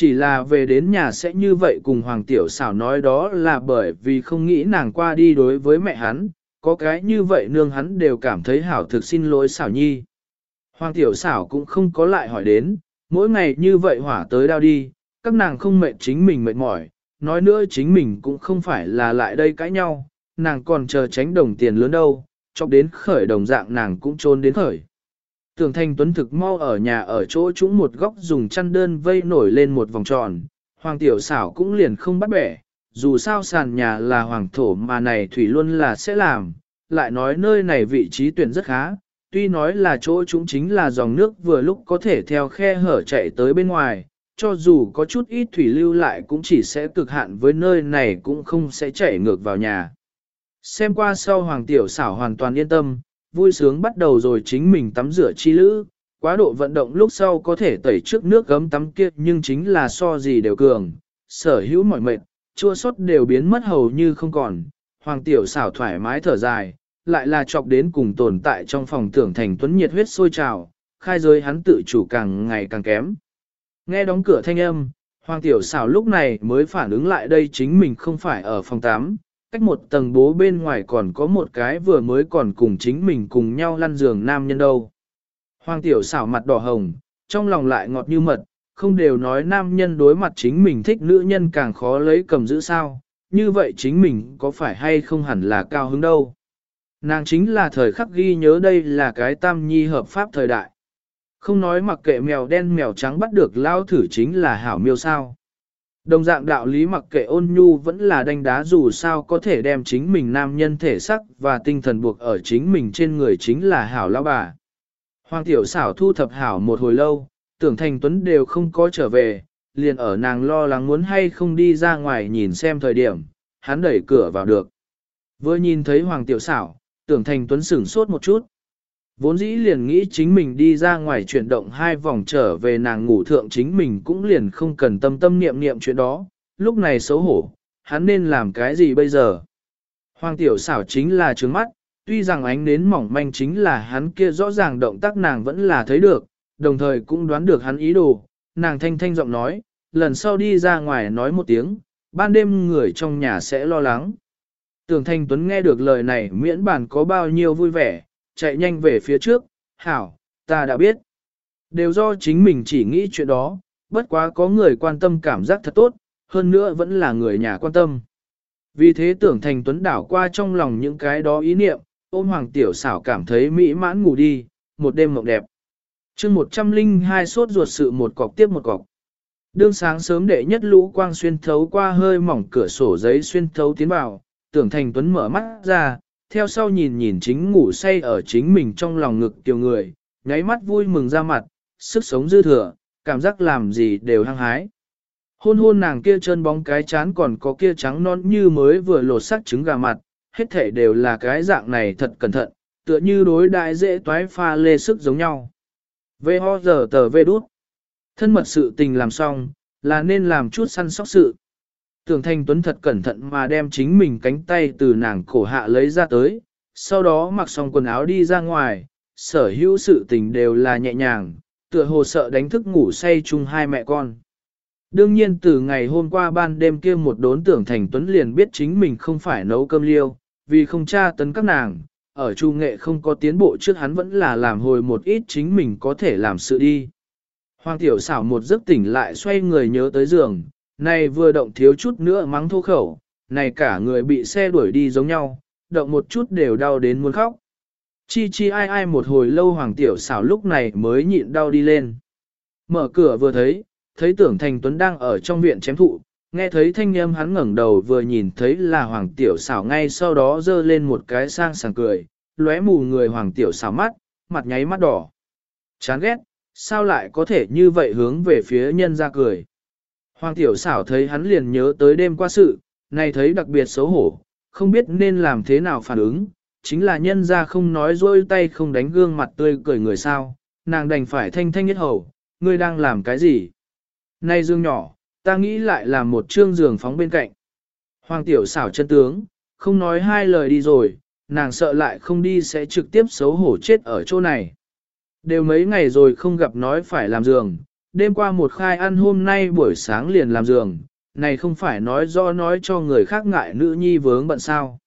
Chỉ là về đến nhà sẽ như vậy cùng Hoàng Tiểu xảo nói đó là bởi vì không nghĩ nàng qua đi đối với mẹ hắn, có cái như vậy nương hắn đều cảm thấy hảo thực xin lỗi xảo nhi. Hoàng Tiểu xảo cũng không có lại hỏi đến, mỗi ngày như vậy hỏa tới đau đi, các nàng không mệt chính mình mệt mỏi, nói nữa chính mình cũng không phải là lại đây cãi nhau, nàng còn chờ tránh đồng tiền lớn đâu, chọc đến khởi đồng dạng nàng cũng trốn đến khởi. Tưởng Thanh Tuấn thực mau ở nhà ở chỗ chúng một góc dùng chăn đơn vây nổi lên một vòng tròn, hoàng tiểu xảo cũng liền không bắt bẻ, dù sao sàn nhà là hoàng thổ mà này thủy luôn là sẽ làm, lại nói nơi này vị trí tuyển rất khá, tuy nói là chỗ chúng chính là dòng nước vừa lúc có thể theo khe hở chạy tới bên ngoài, cho dù có chút ít thủy lưu lại cũng chỉ sẽ cực hạn với nơi này cũng không sẽ chảy ngược vào nhà. Xem qua sau hoàng tiểu xảo hoàn toàn yên tâm, vui sướng bắt đầu rồi chính mình tắm rửa chi lữ, quá độ vận động lúc sau có thể tẩy trước nước gấm tắm kia nhưng chính là so gì đều cường, sở hữu mọi mệt, chua sót đều biến mất hầu như không còn, hoàng tiểu xảo thoải mái thở dài, lại là chọc đến cùng tồn tại trong phòng tưởng thành tuấn nhiệt huyết sôi trào, khai giới hắn tự chủ càng ngày càng kém. Nghe đóng cửa thanh âm, hoàng tiểu xảo lúc này mới phản ứng lại đây chính mình không phải ở phòng 8, cách một tầng bố bên ngoài còn có một cái vừa mới còn cùng chính mình cùng nhau lăn giường nam nhân đâu. Hoàng tiểu xảo mặt đỏ hồng, trong lòng lại ngọt như mật, không đều nói nam nhân đối mặt chính mình thích nữ nhân càng khó lấy cầm giữ sao, như vậy chính mình có phải hay không hẳn là cao hứng đâu. Nàng chính là thời khắc ghi nhớ đây là cái tam nhi hợp pháp thời đại. Không nói mặc kệ mèo đen mèo trắng bắt được lao thử chính là hảo miêu sao. Đồng dạng đạo lý mặc kệ ôn nhu vẫn là đánh đá dù sao có thể đem chính mình nam nhân thể sắc và tinh thần buộc ở chính mình trên người chính là hảo lão bà. Hoàng tiểu xảo thu thập hảo một hồi lâu, tưởng thành tuấn đều không có trở về, liền ở nàng lo lắng muốn hay không đi ra ngoài nhìn xem thời điểm, hắn đẩy cửa vào được. Vừa nhìn thấy hoàng tiểu xảo, tưởng thành tuấn sửng sốt một chút. Vốn dĩ liền nghĩ chính mình đi ra ngoài chuyển động hai vòng trở về nàng ngủ thượng chính mình cũng liền không cần tâm tâm niệm niệm chuyện đó, lúc này xấu hổ, hắn nên làm cái gì bây giờ? Hoàng tiểu xảo chính là trướng mắt, tuy rằng ánh nến mỏng manh chính là hắn kia rõ ràng động tác nàng vẫn là thấy được, đồng thời cũng đoán được hắn ý đồ, nàng thanh thanh giọng nói, lần sau đi ra ngoài nói một tiếng, ban đêm người trong nhà sẽ lo lắng. Tưởng Thanh Tuấn nghe được lời này miễn bản có bao nhiêu vui vẻ, chạy nhanh về phía trước, hảo, ta đã biết. Đều do chính mình chỉ nghĩ chuyện đó, bất quá có người quan tâm cảm giác thật tốt, hơn nữa vẫn là người nhà quan tâm. Vì thế tưởng thành tuấn đảo qua trong lòng những cái đó ý niệm, ôm hoàng tiểu xảo cảm thấy mỹ mãn ngủ đi, một đêm mộng đẹp. chương 102 sốt ruột sự một cọc tiếp một cọc. Đương sáng sớm đệ nhất lũ quang xuyên thấu qua hơi mỏng cửa sổ giấy xuyên thấu tiến vào, tưởng thành tuấn mở mắt ra, theo sau nhìn nhìn chính ngủ say ở chính mình trong lòng ngực tiểu người, nháy mắt vui mừng ra mặt, sức sống dư thừa, cảm giác làm gì đều hăng hái. Hôn hôn nàng kia chân bóng cái chán còn có kia trắng non như mới vừa lột sắc trứng gà mặt, hết thể đều là cái dạng này thật cẩn thận, tựa như đối đại dễ toái pha lê sức giống nhau. Về ho giờ tờ về đút. Thân mật sự tình làm xong, là nên làm chút săn sóc sự. Tưởng Thanh Tuấn thật cẩn thận mà đem chính mình cánh tay từ nàng cổ hạ lấy ra tới, sau đó mặc xong quần áo đi ra ngoài, sở hữu sự tình đều là nhẹ nhàng, tựa hồ sợ đánh thức ngủ say chung hai mẹ con. Đương nhiên từ ngày hôm qua ban đêm kia một đốn tưởng Thành Tuấn liền biết chính mình không phải nấu cơm liêu, vì không tra tấn các nàng, ở chu nghệ không có tiến bộ trước hắn vẫn là làm hồi một ít chính mình có thể làm sự đi. Hoàng tiểu xảo một giấc tỉnh lại xoay người nhớ tới giường, này vừa động thiếu chút nữa mắng thô khẩu, này cả người bị xe đuổi đi giống nhau, động một chút đều đau đến muốn khóc. Chi chi ai ai một hồi lâu hoàng tiểu xảo lúc này mới nhịn đau đi lên. Mở cửa vừa thấy, thấy tưởng thành tuấn đang ở trong viện chém thụ, nghe thấy thanh âm hắn ngẩng đầu vừa nhìn thấy là hoàng tiểu xảo ngay sau đó dơ lên một cái sang sảng cười, lóe mù người hoàng tiểu xảo mắt, mặt nháy mắt đỏ. Chán ghét, sao lại có thể như vậy hướng về phía nhân ra cười. Hoàng tiểu xảo thấy hắn liền nhớ tới đêm qua sự, này thấy đặc biệt xấu hổ, không biết nên làm thế nào phản ứng, chính là nhân ra không nói dôi tay không đánh gương mặt tươi cười người sao, nàng đành phải thanh thanh nhất hầu, ngươi đang làm cái gì? Này dương nhỏ, ta nghĩ lại là một trương giường phóng bên cạnh. Hoàng tiểu xảo chân tướng, không nói hai lời đi rồi, nàng sợ lại không đi sẽ trực tiếp xấu hổ chết ở chỗ này. Đều mấy ngày rồi không gặp nói phải làm giường, đêm qua một khai ăn hôm nay buổi sáng liền làm giường, này không phải nói do nói cho người khác ngại nữ nhi vướng bận sao.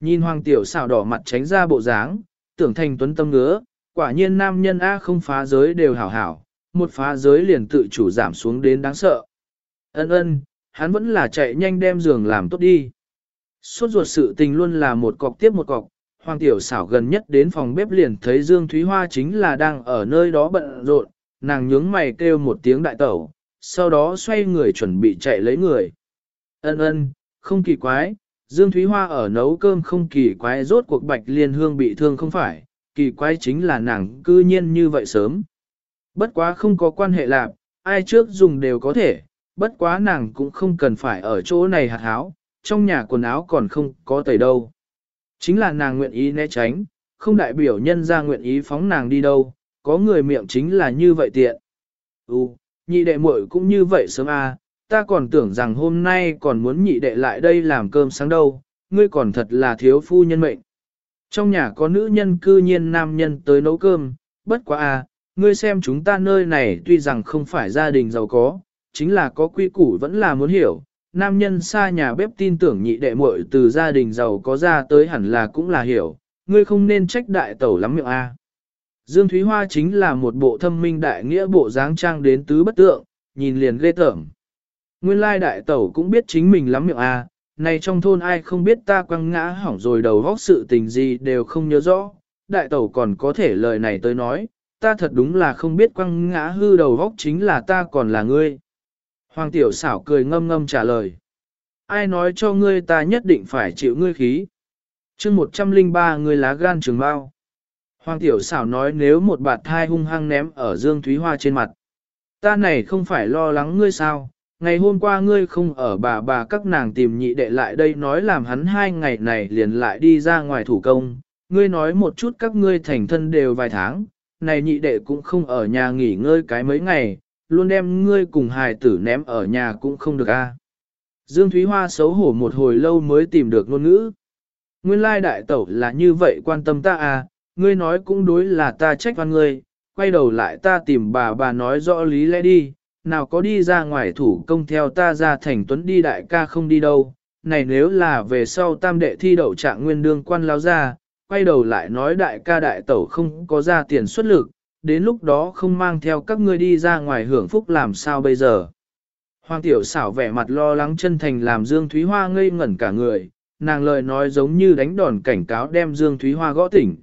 Nhìn hoàng tiểu xảo đỏ mặt tránh ra bộ dáng, tưởng thành tuấn tâm ngứa, quả nhiên nam nhân A không phá giới đều hảo hảo, một phá giới liền tự chủ giảm xuống đến đáng sợ. Ân ân, hắn vẫn là chạy nhanh đem giường làm tốt đi. Suốt ruột sự tình luôn là một cọc tiếp một cọc, Hoàng Tiểu xảo gần nhất đến phòng bếp liền thấy Dương Thúy Hoa chính là đang ở nơi đó bận rộn, nàng nhướng mày kêu một tiếng đại tẩu, sau đó xoay người chuẩn bị chạy lấy người. Ân ân, không kỳ quái, Dương Thúy Hoa ở nấu cơm không kỳ quái rốt cuộc bạch liên hương bị thương không phải, kỳ quái chính là nàng cư nhiên như vậy sớm. Bất quá không có quan hệ lạc, ai trước dùng đều có thể, bất quá nàng cũng không cần phải ở chỗ này hạt háo, trong nhà quần áo còn không có tẩy đâu. Chính là nàng nguyện ý né tránh, không đại biểu nhân ra nguyện ý phóng nàng đi đâu, có người miệng chính là như vậy tiện. Ừ, nhị đệ muội cũng như vậy sớm à, ta còn tưởng rằng hôm nay còn muốn nhị đệ lại đây làm cơm sáng đâu, ngươi còn thật là thiếu phu nhân mệnh. Trong nhà có nữ nhân cư nhiên nam nhân tới nấu cơm, bất quá à, ngươi xem chúng ta nơi này tuy rằng không phải gia đình giàu có, chính là có quy củ vẫn là muốn hiểu, nam nhân xa nhà bếp tin tưởng nhị đệ muội từ gia đình giàu có ra tới hẳn là cũng là hiểu, ngươi không nên trách đại tẩu lắm miệng a. Dương Thúy Hoa chính là một bộ thâm minh đại nghĩa bộ dáng trang đến tứ bất tượng, nhìn liền ghê tởm. Nguyên lai đại tẩu cũng biết chính mình lắm miệng à? này trong thôn ai không biết ta quăng ngã hỏng rồi đầu góc sự tình gì đều không nhớ rõ, đại tẩu còn có thể lời này tới nói, ta thật đúng là không biết quăng ngã hư đầu góc chính là ta còn là ngươi. Hoàng tiểu xảo cười ngâm ngâm trả lời. Ai nói cho ngươi ta nhất định phải chịu ngươi khí. chương 103 ngươi lá gan trường bao. Hoàng tiểu xảo nói nếu một bạt thai hung hăng ném ở Dương Thúy Hoa trên mặt. Ta này không phải lo lắng ngươi sao, ngày hôm qua ngươi không ở bà bà các nàng tìm nhị đệ lại đây nói làm hắn hai ngày này liền lại đi ra ngoài thủ công. Ngươi nói một chút các ngươi thành thân đều vài tháng, này nhị đệ cũng không ở nhà nghỉ ngơi cái mấy ngày, luôn đem ngươi cùng hài tử ném ở nhà cũng không được a. Dương Thúy Hoa xấu hổ một hồi lâu mới tìm được ngôn ngữ. Nguyên lai đại tẩu là như vậy quan tâm ta à, ngươi nói cũng đối là ta trách văn ngươi, quay đầu lại ta tìm bà bà nói rõ lý lẽ đi, nào có đi ra ngoài thủ công theo ta ra thành tuấn đi đại ca không đi đâu, này nếu là về sau tam đệ thi đậu trạng nguyên đương quan lao ra, quay đầu lại nói đại ca đại tẩu không có ra tiền xuất lực, đến lúc đó không mang theo các ngươi đi ra ngoài hưởng phúc làm sao bây giờ. Hoàng tiểu xảo vẻ mặt lo lắng chân thành làm Dương Thúy Hoa ngây ngẩn cả người, nàng lời nói giống như đánh đòn cảnh cáo đem Dương Thúy Hoa gõ tỉnh.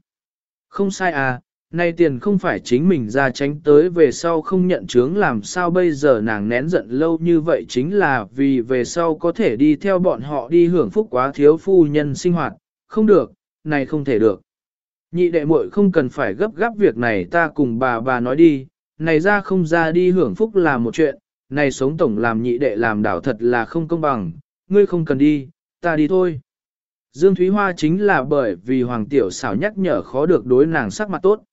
Không sai à, nay tiền không phải chính mình ra tránh tới về sau không nhận chứng làm sao bây giờ nàng nén giận lâu như vậy chính là vì về sau có thể đi theo bọn họ đi hưởng phúc quá thiếu phu nhân sinh hoạt, không được, này không thể được. Nhị đệ muội không cần phải gấp gáp việc này ta cùng bà bà nói đi, này ra không ra đi hưởng phúc là một chuyện, này sống tổng làm nhị đệ làm đảo thật là không công bằng, ngươi không cần đi, ta đi thôi. Dương Thúy Hoa chính là bởi vì Hoàng Tiểu xảo nhắc nhở khó được đối nàng sắc mặt tốt.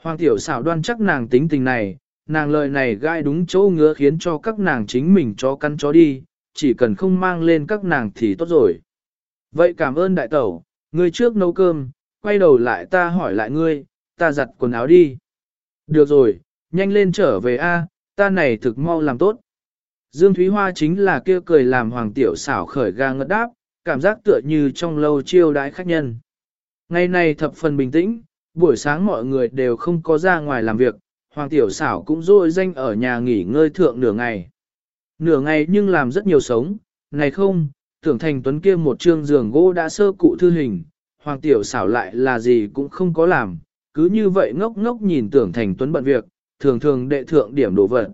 Hoàng Tiểu xảo đoan chắc nàng tính tình này, nàng lời này gai đúng chỗ ngứa khiến cho các nàng chính mình cho căn chó đi, chỉ cần không mang lên các nàng thì tốt rồi. Vậy cảm ơn đại tẩu, ngươi trước nấu cơm, quay đầu lại ta hỏi lại ngươi, ta giặt quần áo đi. Được rồi, nhanh lên trở về a, ta này thực mau làm tốt. Dương Thúy Hoa chính là kia cười làm hoàng tiểu xảo khởi ga ngất đáp, cảm giác tựa như trong lâu chiêu đãi khách nhân. Ngày này thập phần bình tĩnh, buổi sáng mọi người đều không có ra ngoài làm việc, hoàng tiểu xảo cũng rôi danh ở nhà nghỉ ngơi thượng nửa ngày. Nửa ngày nhưng làm rất nhiều sống, này không, tưởng thành tuấn kia một trương giường gỗ đã sơ cụ thư hình, hoàng tiểu xảo lại là gì cũng không có làm, cứ như vậy ngốc ngốc nhìn tưởng thành tuấn bận việc, thường thường đệ thượng điểm đồ vật.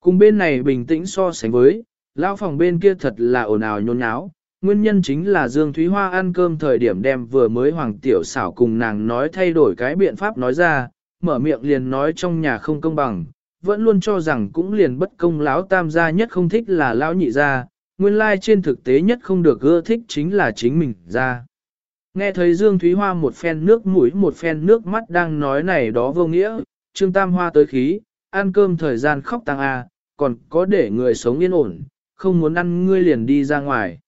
Cùng bên này bình tĩnh so sánh với, lão phòng bên kia thật là ồn ào nhôn nháo, nguyên nhân chính là Dương Thúy Hoa ăn cơm thời điểm đem vừa mới hoàng tiểu xảo cùng nàng nói thay đổi cái biện pháp nói ra, mở miệng liền nói trong nhà không công bằng, vẫn luôn cho rằng cũng liền bất công lão tam gia nhất không thích là lão nhị gia, nguyên lai trên thực tế nhất không được ưa thích chính là chính mình gia. Nghe thấy Dương Thúy Hoa một phen nước mũi một phen nước mắt đang nói này đó vô nghĩa, Trương Tam Hoa tới khí, ăn cơm thời gian khóc tăng A, còn có để người sống yên ổn, không muốn ăn ngươi liền đi ra ngoài.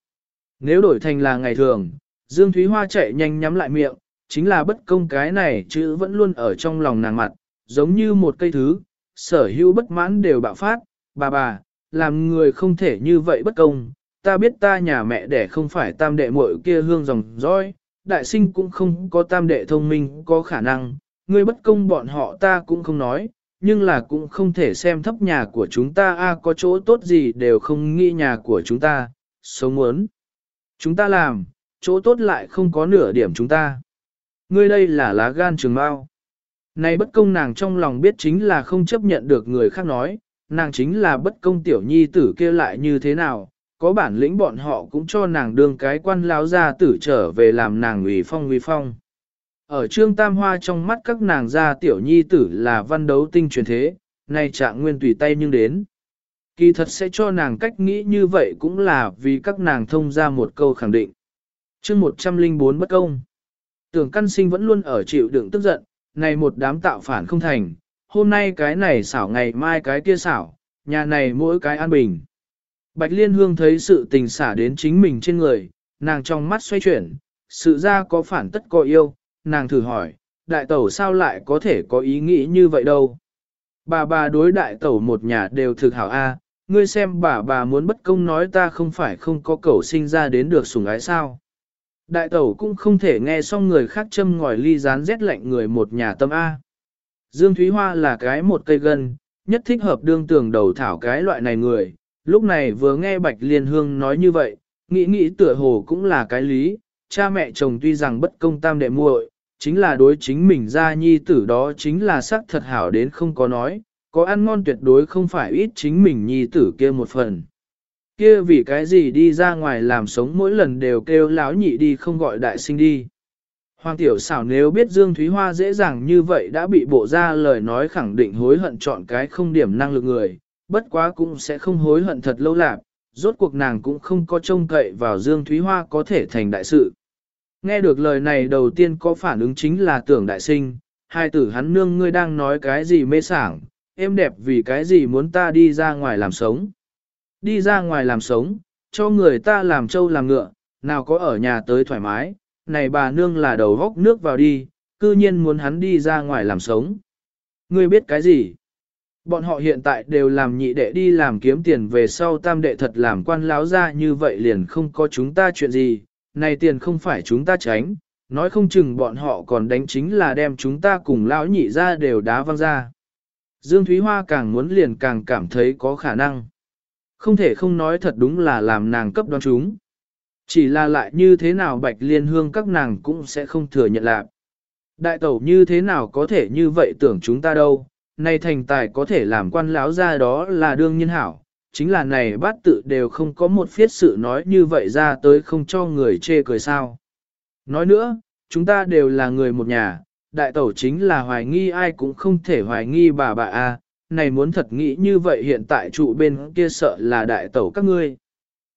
Nếu đổi thành là ngày thường, Dương Thúy Hoa chạy nhanh nhắm lại miệng, chính là bất công cái này chứ vẫn luôn ở trong lòng nàng mặt, giống như một cây thứ, sở hữu bất mãn đều bạo phát, bà bà, làm người không thể như vậy bất công, ta biết ta nhà mẹ đẻ không phải tam đệ muội kia hương dòng dõi, đại sinh cũng không có tam đệ thông minh có khả năng, ngươi bất công bọn họ ta cũng không nói, nhưng là cũng không thể xem thấp nhà của chúng ta a có chỗ tốt gì đều không nghĩ nhà của chúng ta, sống muốn. Chúng ta làm, chỗ tốt lại không có nửa điểm chúng ta. Ngươi đây là lá gan trường bao. Này bất công nàng trong lòng biết chính là không chấp nhận được người khác nói, nàng chính là bất công tiểu nhi tử kia lại như thế nào, có bản lĩnh bọn họ cũng cho nàng đương cái quan láo gia tử trở về làm nàng ủy phong ủy phong. Ở trương tam hoa trong mắt các nàng gia tiểu nhi tử là văn đấu tinh truyền thế, nay trạng nguyên tùy tay nhưng đến. Kỳ thật sẽ cho nàng cách nghĩ như vậy cũng là vì các nàng thông ra một câu khẳng định. chương 104 bất công. Tưởng căn sinh vẫn luôn ở chịu đựng tức giận, này một đám tạo phản không thành, hôm nay cái này xảo ngày mai cái kia xảo, nhà này mỗi cái an bình. Bạch Liên Hương thấy sự tình xả đến chính mình trên người, nàng trong mắt xoay chuyển, sự ra có phản tất có yêu, nàng thử hỏi, đại tẩu sao lại có thể có ý nghĩ như vậy đâu. Bà bà đối đại tẩu một nhà đều thực hảo a, ngươi xem bà bà muốn bất công nói ta không phải không có cầu sinh ra đến được sủng ái sao. Đại tẩu cũng không thể nghe xong người khác châm ngòi ly rán rét lạnh người một nhà tâm A. Dương Thúy Hoa là cái một cây gân, nhất thích hợp đương tường đầu thảo cái loại này người, lúc này vừa nghe Bạch Liên Hương nói như vậy, nghĩ nghĩ tựa hồ cũng là cái lý, cha mẹ chồng tuy rằng bất công tam đệ muội, chính là đối chính mình ra nhi tử đó chính là sắc thật hảo đến không có nói, có ăn ngon tuyệt đối không phải ít chính mình nhi tử kia một phần. Kia vì cái gì đi ra ngoài làm sống mỗi lần đều kêu láo nhị đi không gọi đại sinh đi. Hoàng tiểu xảo nếu biết Dương Thúy Hoa dễ dàng như vậy đã bị bộ ra lời nói khẳng định hối hận chọn cái không điểm năng lực người, bất quá cũng sẽ không hối hận thật lâu lạc, rốt cuộc nàng cũng không có trông cậy vào Dương Thúy Hoa có thể thành đại sự. Nghe được lời này đầu tiên có phản ứng chính là tưởng đại sinh, hai tử hắn nương ngươi đang nói cái gì mê sảng, em đẹp vì cái gì muốn ta đi ra ngoài làm sống. Đi ra ngoài làm sống, cho người ta làm trâu làm ngựa, nào có ở nhà tới thoải mái, này bà nương là đầu góc nước vào đi, cư nhiên muốn hắn đi ra ngoài làm sống. Ngươi biết cái gì? Bọn họ hiện tại đều làm nhị đệ đi làm kiếm tiền về sau tam đệ thật làm quan láo ra như vậy liền không có chúng ta chuyện gì, này tiền không phải chúng ta tránh, nói không chừng bọn họ còn đánh chính là đem chúng ta cùng lão nhị ra đều đá văng ra. Dương Thúy Hoa càng muốn liền càng cảm thấy có khả năng. Không thể không nói thật đúng là làm nàng cấp đoán chúng. Chỉ là lại như thế nào bạch liên hương các nàng cũng sẽ không thừa nhận lạc. Đại tẩu như thế nào có thể như vậy tưởng chúng ta đâu, này thành tài có thể làm quan láo ra đó là đương nhiên hảo, chính là này bát tự đều không có một phiết sự nói như vậy ra tới không cho người chê cười sao. Nói nữa, chúng ta đều là người một nhà, đại tẩu chính là hoài nghi ai cũng không thể hoài nghi bà bà a. này muốn thật nghĩ như vậy hiện tại trụ bên kia sợ là đại tẩu các ngươi.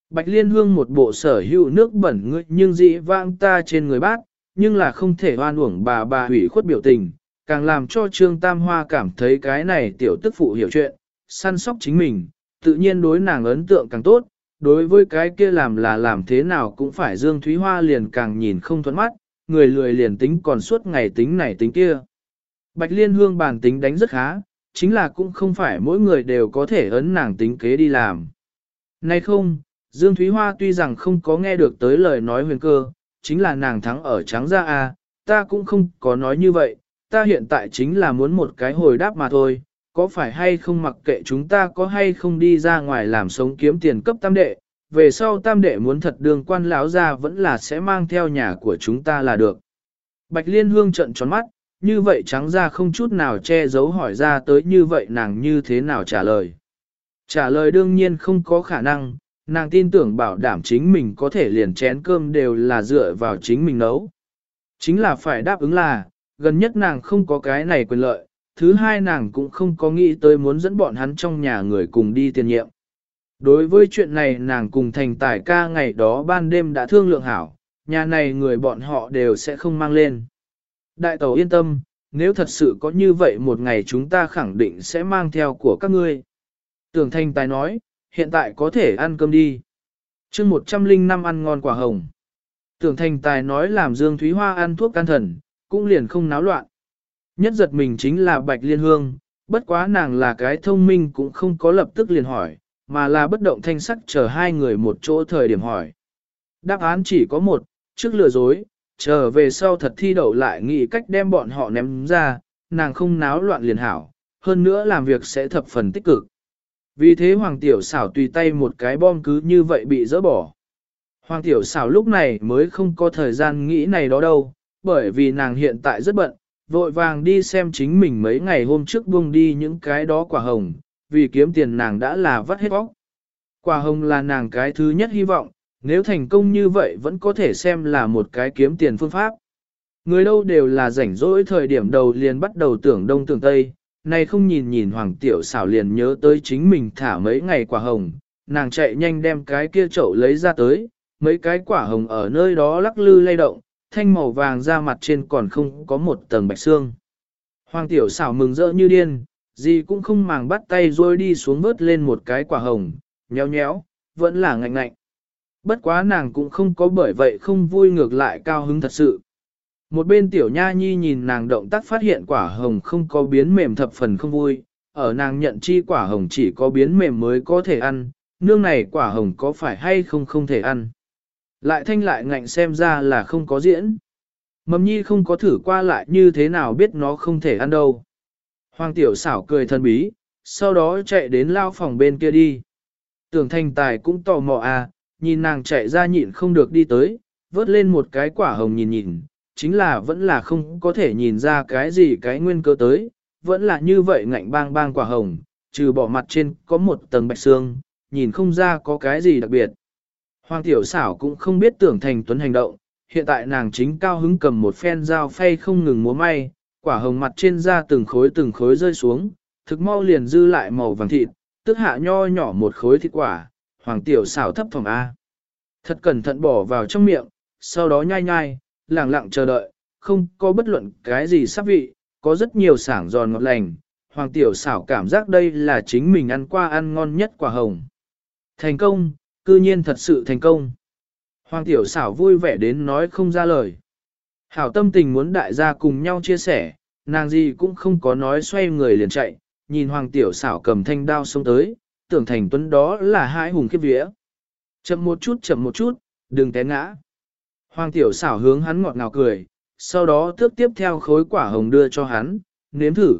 Bạch Liên Hương một bộ sở hữu nước bẩn ngươi nhưng dị vang ta trên người bác, nhưng là không thể hoan uổng bà bà hủy khuất biểu tình, càng làm cho Trương Tam Hoa cảm thấy cái này tiểu tức phụ hiểu chuyện, săn sóc chính mình, tự nhiên đối nàng ấn tượng càng tốt, đối với cái kia làm là làm thế nào cũng phải Dương Thúy Hoa liền càng nhìn không thuận mắt, người lười liền tính còn suốt ngày tính này tính kia. Bạch Liên Hương bản tính đánh rất khá, chính là cũng không phải mỗi người đều có thể ấn nàng tính kế đi làm. Nay không, Dương Thúy Hoa tuy rằng không có nghe được tới lời nói huyền cơ, chính là nàng thắng ở trắng ra a, ta cũng không có nói như vậy, ta hiện tại chính là muốn một cái hồi đáp mà thôi, có phải hay không mặc kệ chúng ta có hay không đi ra ngoài làm sống kiếm tiền cấp tam đệ, về sau tam đệ muốn thật đường quan lão ra vẫn là sẽ mang theo nhà của chúng ta là được. Bạch Liên Hương trận tròn mắt, như vậy trắng ra không chút nào che giấu hỏi ra tới như vậy nàng như thế nào trả lời. Trả lời đương nhiên không có khả năng, nàng tin tưởng bảo đảm chính mình có thể liền chén cơm đều là dựa vào chính mình nấu. Chính là phải đáp ứng là, gần nhất nàng không có cái này quyền lợi, thứ hai nàng cũng không có nghĩ tới muốn dẫn bọn hắn trong nhà người cùng đi tiền nhiệm. Đối với chuyện này nàng cùng thành tài ca ngày đó ban đêm đã thương lượng hảo, nhà này người bọn họ đều sẽ không mang lên. Đại tàu yên tâm, nếu thật sự có như vậy một ngày chúng ta khẳng định sẽ mang theo của các ngươi. Tưởng thành tài nói, hiện tại có thể ăn cơm đi. chương 105 ăn ngon quả hồng. Tưởng thành tài nói làm Dương Thúy Hoa ăn thuốc can thần, cũng liền không náo loạn. Nhất giật mình chính là Bạch Liên Hương, bất quá nàng là cái thông minh cũng không có lập tức liền hỏi, mà là bất động thanh sắc chờ hai người một chỗ thời điểm hỏi. Đáp án chỉ có một, trước lừa dối, chờ về sau thật thi đậu lại nghĩ cách đem bọn họ ném ra, nàng không náo loạn liền hảo, hơn nữa làm việc sẽ thập phần tích cực. Vì thế Hoàng Tiểu xảo tùy tay một cái bom cứ như vậy bị dỡ bỏ. Hoàng Tiểu xảo lúc này mới không có thời gian nghĩ này đó đâu, bởi vì nàng hiện tại rất bận, vội vàng đi xem chính mình mấy ngày hôm trước buông đi những cái đó quả hồng, vì kiếm tiền nàng đã là vắt hết bóc. Quả hồng là nàng cái thứ nhất hy vọng, nếu thành công như vậy vẫn có thể xem là một cái kiếm tiền phương pháp. Người đâu đều là rảnh rỗi thời điểm đầu liền bắt đầu tưởng đông tưởng tây, này không nhìn nhìn hoàng tiểu xảo liền nhớ tới chính mình thả mấy ngày quả hồng, nàng chạy nhanh đem cái kia chậu lấy ra tới, mấy cái quả hồng ở nơi đó lắc lư lay động, thanh màu vàng ra mặt trên còn không có một tầng bạch xương. Hoàng tiểu xảo mừng rỡ như điên, gì cũng không màng bắt tay rồi đi xuống vớt lên một cái quả hồng, nhéo nhéo, vẫn là ngạnh ngạnh. Bất quá nàng cũng không có bởi vậy không vui ngược lại cao hứng thật sự. Một bên tiểu nha nhi nhìn nàng động tác phát hiện quả hồng không có biến mềm thập phần không vui, ở nàng nhận chi quả hồng chỉ có biến mềm mới có thể ăn, nương này quả hồng có phải hay không không thể ăn. Lại thanh lại ngạnh xem ra là không có diễn. Mầm nhi không có thử qua lại như thế nào biết nó không thể ăn đâu. Hoàng tiểu xảo cười thân bí, sau đó chạy đến lao phòng bên kia đi. Tưởng thanh tài cũng tò mò à, nhìn nàng chạy ra nhịn không được đi tới, vớt lên một cái quả hồng nhìn nhìn, chính là vẫn là không có thể nhìn ra cái gì cái nguyên cơ tới, vẫn là như vậy ngạnh bang bang quả hồng, trừ bỏ mặt trên có một tầng bạch xương, nhìn không ra có cái gì đặc biệt. Hoàng tiểu xảo cũng không biết tưởng thành tuấn hành động, hiện tại nàng chính cao hứng cầm một phen dao phay không ngừng múa may, quả hồng mặt trên da từng khối từng khối rơi xuống, thực mau liền dư lại màu vàng thịt, tức hạ nho nhỏ một khối thịt quả, hoàng tiểu xảo thấp phòng A. Thật cẩn thận bỏ vào trong miệng, sau đó nhai nhai, lặng lặng chờ đợi, không có bất luận cái gì sắp vị, có rất nhiều sảng giòn ngọt lành. Hoàng tiểu xảo cảm giác đây là chính mình ăn qua ăn ngon nhất quả hồng. Thành công, cư nhiên thật sự thành công. Hoàng tiểu xảo vui vẻ đến nói không ra lời. Hảo tâm tình muốn đại gia cùng nhau chia sẻ, nàng gì cũng không có nói xoay người liền chạy, nhìn hoàng tiểu xảo cầm thanh đao xông tới, tưởng thành tuấn đó là hai hùng khiếp vía. Chậm một chút chậm một chút, đừng té ngã. Hoàng tiểu xảo hướng hắn ngọt ngào cười, sau đó tước tiếp theo khối quả hồng đưa cho hắn, nếm thử.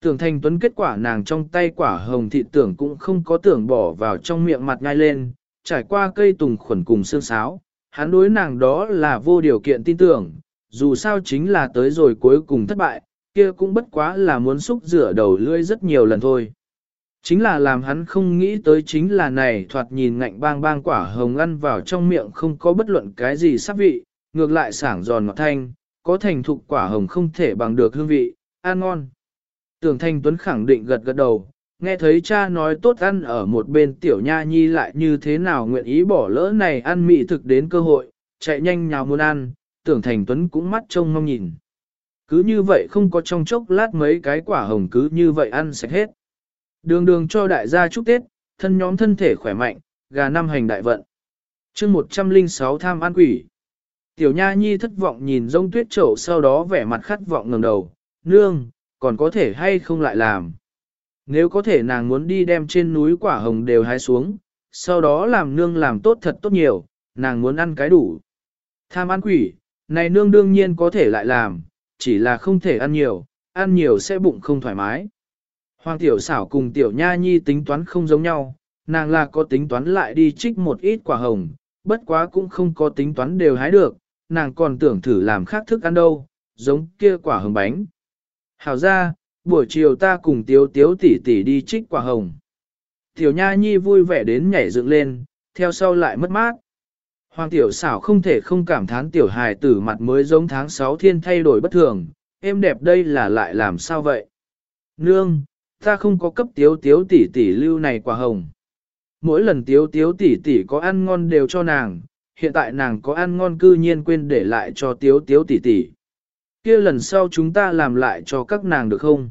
Tưởng thành tuấn kết quả nàng trong tay quả hồng thị tưởng cũng không có tưởng bỏ vào trong miệng mặt ngay lên, trải qua cây tùng khuẩn cùng xương sáo, hắn đối nàng đó là vô điều kiện tin tưởng, dù sao chính là tới rồi cuối cùng thất bại, kia cũng bất quá là muốn xúc rửa đầu lưỡi rất nhiều lần thôi. Chính là làm hắn không nghĩ tới chính là này thoạt nhìn ngạnh bang bang quả hồng ăn vào trong miệng không có bất luận cái gì sắc vị, ngược lại sảng giòn ngọt thanh, có thành thục quả hồng không thể bằng được hương vị, ăn ngon. Tưởng Thanh Tuấn khẳng định gật gật đầu, nghe thấy cha nói tốt ăn ở một bên tiểu nha nhi lại như thế nào nguyện ý bỏ lỡ này ăn mị thực đến cơ hội, chạy nhanh nhào muốn ăn, tưởng Thành Tuấn cũng mắt trông mong nhìn. Cứ như vậy không có trong chốc lát mấy cái quả hồng cứ như vậy ăn sạch hết. Đường đường cho đại gia chúc Tết, thân nhóm thân thể khỏe mạnh, gà năm hành đại vận. chương 106 tham ăn quỷ. Tiểu Nha Nhi thất vọng nhìn rông tuyết trổ sau đó vẻ mặt khát vọng ngẩng đầu, nương, còn có thể hay không lại làm. Nếu có thể nàng muốn đi đem trên núi quả hồng đều hái xuống, sau đó làm nương làm tốt thật tốt nhiều, nàng muốn ăn cái đủ. Tham ăn quỷ, này nương đương nhiên có thể lại làm, chỉ là không thể ăn nhiều, ăn nhiều sẽ bụng không thoải mái. Hoàng tiểu xảo cùng tiểu nha nhi tính toán không giống nhau, nàng là có tính toán lại đi trích một ít quả hồng, bất quá cũng không có tính toán đều hái được, nàng còn tưởng thử làm khác thức ăn đâu, giống kia quả hồng bánh. Hảo ra, buổi chiều ta cùng tiếu tiếu tỷ tỷ đi trích quả hồng. Tiểu nha nhi vui vẻ đến nhảy dựng lên, theo sau lại mất mát. Hoàng tiểu xảo không thể không cảm thán tiểu hài tử mặt mới giống tháng 6 thiên thay đổi bất thường, em đẹp đây là lại làm sao vậy? Nương, ta không có cấp tiếu tiếu tỷ tỷ lưu này quả hồng. Mỗi lần tiếu tiếu tỷ tỷ có ăn ngon đều cho nàng, hiện tại nàng có ăn ngon cư nhiên quên để lại cho tiếu tiếu tỷ tỷ. kia lần sau chúng ta làm lại cho các nàng được không?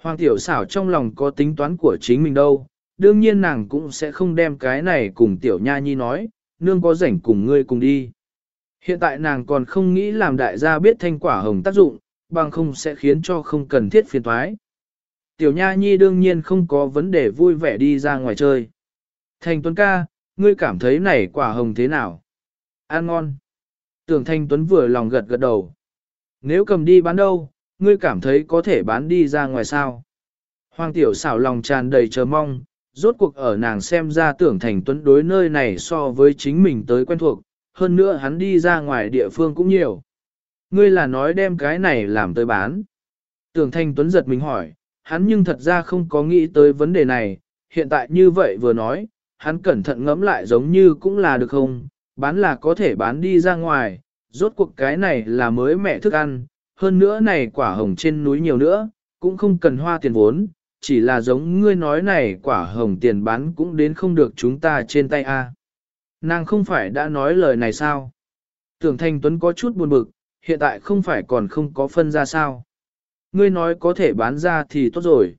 Hoàng tiểu xảo trong lòng có tính toán của chính mình đâu, đương nhiên nàng cũng sẽ không đem cái này cùng tiểu nha nhi nói, nương có rảnh cùng ngươi cùng đi. Hiện tại nàng còn không nghĩ làm đại gia biết thanh quả hồng tác dụng, bằng không sẽ khiến cho không cần thiết phiền thoái. Tiểu Nha Nhi đương nhiên không có vấn đề vui vẻ đi ra ngoài chơi. Thành Tuấn ca, ngươi cảm thấy này quả hồng thế nào? Ăn ngon. Tưởng Thanh Tuấn vừa lòng gật gật đầu. Nếu cầm đi bán đâu, ngươi cảm thấy có thể bán đi ra ngoài sao? Hoàng tiểu xảo lòng tràn đầy chờ mong, rốt cuộc ở nàng xem ra tưởng Thành Tuấn đối nơi này so với chính mình tới quen thuộc, hơn nữa hắn đi ra ngoài địa phương cũng nhiều. Ngươi là nói đem cái này làm tới bán. Tưởng Thanh Tuấn giật mình hỏi, hắn nhưng thật ra không có nghĩ tới vấn đề này, hiện tại như vậy vừa nói, hắn cẩn thận ngẫm lại giống như cũng là được không, bán là có thể bán đi ra ngoài, rốt cuộc cái này là mới mẹ thức ăn, hơn nữa này quả hồng trên núi nhiều nữa, cũng không cần hoa tiền vốn, chỉ là giống ngươi nói này quả hồng tiền bán cũng đến không được chúng ta trên tay a. Nàng không phải đã nói lời này sao? Tưởng Thanh Tuấn có chút buồn bực, hiện tại không phải còn không có phân ra sao? Ngươi nói có thể bán ra thì tốt rồi.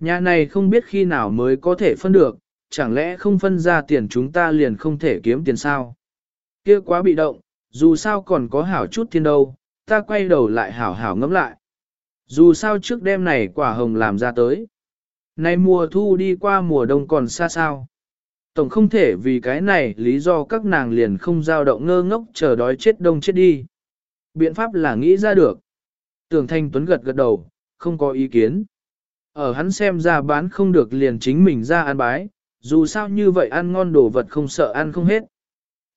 Nhà này không biết khi nào mới có thể phân được, chẳng lẽ không phân ra tiền chúng ta liền không thể kiếm tiền sao? Kia quá bị động, dù sao còn có hảo chút thiên đâu, ta quay đầu lại hảo hảo ngẫm lại. Dù sao trước đêm này quả hồng làm ra tới. Nay mùa thu đi qua mùa đông còn xa sao. Tổng không thể vì cái này lý do các nàng liền không dao động ngơ ngốc chờ đói chết đông chết đi. Biện pháp là nghĩ ra được. Tưởng Thanh Tuấn gật gật đầu, không có ý kiến. Ở hắn xem ra bán không được liền chính mình ra ăn bái, dù sao như vậy ăn ngon đồ vật không sợ ăn không hết.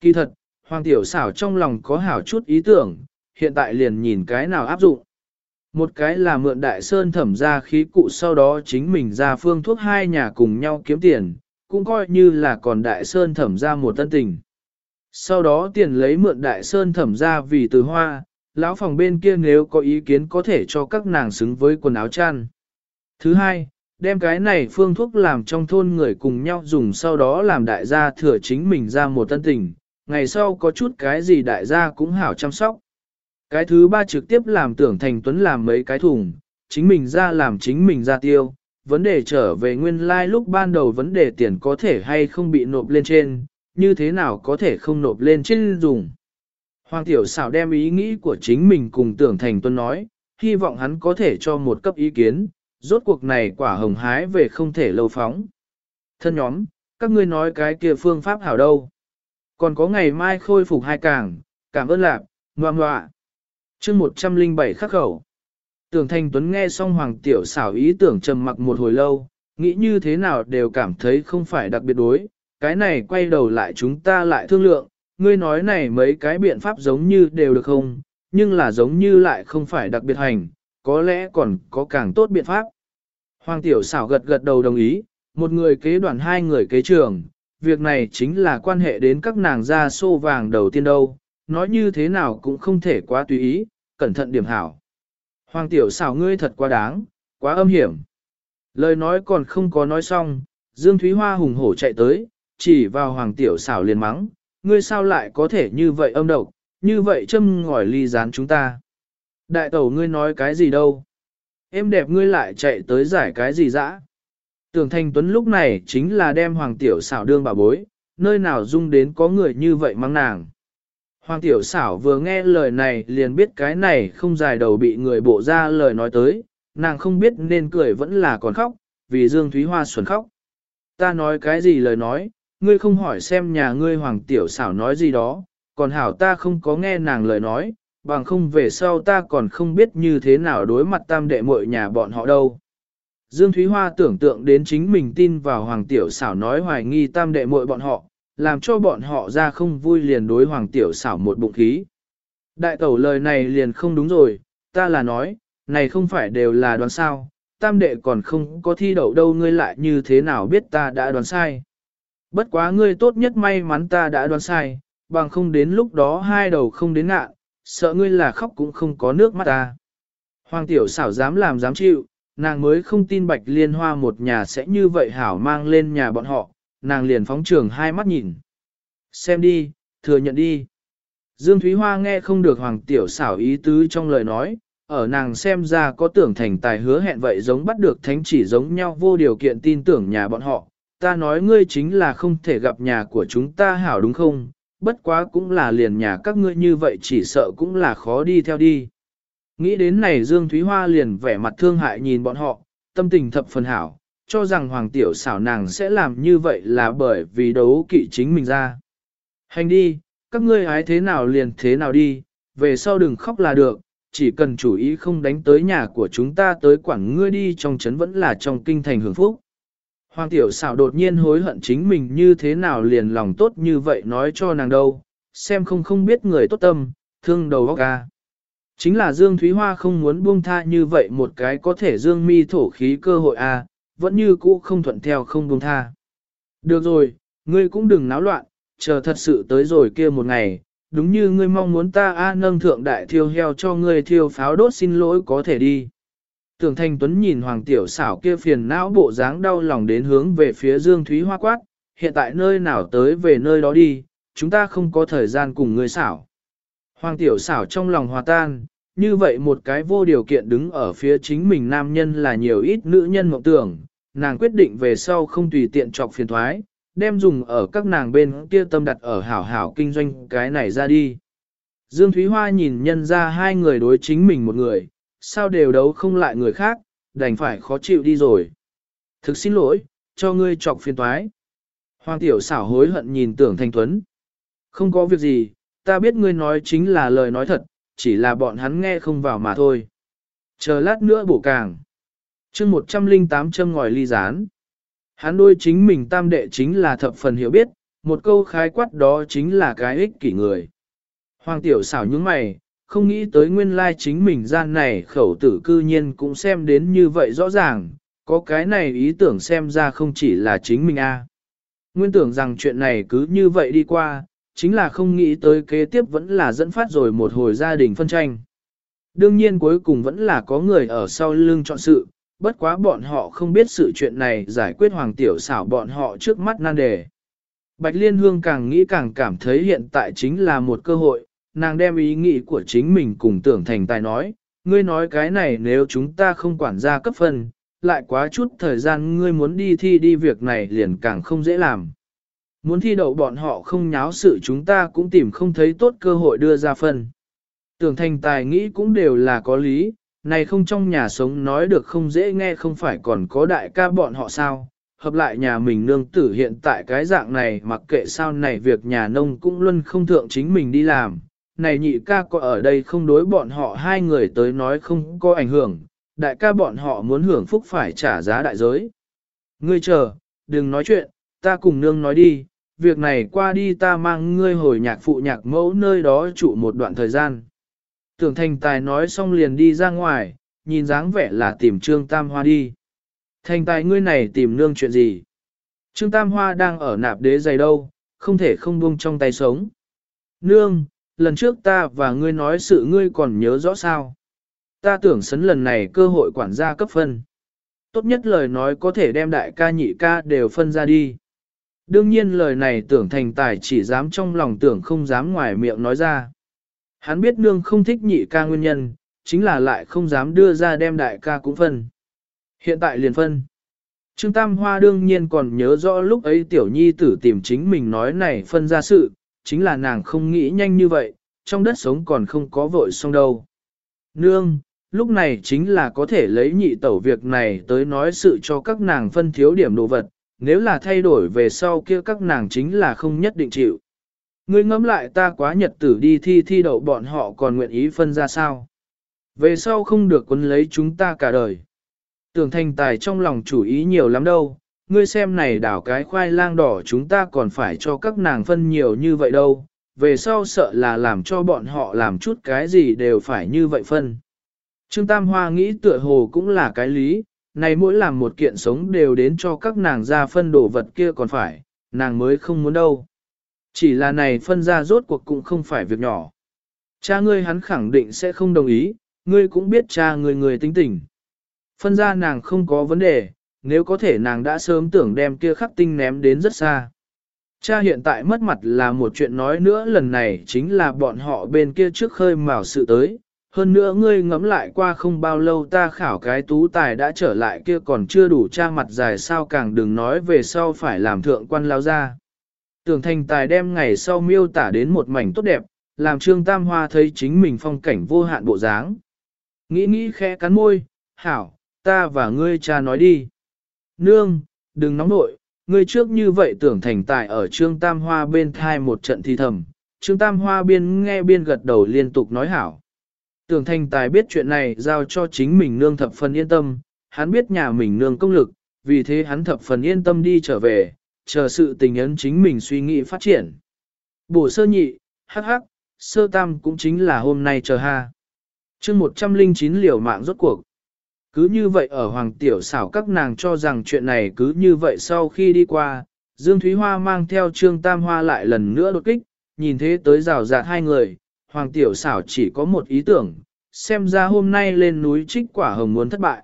Kỳ thật, Hoàng Tiểu xảo trong lòng có hảo chút ý tưởng, hiện tại liền nhìn cái nào áp dụng. Một cái là mượn đại sơn thẩm ra khí cụ sau đó chính mình ra phương thuốc hai nhà cùng nhau kiếm tiền, cũng coi như là còn đại sơn thẩm ra một tân tình. Sau đó tiền lấy mượn đại sơn thẩm ra vì từ hoa, lão phòng bên kia nếu có ý kiến có thể cho các nàng xứng với quần áo chăn. Thứ hai, đem cái này phương thuốc làm trong thôn người cùng nhau dùng sau đó làm đại gia thừa chính mình ra một tân tình, ngày sau có chút cái gì đại gia cũng hảo chăm sóc. Cái thứ ba trực tiếp làm tưởng thành tuấn làm mấy cái thùng, chính mình ra làm chính mình ra tiêu, vấn đề trở về nguyên lai like lúc ban đầu vấn đề tiền có thể hay không bị nộp lên trên, như thế nào có thể không nộp lên trên dùng. Hoàng tiểu xảo đem ý nghĩ của chính mình cùng tưởng thành tuấn nói, hy vọng hắn có thể cho một cấp ý kiến, rốt cuộc này quả hồng hái về không thể lâu phóng. Thân nhóm, các ngươi nói cái kia phương pháp hảo đâu. Còn có ngày mai khôi phục hai càng, cảm ơn lạc, ngoạ ngoạ chương 107 khắc khẩu. Tưởng Thanh Tuấn nghe xong Hoàng Tiểu xảo ý tưởng trầm mặc một hồi lâu, nghĩ như thế nào đều cảm thấy không phải đặc biệt đối, cái này quay đầu lại chúng ta lại thương lượng, ngươi nói này mấy cái biện pháp giống như đều được không, nhưng là giống như lại không phải đặc biệt hành, có lẽ còn có càng tốt biện pháp. Hoàng Tiểu xảo gật gật đầu đồng ý, một người kế đoàn hai người kế trường, việc này chính là quan hệ đến các nàng gia xô vàng đầu tiên đâu, nói như thế nào cũng không thể quá tùy ý, cẩn thận điểm hảo. Hoàng tiểu xảo ngươi thật quá đáng, quá âm hiểm. Lời nói còn không có nói xong, Dương Thúy Hoa hùng hổ chạy tới, chỉ vào hoàng tiểu xảo liền mắng, ngươi sao lại có thể như vậy âm độc, như vậy châm ngòi ly gián chúng ta. Đại tẩu ngươi nói cái gì đâu? Em đẹp ngươi lại chạy tới giải cái gì dã? Tưởng Thanh Tuấn lúc này chính là đem Hoàng Tiểu xảo đương bà bối, nơi nào dung đến có người như vậy mắng nàng. Hoàng Tiểu xảo vừa nghe lời này liền biết cái này không dài đầu bị người bộ ra lời nói tới, nàng không biết nên cười vẫn là còn khóc, vì Dương Thúy Hoa xuẩn khóc. Ta nói cái gì lời nói, ngươi không hỏi xem nhà ngươi Hoàng Tiểu xảo nói gì đó, còn hảo ta không có nghe nàng lời nói, bằng không về sau ta còn không biết như thế nào đối mặt tam đệ muội nhà bọn họ đâu. Dương Thúy Hoa tưởng tượng đến chính mình tin vào Hoàng Tiểu xảo nói hoài nghi tam đệ muội bọn họ, làm cho bọn họ ra không vui liền đối Hoàng Tiểu xảo một bụng khí. Đại tẩu lời này liền không đúng rồi, ta là nói, này không phải đều là đoán sao, tam đệ còn không có thi đậu đâu ngươi lại như thế nào biết ta đã đoán sai. Bất quá ngươi tốt nhất may mắn ta đã đoán sai, bằng không đến lúc đó hai đầu không đến ngạ, sợ ngươi là khóc cũng không có nước mắt ta. Hoàng tiểu xảo dám làm dám chịu, nàng mới không tin bạch liên hoa một nhà sẽ như vậy hảo mang lên nhà bọn họ, nàng liền phóng trường hai mắt nhìn. Xem đi, thừa nhận đi. Dương Thúy Hoa nghe không được hoàng tiểu xảo ý tứ trong lời nói, ở nàng xem ra có tưởng thành tài hứa hẹn vậy giống bắt được thánh chỉ giống nhau vô điều kiện tin tưởng nhà bọn họ. Ta nói ngươi chính là không thể gặp nhà của chúng ta hảo đúng không, bất quá cũng là liền nhà các ngươi như vậy chỉ sợ cũng là khó đi theo đi. Nghĩ đến này Dương Thúy Hoa liền vẻ mặt thương hại nhìn bọn họ, tâm tình thập phần hảo, cho rằng hoàng tiểu xảo nàng sẽ làm như vậy là bởi vì đấu kỵ chính mình ra. Hành đi, các ngươi hái thế nào liền thế nào đi, về sau đừng khóc là được, chỉ cần chủ ý không đánh tới nhà của chúng ta tới quảng ngươi đi trong trấn vẫn là trong kinh thành hưởng phúc. Hoàng tiểu xảo đột nhiên hối hận chính mình như thế nào liền lòng tốt như vậy nói cho nàng đâu, xem không không biết người tốt tâm, thương đầu óc ca. Chính là Dương Thúy Hoa không muốn buông tha như vậy một cái có thể dương mi thổ khí cơ hội a, vẫn như cũ không thuận theo không buông tha. Được rồi, ngươi cũng đừng náo loạn, chờ thật sự tới rồi kia một ngày, đúng như ngươi mong muốn ta a nâng thượng đại thiêu heo cho ngươi thiêu pháo đốt xin lỗi có thể đi. Tưởng Thanh Tuấn nhìn Hoàng Tiểu xảo kia phiền não bộ dáng đau lòng đến hướng về phía Dương Thúy Hoa quát, hiện tại nơi nào tới về nơi đó đi, chúng ta không có thời gian cùng ngươi xảo. Hoàng Tiểu xảo trong lòng hòa tan, như vậy một cái vô điều kiện đứng ở phía chính mình nam nhân là nhiều ít nữ nhân mộng tưởng, nàng quyết định về sau không tùy tiện trọc phiền thoái, đem dùng ở các nàng bên kia tâm đặt ở hảo hảo kinh doanh cái này ra đi. Dương Thúy Hoa nhìn nhân ra hai người đối chính mình một người, sao đều đấu không lại người khác, đành phải khó chịu đi rồi. Thực xin lỗi, cho ngươi trọc phiền toái. Hoàng tiểu xảo hối hận nhìn tưởng thanh tuấn. Không có việc gì, ta biết ngươi nói chính là lời nói thật, chỉ là bọn hắn nghe không vào mà thôi. Chờ lát nữa bổ càng. chương 108 châm ngòi ly rán. Hắn đôi chính mình tam đệ chính là thập phần hiểu biết, một câu khái quát đó chính là cái ích kỷ người. Hoàng tiểu xảo những mày, không nghĩ tới nguyên lai chính mình gian này khẩu tử cư nhiên cũng xem đến như vậy rõ ràng, có cái này ý tưởng xem ra không chỉ là chính mình a. Nguyên tưởng rằng chuyện này cứ như vậy đi qua, chính là không nghĩ tới kế tiếp vẫn là dẫn phát rồi một hồi gia đình phân tranh. Đương nhiên cuối cùng vẫn là có người ở sau lưng chọn sự, bất quá bọn họ không biết sự chuyện này giải quyết hoàng tiểu xảo bọn họ trước mắt nan đề. Bạch Liên Hương càng nghĩ càng cảm thấy hiện tại chính là một cơ hội, nàng đem ý nghĩ của chính mình cùng tưởng thành tài nói, ngươi nói cái này nếu chúng ta không quản gia cấp phân, lại quá chút thời gian ngươi muốn đi thi đi việc này liền càng không dễ làm. Muốn thi đậu bọn họ không nháo sự chúng ta cũng tìm không thấy tốt cơ hội đưa ra phân. Tưởng thành tài nghĩ cũng đều là có lý, này không trong nhà sống nói được không dễ nghe không phải còn có đại ca bọn họ sao, hợp lại nhà mình nương tử hiện tại cái dạng này mặc kệ sao này việc nhà nông cũng luôn không thượng chính mình đi làm, này nhị ca có ở đây không đối bọn họ hai người tới nói không có ảnh hưởng, đại ca bọn họ muốn hưởng phúc phải trả giá đại giới. Ngươi chờ, đừng nói chuyện, ta cùng nương nói đi, việc này qua đi ta mang ngươi hồi nhạc phụ nhạc mẫu nơi đó trụ một đoạn thời gian. Tưởng thành tài nói xong liền đi ra ngoài, nhìn dáng vẻ là tìm Trương Tam Hoa đi. Thành tài ngươi này tìm nương chuyện gì? Trương Tam Hoa đang ở nạp đế giày đâu, không thể không buông trong tay sống. Nương, lần trước ta và ngươi nói sự ngươi còn nhớ rõ sao. Ta tưởng sấn lần này cơ hội quản gia cấp phân. Tốt nhất lời nói có thể đem đại ca nhị ca đều phân ra đi. Đương nhiên lời này tưởng thành tài chỉ dám trong lòng tưởng không dám ngoài miệng nói ra. Hắn biết nương không thích nhị ca nguyên nhân, chính là lại không dám đưa ra đem đại ca cũng phân. Hiện tại liền phân. Trương Tam Hoa đương nhiên còn nhớ rõ lúc ấy tiểu nhi tử tìm chính mình nói này phân ra sự, chính là nàng không nghĩ nhanh như vậy, trong đất sống còn không có vội xong đâu. Nương, lúc này chính là có thể lấy nhị tẩu việc này tới nói sự cho các nàng phân thiếu điểm đồ vật, nếu là thay đổi về sau kia các nàng chính là không nhất định chịu. Ngươi ngẫm lại ta quá nhật tử đi thi thi đậu bọn họ còn nguyện ý phân ra sao. Về sau không được quấn lấy chúng ta cả đời. Tưởng thành tài trong lòng chủ ý nhiều lắm đâu, ngươi xem này đảo cái khoai lang đỏ chúng ta còn phải cho các nàng phân nhiều như vậy đâu, về sau sợ là làm cho bọn họ làm chút cái gì đều phải như vậy phân. Trương Tam Hoa nghĩ tựa hồ cũng là cái lý, này mỗi làm một kiện sống đều đến cho các nàng ra phân đồ vật kia còn phải, nàng mới không muốn đâu. Chỉ là này phân ra rốt cuộc cũng không phải việc nhỏ. Cha ngươi hắn khẳng định sẽ không đồng ý, ngươi cũng biết cha người người tính tình. Phân ra nàng không có vấn đề, nếu có thể nàng đã sớm tưởng đem kia khắc tinh ném đến rất xa. Cha hiện tại mất mặt là một chuyện nói nữa lần này chính là bọn họ bên kia trước khơi mào sự tới. Hơn nữa ngươi ngẫm lại qua không bao lâu ta khảo cái tú tài đã trở lại kia còn chưa đủ cha mặt dài sao càng đừng nói về sau phải làm thượng quan lao ra. Tưởng thành tài đem ngày sau miêu tả đến một mảnh tốt đẹp, làm trương tam hoa thấy chính mình phong cảnh vô hạn bộ dáng. Nghĩ nghĩ khẽ cắn môi, hảo, ta và ngươi cha nói đi. Nương, đừng nóng nội, ngươi trước như vậy tưởng thành tài ở Trương Tam Hoa bên thai một trận thi thầm. Trương Tam Hoa biên nghe biên gật đầu liên tục nói hảo. Tưởng thành tài biết chuyện này giao cho chính mình nương thập phần yên tâm, hắn biết nhà mình nương công lực, vì thế hắn thập phần yên tâm đi trở về, chờ sự tình ấn chính mình suy nghĩ phát triển. Bổ sơ nhị, hắc hắc, sơ tam cũng chính là hôm nay chờ ha. chương 109 liều mạng rốt cuộc. Cứ như vậy ở Hoàng Tiểu xảo các nàng cho rằng chuyện này cứ như vậy sau khi đi qua, Dương Thúy Hoa mang theo Trương Tam Hoa lại lần nữa đột kích, nhìn thế tới rào rạt hai người, Hoàng Tiểu xảo chỉ có một ý tưởng, xem ra hôm nay lên núi trích quả hồng muốn thất bại.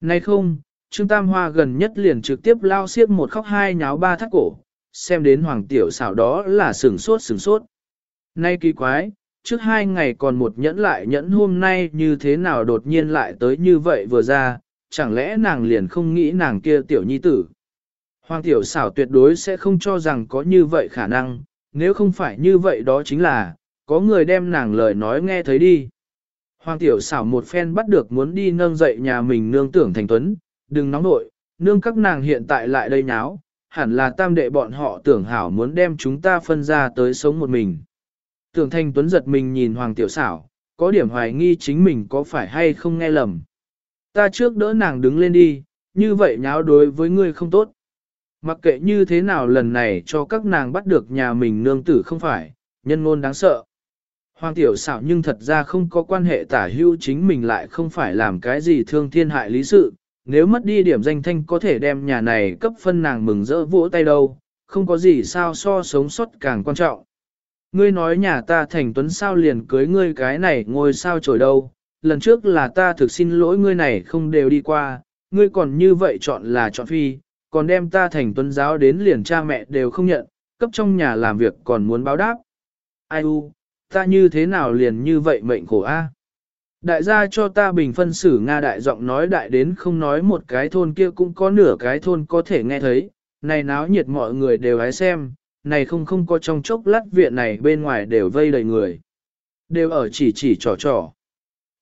Nay không, Trương Tam Hoa gần nhất liền trực tiếp lao xiết một khóc hai nháo ba thắt cổ, xem đến Hoàng Tiểu xảo đó là sừng sốt sừng sốt. Nay kỳ quái, trước hai ngày còn một nhẫn lại nhẫn hôm nay như thế nào đột nhiên lại tới như vậy vừa ra, chẳng lẽ nàng liền không nghĩ nàng kia tiểu nhi tử. Hoàng tiểu xảo tuyệt đối sẽ không cho rằng có như vậy khả năng, nếu không phải như vậy đó chính là, có người đem nàng lời nói nghe thấy đi. Hoàng tiểu xảo một phen bắt được muốn đi nâng dậy nhà mình nương tưởng thành tuấn, đừng nóng nội, nương các nàng hiện tại lại đây nháo, hẳn là tam đệ bọn họ tưởng hảo muốn đem chúng ta phân ra tới sống một mình. Tưởng Thanh Tuấn giật mình nhìn Hoàng Tiểu Xảo, có điểm hoài nghi chính mình có phải hay không nghe lầm. Ta trước đỡ nàng đứng lên đi, như vậy nháo đối với ngươi không tốt. Mặc kệ như thế nào lần này cho các nàng bắt được nhà mình nương tử không phải, nhân ngôn đáng sợ. Hoàng tiểu xảo nhưng thật ra không có quan hệ tả hữu chính mình lại không phải làm cái gì thương thiên hại lý sự, nếu mất đi điểm danh thanh có thể đem nhà này cấp phân nàng mừng rỡ vỗ tay đâu, không có gì sao so sống sót càng quan trọng ngươi nói nhà ta thành tuấn sao liền cưới ngươi cái này ngồi sao trời đâu, lần trước là ta thực xin lỗi ngươi này không đều đi qua, ngươi còn như vậy chọn là chọn phi, còn đem ta thành tuấn giáo đến liền cha mẹ đều không nhận, cấp trong nhà làm việc còn muốn báo đáp. Ai u, ta như thế nào liền như vậy mệnh khổ a? Đại gia cho ta bình phân xử Nga đại giọng nói đại đến không nói một cái thôn kia cũng có nửa cái thôn có thể nghe thấy, này náo nhiệt mọi người đều hái xem, này không không có trong chốc lát viện này bên ngoài đều vây đầy người. Đều ở chỉ chỉ trò trò.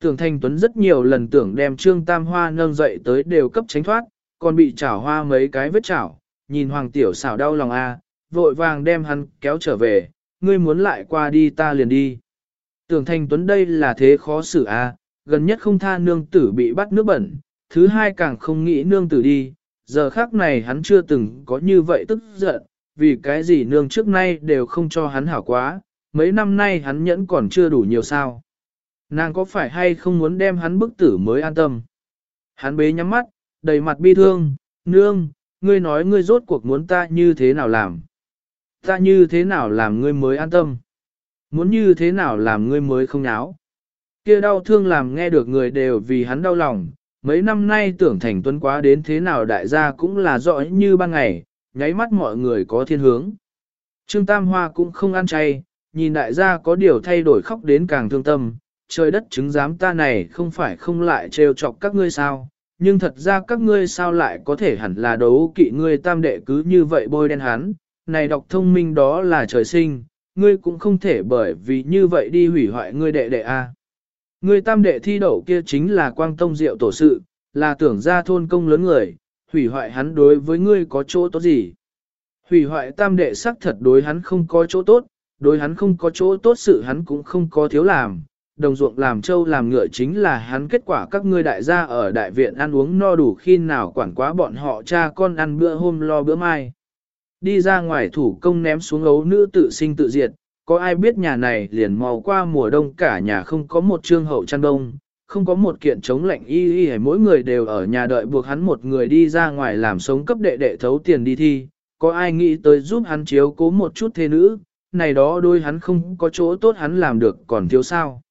Tưởng Thanh Tuấn rất nhiều lần tưởng đem Trương Tam Hoa nâng dậy tới đều cấp tránh thoát, còn bị chảo hoa mấy cái vết chảo, nhìn Hoàng Tiểu xảo đau lòng a, vội vàng đem hắn kéo trở về, ngươi muốn lại qua đi ta liền đi. Tưởng Thanh Tuấn đây là thế khó xử a, gần nhất không tha nương tử bị bắt nước bẩn, thứ hai càng không nghĩ nương tử đi, giờ khác này hắn chưa từng có như vậy tức giận, vì cái gì nương trước nay đều không cho hắn hảo quá, mấy năm nay hắn nhẫn còn chưa đủ nhiều sao. Nàng có phải hay không muốn đem hắn bức tử mới an tâm. Hắn bế nhắm mắt, đầy mặt bi thương, nương, ngươi nói ngươi rốt cuộc muốn ta như thế nào làm. Ta như thế nào làm ngươi mới an tâm. Muốn như thế nào làm ngươi mới không nháo. Kia đau thương làm nghe được người đều vì hắn đau lòng, mấy năm nay tưởng thành tuấn quá đến thế nào đại gia cũng là rõ như ban ngày, nháy mắt mọi người có thiên hướng. Trương Tam Hoa cũng không ăn chay, nhìn đại gia có điều thay đổi khóc đến càng thương tâm, trời đất chứng giám ta này không phải không lại trêu chọc các ngươi sao, nhưng thật ra các ngươi sao lại có thể hẳn là đấu kỵ ngươi tam đệ cứ như vậy bôi đen hắn, này đọc thông minh đó là trời sinh, ngươi cũng không thể bởi vì như vậy đi hủy hoại ngươi đệ đệ a. Ngươi tam đệ thi đậu kia chính là quang tông diệu tổ sự, là tưởng ra thôn công lớn người, hủy hoại hắn đối với ngươi có chỗ tốt gì. Hủy hoại tam đệ sắc thật đối hắn không có chỗ tốt, đối hắn không có chỗ tốt sự hắn cũng không có thiếu làm. Đồng ruộng làm trâu làm ngựa chính là hắn kết quả các ngươi đại gia ở đại viện ăn uống no đủ khi nào quản quá bọn họ cha con ăn bữa hôm lo bữa mai. Đi ra ngoài thủ công ném xuống ấu nữ tự sinh tự diệt, có ai biết nhà này liền mò qua mùa đông cả nhà không có một trương hậu chăn đông, không có một kiện chống lạnh y y hay mỗi người đều ở nhà đợi buộc hắn một người đi ra ngoài làm sống cấp đệ đệ thấu tiền đi thi, có ai nghĩ tới giúp hắn chiếu cố một chút thế nữ, này đó đôi hắn không có chỗ tốt hắn làm được còn thiếu sao.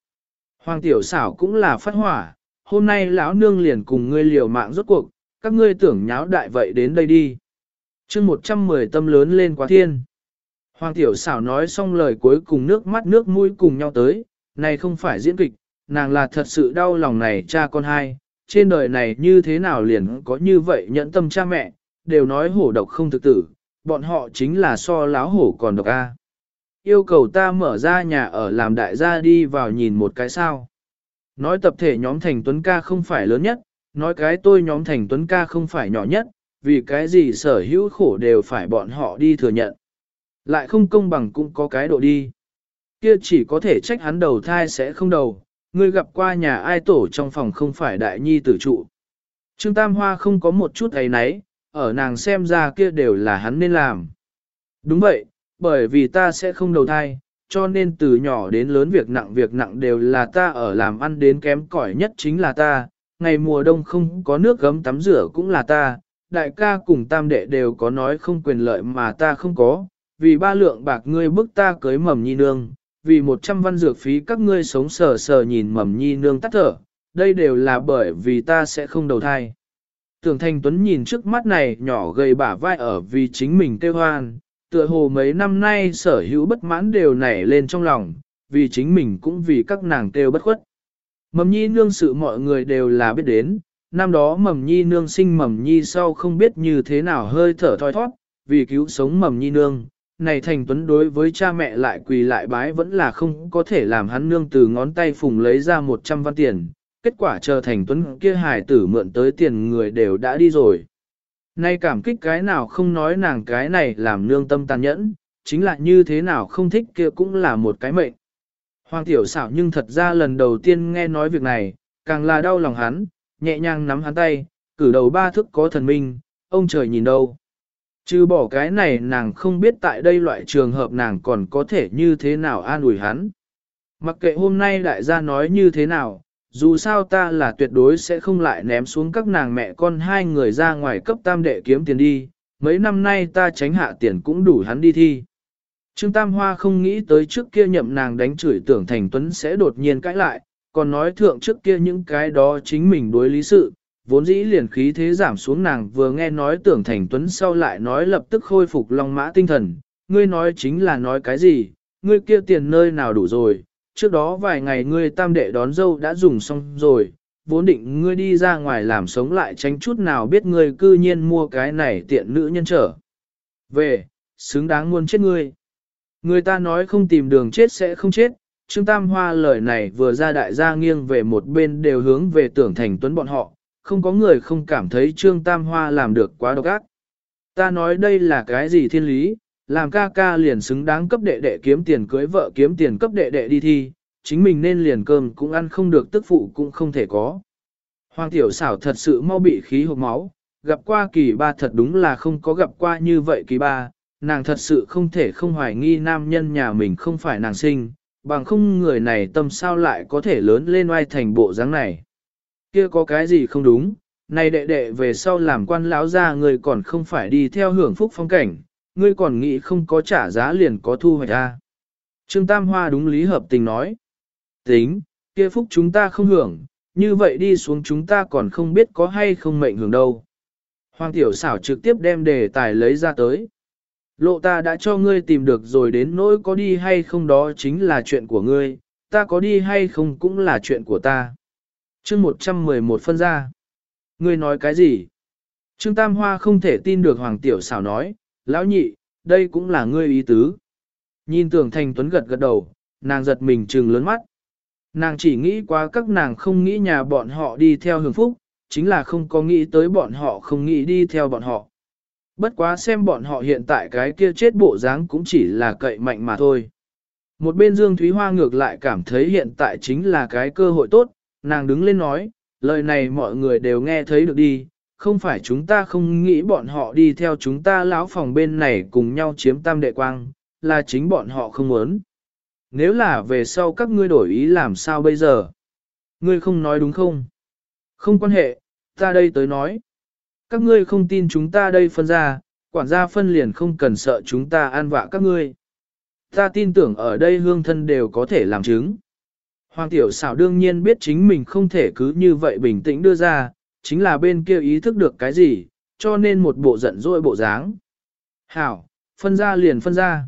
Hoàng tiểu xảo cũng là phát hỏa, hôm nay lão nương liền cùng ngươi liều mạng rốt cuộc, các ngươi tưởng nháo đại vậy đến đây đi chương 110 tâm lớn lên quá thiên. Hoàng tiểu xảo nói xong lời cuối cùng nước mắt nước mũi cùng nhau tới, này không phải diễn kịch, nàng là thật sự đau lòng này cha con hai, trên đời này như thế nào liền có như vậy nhẫn tâm cha mẹ, đều nói hổ độc không thực tử, bọn họ chính là so láo hổ còn độc a. Yêu cầu ta mở ra nhà ở làm đại gia đi vào nhìn một cái sao. Nói tập thể nhóm thành tuấn ca không phải lớn nhất, nói cái tôi nhóm thành tuấn ca không phải nhỏ nhất, vì cái gì sở hữu khổ đều phải bọn họ đi thừa nhận. Lại không công bằng cũng có cái độ đi. Kia chỉ có thể trách hắn đầu thai sẽ không đầu, ngươi gặp qua nhà ai tổ trong phòng không phải đại nhi tử trụ. Trương Tam Hoa không có một chút ấy nấy, ở nàng xem ra kia đều là hắn nên làm. Đúng vậy, bởi vì ta sẽ không đầu thai, cho nên từ nhỏ đến lớn việc nặng việc nặng đều là ta ở làm ăn đến kém cỏi nhất chính là ta, ngày mùa đông không có nước gấm tắm rửa cũng là ta, đại ca cùng tam đệ đều có nói không quyền lợi mà ta không có, vì ba lượng bạc ngươi bức ta cưới mầm nhi nương, vì một trăm văn dược phí các ngươi sống sờ sờ nhìn mầm nhi nương tắt thở, đây đều là bởi vì ta sẽ không đầu thai. Tưởng Thanh Tuấn nhìn trước mắt này nhỏ gầy bả vai ở vì chính mình kêu hoan, tựa hồ mấy năm nay sở hữu bất mãn đều nảy lên trong lòng, vì chính mình cũng vì các nàng kêu bất khuất. Mầm nhi nương sự mọi người đều là biết đến, năm đó mầm nhi nương sinh mầm nhi sau không biết như thế nào hơi thở thoi thoát, vì cứu sống mầm nhi nương. Này thành tuấn đối với cha mẹ lại quỳ lại bái vẫn là không có thể làm hắn nương từ ngón tay phùng lấy ra 100 văn tiền, kết quả chờ thành tuấn kia hài tử mượn tới tiền người đều đã đi rồi. Nay cảm kích cái nào không nói nàng cái này làm nương tâm tàn nhẫn, chính là như thế nào không thích kia cũng là một cái mệnh. Hoàng tiểu xảo nhưng thật ra lần đầu tiên nghe nói việc này, càng là đau lòng hắn, nhẹ nhàng nắm hắn tay, cử đầu ba thức có thần minh, ông trời nhìn đâu. Chứ bỏ cái này nàng không biết tại đây loại trường hợp nàng còn có thể như thế nào an ủi hắn. Mặc kệ hôm nay đại gia nói như thế nào, dù sao ta là tuyệt đối sẽ không lại ném xuống các nàng mẹ con hai người ra ngoài cấp tam đệ kiếm tiền đi, mấy năm nay ta tránh hạ tiền cũng đủ hắn đi thi. Trương Tam Hoa không nghĩ tới trước kia nhậm nàng đánh chửi tưởng Thành Tuấn sẽ đột nhiên cãi lại, còn nói thượng trước kia những cái đó chính mình đối lý sự, vốn dĩ liền khí thế giảm xuống nàng vừa nghe nói tưởng Thành Tuấn sau lại nói lập tức khôi phục long mã tinh thần, ngươi nói chính là nói cái gì, ngươi kia tiền nơi nào đủ rồi, trước đó vài ngày ngươi tam đệ đón dâu đã dùng xong rồi, vốn định ngươi đi ra ngoài làm sống lại tránh chút nào biết ngươi cư nhiên mua cái này tiện nữ nhân trở. Về, xứng đáng muôn chết ngươi. Người ta nói không tìm đường chết sẽ không chết, Trương Tam Hoa lời này vừa ra đại gia nghiêng về một bên đều hướng về tưởng thành tuấn bọn họ, không có người không cảm thấy Trương Tam Hoa làm được quá độc ác. Ta nói đây là cái gì thiên lý, làm ca ca liền xứng đáng cấp đệ đệ kiếm tiền cưới vợ kiếm tiền cấp đệ đệ đi thi, chính mình nên liền cơm cũng ăn không được tức phụ cũng không thể có. Hoàng tiểu xảo thật sự mau bị khí hộp máu, gặp qua kỳ ba thật đúng là không có gặp qua như vậy kỳ ba, nàng thật sự không thể không hoài nghi nam nhân nhà mình không phải nàng sinh, bằng không người này tâm sao lại có thể lớn lên oai thành bộ dáng này. Kia có cái gì không đúng, này đệ đệ về sau làm quan lão ra người còn không phải đi theo hưởng phúc phong cảnh, ngươi còn nghĩ không có trả giá liền có thu hoạch ra. Trương Tam Hoa đúng lý hợp tình nói. Tính, kia phúc chúng ta không hưởng, như vậy đi xuống chúng ta còn không biết có hay không mệnh hưởng đâu. Hoàng tiểu xảo trực tiếp đem đề tài lấy ra tới. Lộ ta đã cho ngươi tìm được rồi đến nỗi có đi hay không đó chính là chuyện của ngươi, ta có đi hay không cũng là chuyện của ta. chương 111 phân ra. Ngươi nói cái gì? Trương Tam Hoa không thể tin được Hoàng Tiểu xảo nói, lão nhị, đây cũng là ngươi ý tứ. Nhìn tưởng thành tuấn gật gật đầu, nàng giật mình trừng lớn mắt. Nàng chỉ nghĩ quá các nàng không nghĩ nhà bọn họ đi theo hưởng phúc, chính là không có nghĩ tới bọn họ không nghĩ đi theo bọn họ. Bất quá xem bọn họ hiện tại cái kia chết bộ dáng cũng chỉ là cậy mạnh mà thôi. Một bên Dương Thúy Hoa ngược lại cảm thấy hiện tại chính là cái cơ hội tốt, nàng đứng lên nói, lời này mọi người đều nghe thấy được đi, không phải chúng ta không nghĩ bọn họ đi theo chúng ta lão phòng bên này cùng nhau chiếm tam đệ quang, là chính bọn họ không muốn. Nếu là về sau các ngươi đổi ý làm sao bây giờ? Ngươi không nói đúng không? Không quan hệ, ta đây tới nói. Các ngươi không tin chúng ta đây phân ra, quản gia phân liền không cần sợ chúng ta an vạ các ngươi. Ta tin tưởng ở đây hương thân đều có thể làm chứng. Hoàng tiểu xảo đương nhiên biết chính mình không thể cứ như vậy bình tĩnh đưa ra, chính là bên kia ý thức được cái gì, cho nên một bộ giận dỗi bộ dáng. Hảo, phân ra liền phân ra.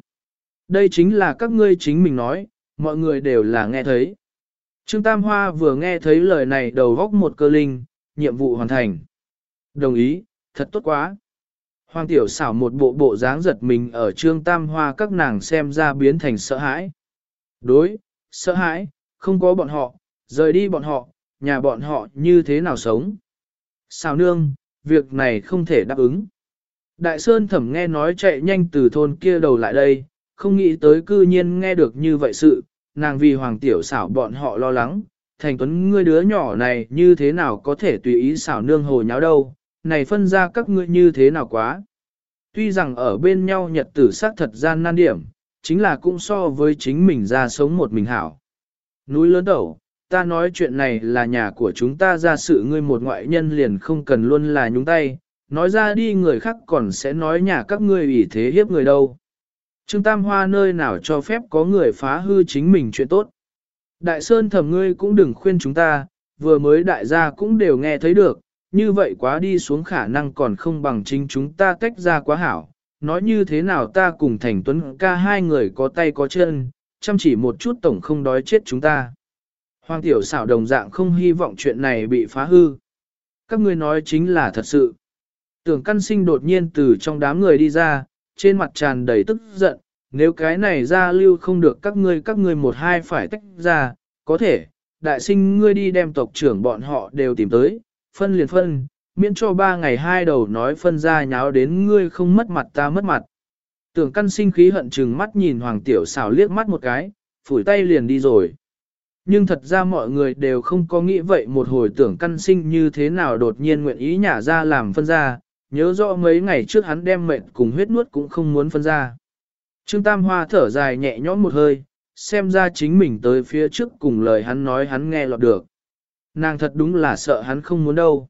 Đây chính là các ngươi chính mình nói, mọi người đều là nghe thấy. Trương Tam Hoa vừa nghe thấy lời này đầu góc một cơ linh, nhiệm vụ hoàn thành. Đồng ý, thật tốt quá. Hoàng tiểu xảo một bộ bộ dáng giật mình ở Trương Tam Hoa các nàng xem ra biến thành sợ hãi. Đối, sợ hãi, không có bọn họ, rời đi bọn họ, nhà bọn họ như thế nào sống. xảo nương, việc này không thể đáp ứng. Đại Sơn thẩm nghe nói chạy nhanh từ thôn kia đầu lại đây, không nghĩ tới cư nhiên nghe được như vậy sự, nàng vì hoàng tiểu xảo bọn họ lo lắng, thành tuấn ngươi đứa nhỏ này như thế nào có thể tùy ý xảo nương hồ nháo đâu, này phân ra các ngươi như thế nào quá. Tuy rằng ở bên nhau nhật tử xác thật gian nan điểm, chính là cũng so với chính mình ra sống một mình hảo. Núi lớn đầu, ta nói chuyện này là nhà của chúng ta ra sự ngươi một ngoại nhân liền không cần luôn là nhúng tay, nói ra đi người khác còn sẽ nói nhà các ngươi ủy thế hiếp người đâu. Trương Tam Hoa nơi nào cho phép có người phá hư chính mình chuyện tốt. Đại Sơn thầm ngươi cũng đừng khuyên chúng ta, vừa mới đại gia cũng đều nghe thấy được, như vậy quá đi xuống khả năng còn không bằng chính chúng ta tách ra quá hảo. Nói như thế nào ta cùng Thành Tuấn ca hai người có tay có chân, chăm chỉ một chút tổng không đói chết chúng ta. Hoàng tiểu xảo đồng dạng không hy vọng chuyện này bị phá hư. Các ngươi nói chính là thật sự. Tưởng căn sinh đột nhiên từ trong đám người đi ra, trên mặt tràn đầy tức giận, nếu cái này ra lưu không được các ngươi các ngươi một hai phải tách ra, có thể, đại sinh ngươi đi đem tộc trưởng bọn họ đều tìm tới, phân liền phân, miễn cho ba ngày hai đầu nói phân ra nháo đến ngươi không mất mặt ta mất mặt. Tưởng căn sinh khí hận chừng mắt nhìn hoàng tiểu xảo liếc mắt một cái, phủi tay liền đi rồi. Nhưng thật ra mọi người đều không có nghĩ vậy một hồi tưởng căn sinh như thế nào đột nhiên nguyện ý nhả ra làm phân ra, nhớ rõ mấy ngày trước hắn đem mệnh cùng huyết nuốt cũng không muốn phân ra. Trương Tam Hoa thở dài nhẹ nhõm một hơi, xem ra chính mình tới phía trước cùng lời hắn nói hắn nghe lọt được. Nàng thật đúng là sợ hắn không muốn đâu.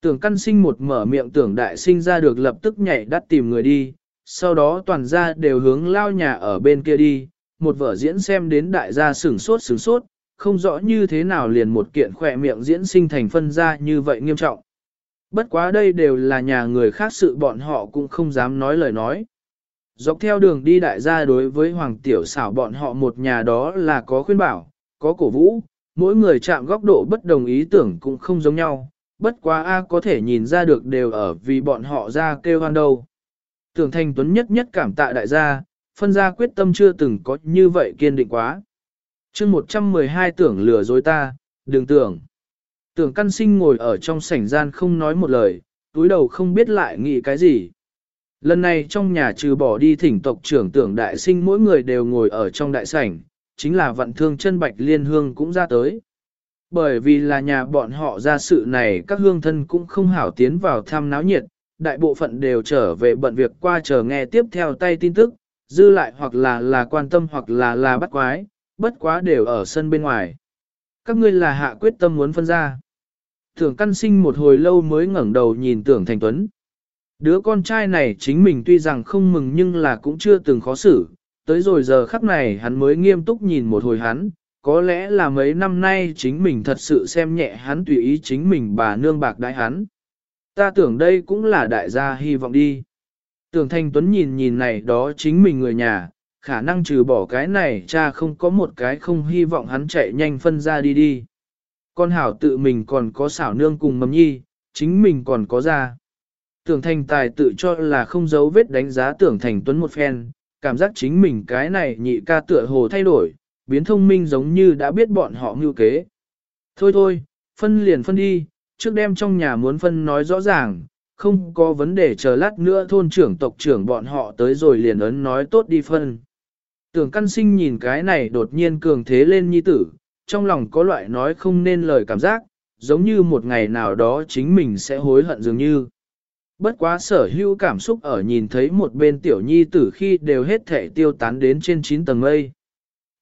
Tưởng căn sinh một mở miệng tưởng đại sinh ra được lập tức nhảy đắt tìm người đi, sau đó toàn ra đều hướng lao nhà ở bên kia đi, một vở diễn xem đến đại gia sửng sốt sửng sốt, không rõ như thế nào liền một kiện khỏe miệng diễn sinh thành phân ra như vậy nghiêm trọng. Bất quá đây đều là nhà người khác sự bọn họ cũng không dám nói lời nói. Dọc theo đường đi đại gia đối với Hoàng Tiểu xảo bọn họ một nhà đó là có khuyên bảo, có cổ vũ, mỗi người chạm góc độ bất đồng ý tưởng cũng không giống nhau, bất quá A có thể nhìn ra được đều ở vì bọn họ ra kêu hoan đâu. Tưởng thành tuấn nhất nhất cảm tạ đại gia, phân ra quyết tâm chưa từng có như vậy kiên định quá. chương 112 tưởng lừa dối ta, đừng tưởng. Tưởng căn sinh ngồi ở trong sảnh gian không nói một lời, túi đầu không biết lại nghĩ cái gì. Lần này trong nhà trừ bỏ đi thỉnh tộc trưởng tưởng đại sinh mỗi người đều ngồi ở trong đại sảnh, chính là vận thương chân bạch liên hương cũng ra tới. Bởi vì là nhà bọn họ ra sự này các hương thân cũng không hảo tiến vào thăm náo nhiệt, đại bộ phận đều trở về bận việc qua chờ nghe tiếp theo tay tin tức, dư lại hoặc là là quan tâm hoặc là là bắt quái, bất quá đều ở sân bên ngoài. Các ngươi là hạ quyết tâm muốn phân ra. Tưởng căn sinh một hồi lâu mới ngẩng đầu nhìn tưởng thành tuấn. Đứa con trai này chính mình tuy rằng không mừng nhưng là cũng chưa từng khó xử, tới rồi giờ khắc này hắn mới nghiêm túc nhìn một hồi hắn, có lẽ là mấy năm nay chính mình thật sự xem nhẹ hắn tùy ý chính mình bà nương bạc đại hắn. Ta tưởng đây cũng là đại gia hy vọng đi. Tưởng Thanh Tuấn nhìn nhìn này đó chính mình người nhà, khả năng trừ bỏ cái này cha không có một cái không hy vọng hắn chạy nhanh phân ra đi đi. Con hảo tự mình còn có xảo nương cùng mầm nhi, chính mình còn có ra. Tưởng Thanh Tài tự cho là không giấu vết đánh giá Tưởng Thành Tuấn một phen, cảm giác chính mình cái này nhị ca tựa hồ thay đổi, biến thông minh giống như đã biết bọn họ mưu kế. Thôi thôi, phân liền phân đi, trước đêm trong nhà muốn phân nói rõ ràng, không có vấn đề chờ lát nữa thôn trưởng tộc trưởng bọn họ tới rồi liền ấn nói tốt đi phân. Tưởng căn sinh nhìn cái này đột nhiên cường thế lên nhi tử, trong lòng có loại nói không nên lời cảm giác, giống như một ngày nào đó chính mình sẽ hối hận dường như. Bất quá sở hữu cảm xúc ở nhìn thấy một bên tiểu nhi tử khi đều hết thể tiêu tán đến trên 9 tầng mây.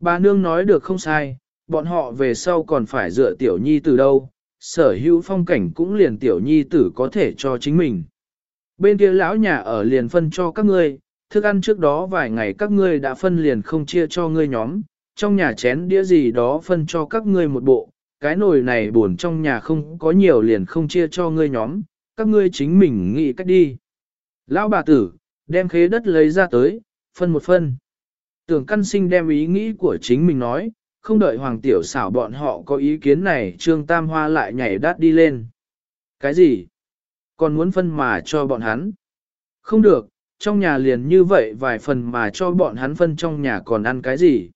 Bà nương nói được không sai, bọn họ về sau còn phải dựa tiểu nhi tử đâu, sở hữu phong cảnh cũng liền tiểu nhi tử có thể cho chính mình. Bên kia lão nhà ở liền phân cho các ngươi, thức ăn trước đó vài ngày các ngươi đã phân liền không chia cho ngươi nhóm, trong nhà chén đĩa gì đó phân cho các ngươi một bộ, cái nồi này buồn trong nhà không có nhiều liền không chia cho ngươi nhóm, các ngươi chính mình nghĩ cách đi. Lão bà tử, đem khế đất lấy ra tới, phân một phân. Tưởng căn sinh đem ý nghĩ của chính mình nói, không đợi hoàng tiểu xảo bọn họ có ý kiến này trương tam hoa lại nhảy đát đi lên. Cái gì? Còn muốn phân mà cho bọn hắn? Không được, trong nhà liền như vậy vài phần mà cho bọn hắn phân trong nhà còn ăn cái gì?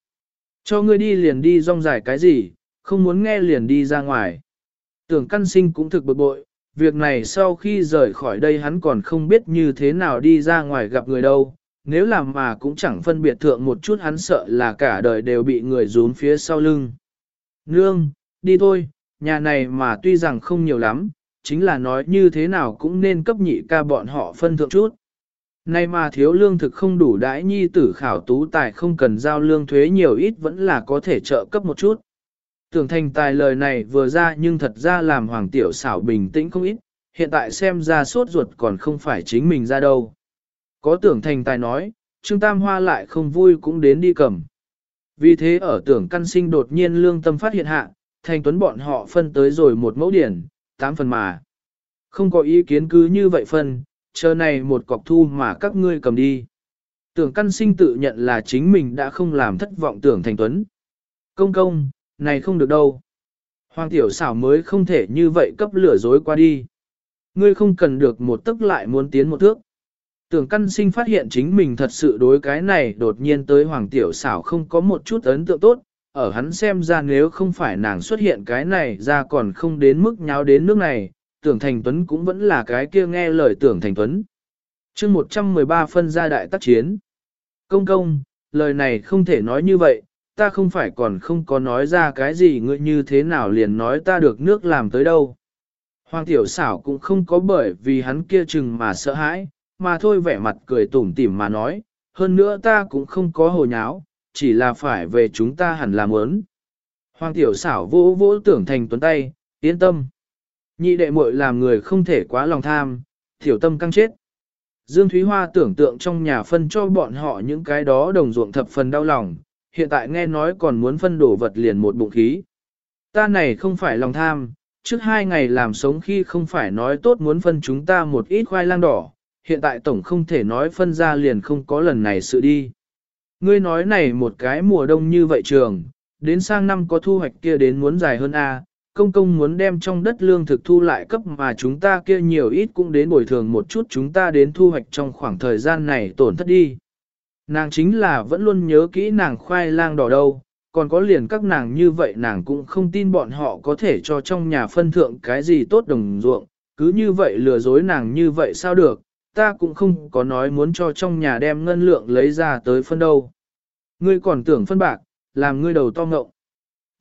Cho ngươi đi liền đi rong dài cái gì, không muốn nghe liền đi ra ngoài. Tưởng căn sinh cũng thực bực bội, việc này sau khi rời khỏi đây hắn còn không biết như thế nào đi ra ngoài gặp người đâu, nếu làm mà cũng chẳng phân biệt thượng một chút hắn sợ là cả đời đều bị người rún phía sau lưng. Nương, đi thôi, nhà này mà tuy rằng không nhiều lắm, chính là nói như thế nào cũng nên cấp nhị ca bọn họ phân thượng chút. Nay mà thiếu lương thực không đủ đãi nhi tử khảo tú tài không cần giao lương thuế nhiều ít vẫn là có thể trợ cấp một chút. Tưởng thành tài lời này vừa ra nhưng thật ra làm hoàng tiểu xảo bình tĩnh không ít, hiện tại xem ra sốt ruột còn không phải chính mình ra đâu. Có tưởng thành tài nói, Trương Tam Hoa lại không vui cũng đến đi cầm. Vì thế ở tưởng căn sinh đột nhiên lương tâm phát hiện hạ, thành tuấn bọn họ phân tới rồi một mẫu điển, tám phần mà. Không có ý kiến cứ như vậy phân, chờ này một cọc thu mà các ngươi cầm đi. Tưởng căn sinh tự nhận là chính mình đã không làm thất vọng tưởng thành tuấn. Công công, này không được đâu. Hoàng tiểu xảo mới không thể như vậy cấp lửa dối qua đi. Ngươi không cần được một tức lại muốn tiến một thước. Tưởng căn sinh phát hiện chính mình thật sự đối cái này đột nhiên tới hoàng tiểu xảo không có một chút ấn tượng tốt, ở hắn xem ra nếu không phải nàng xuất hiện cái này ra còn không đến mức nháo đến nước này, tưởng thành tuấn cũng vẫn là cái kia nghe lời tưởng thành tuấn. chương 113 phân ra đại tác chiến. Công công, lời này không thể nói như vậy, ta không phải còn không có nói ra cái gì ngươi như thế nào liền nói ta được nước làm tới đâu. Hoàng tiểu xảo cũng không có bởi vì hắn kia chừng mà sợ hãi, mà thôi vẻ mặt cười tủm tỉm mà nói, hơn nữa ta cũng không có hồ nháo, chỉ là phải về chúng ta hẳn làm ớn. Hoàng tiểu xảo vỗ vỗ tưởng thành tuấn tay, yên tâm. Nhị đệ muội làm người không thể quá lòng tham, tiểu tâm căng chết. Dương Thúy Hoa tưởng tượng trong nhà phân cho bọn họ những cái đó đồng ruộng thập phần đau lòng, hiện tại nghe nói còn muốn phân đổ vật liền một bụng khí. Ta này không phải lòng tham, trước hai ngày làm sống khi không phải nói tốt muốn phân chúng ta một ít khoai lang đỏ, hiện tại tổng không thể nói phân ra liền không có lần này sự đi. Ngươi nói này một cái mùa đông như vậy trường, đến sang năm có thu hoạch kia đến muốn dài hơn A, công công muốn đem trong đất lương thực thu lại cấp mà chúng ta kia nhiều ít cũng đến bồi thường một chút chúng ta đến thu hoạch trong khoảng thời gian này tổn thất đi. Nàng chính là vẫn luôn nhớ kỹ nàng khoai lang đỏ đâu, còn có liền các nàng như vậy nàng cũng không tin bọn họ có thể cho trong nhà phân thượng cái gì tốt đồng ruộng, cứ như vậy lừa dối nàng như vậy sao được, ta cũng không có nói muốn cho trong nhà đem ngân lượng lấy ra tới phân đâu. Ngươi còn tưởng phân bạc, làm ngươi đầu to ngộng.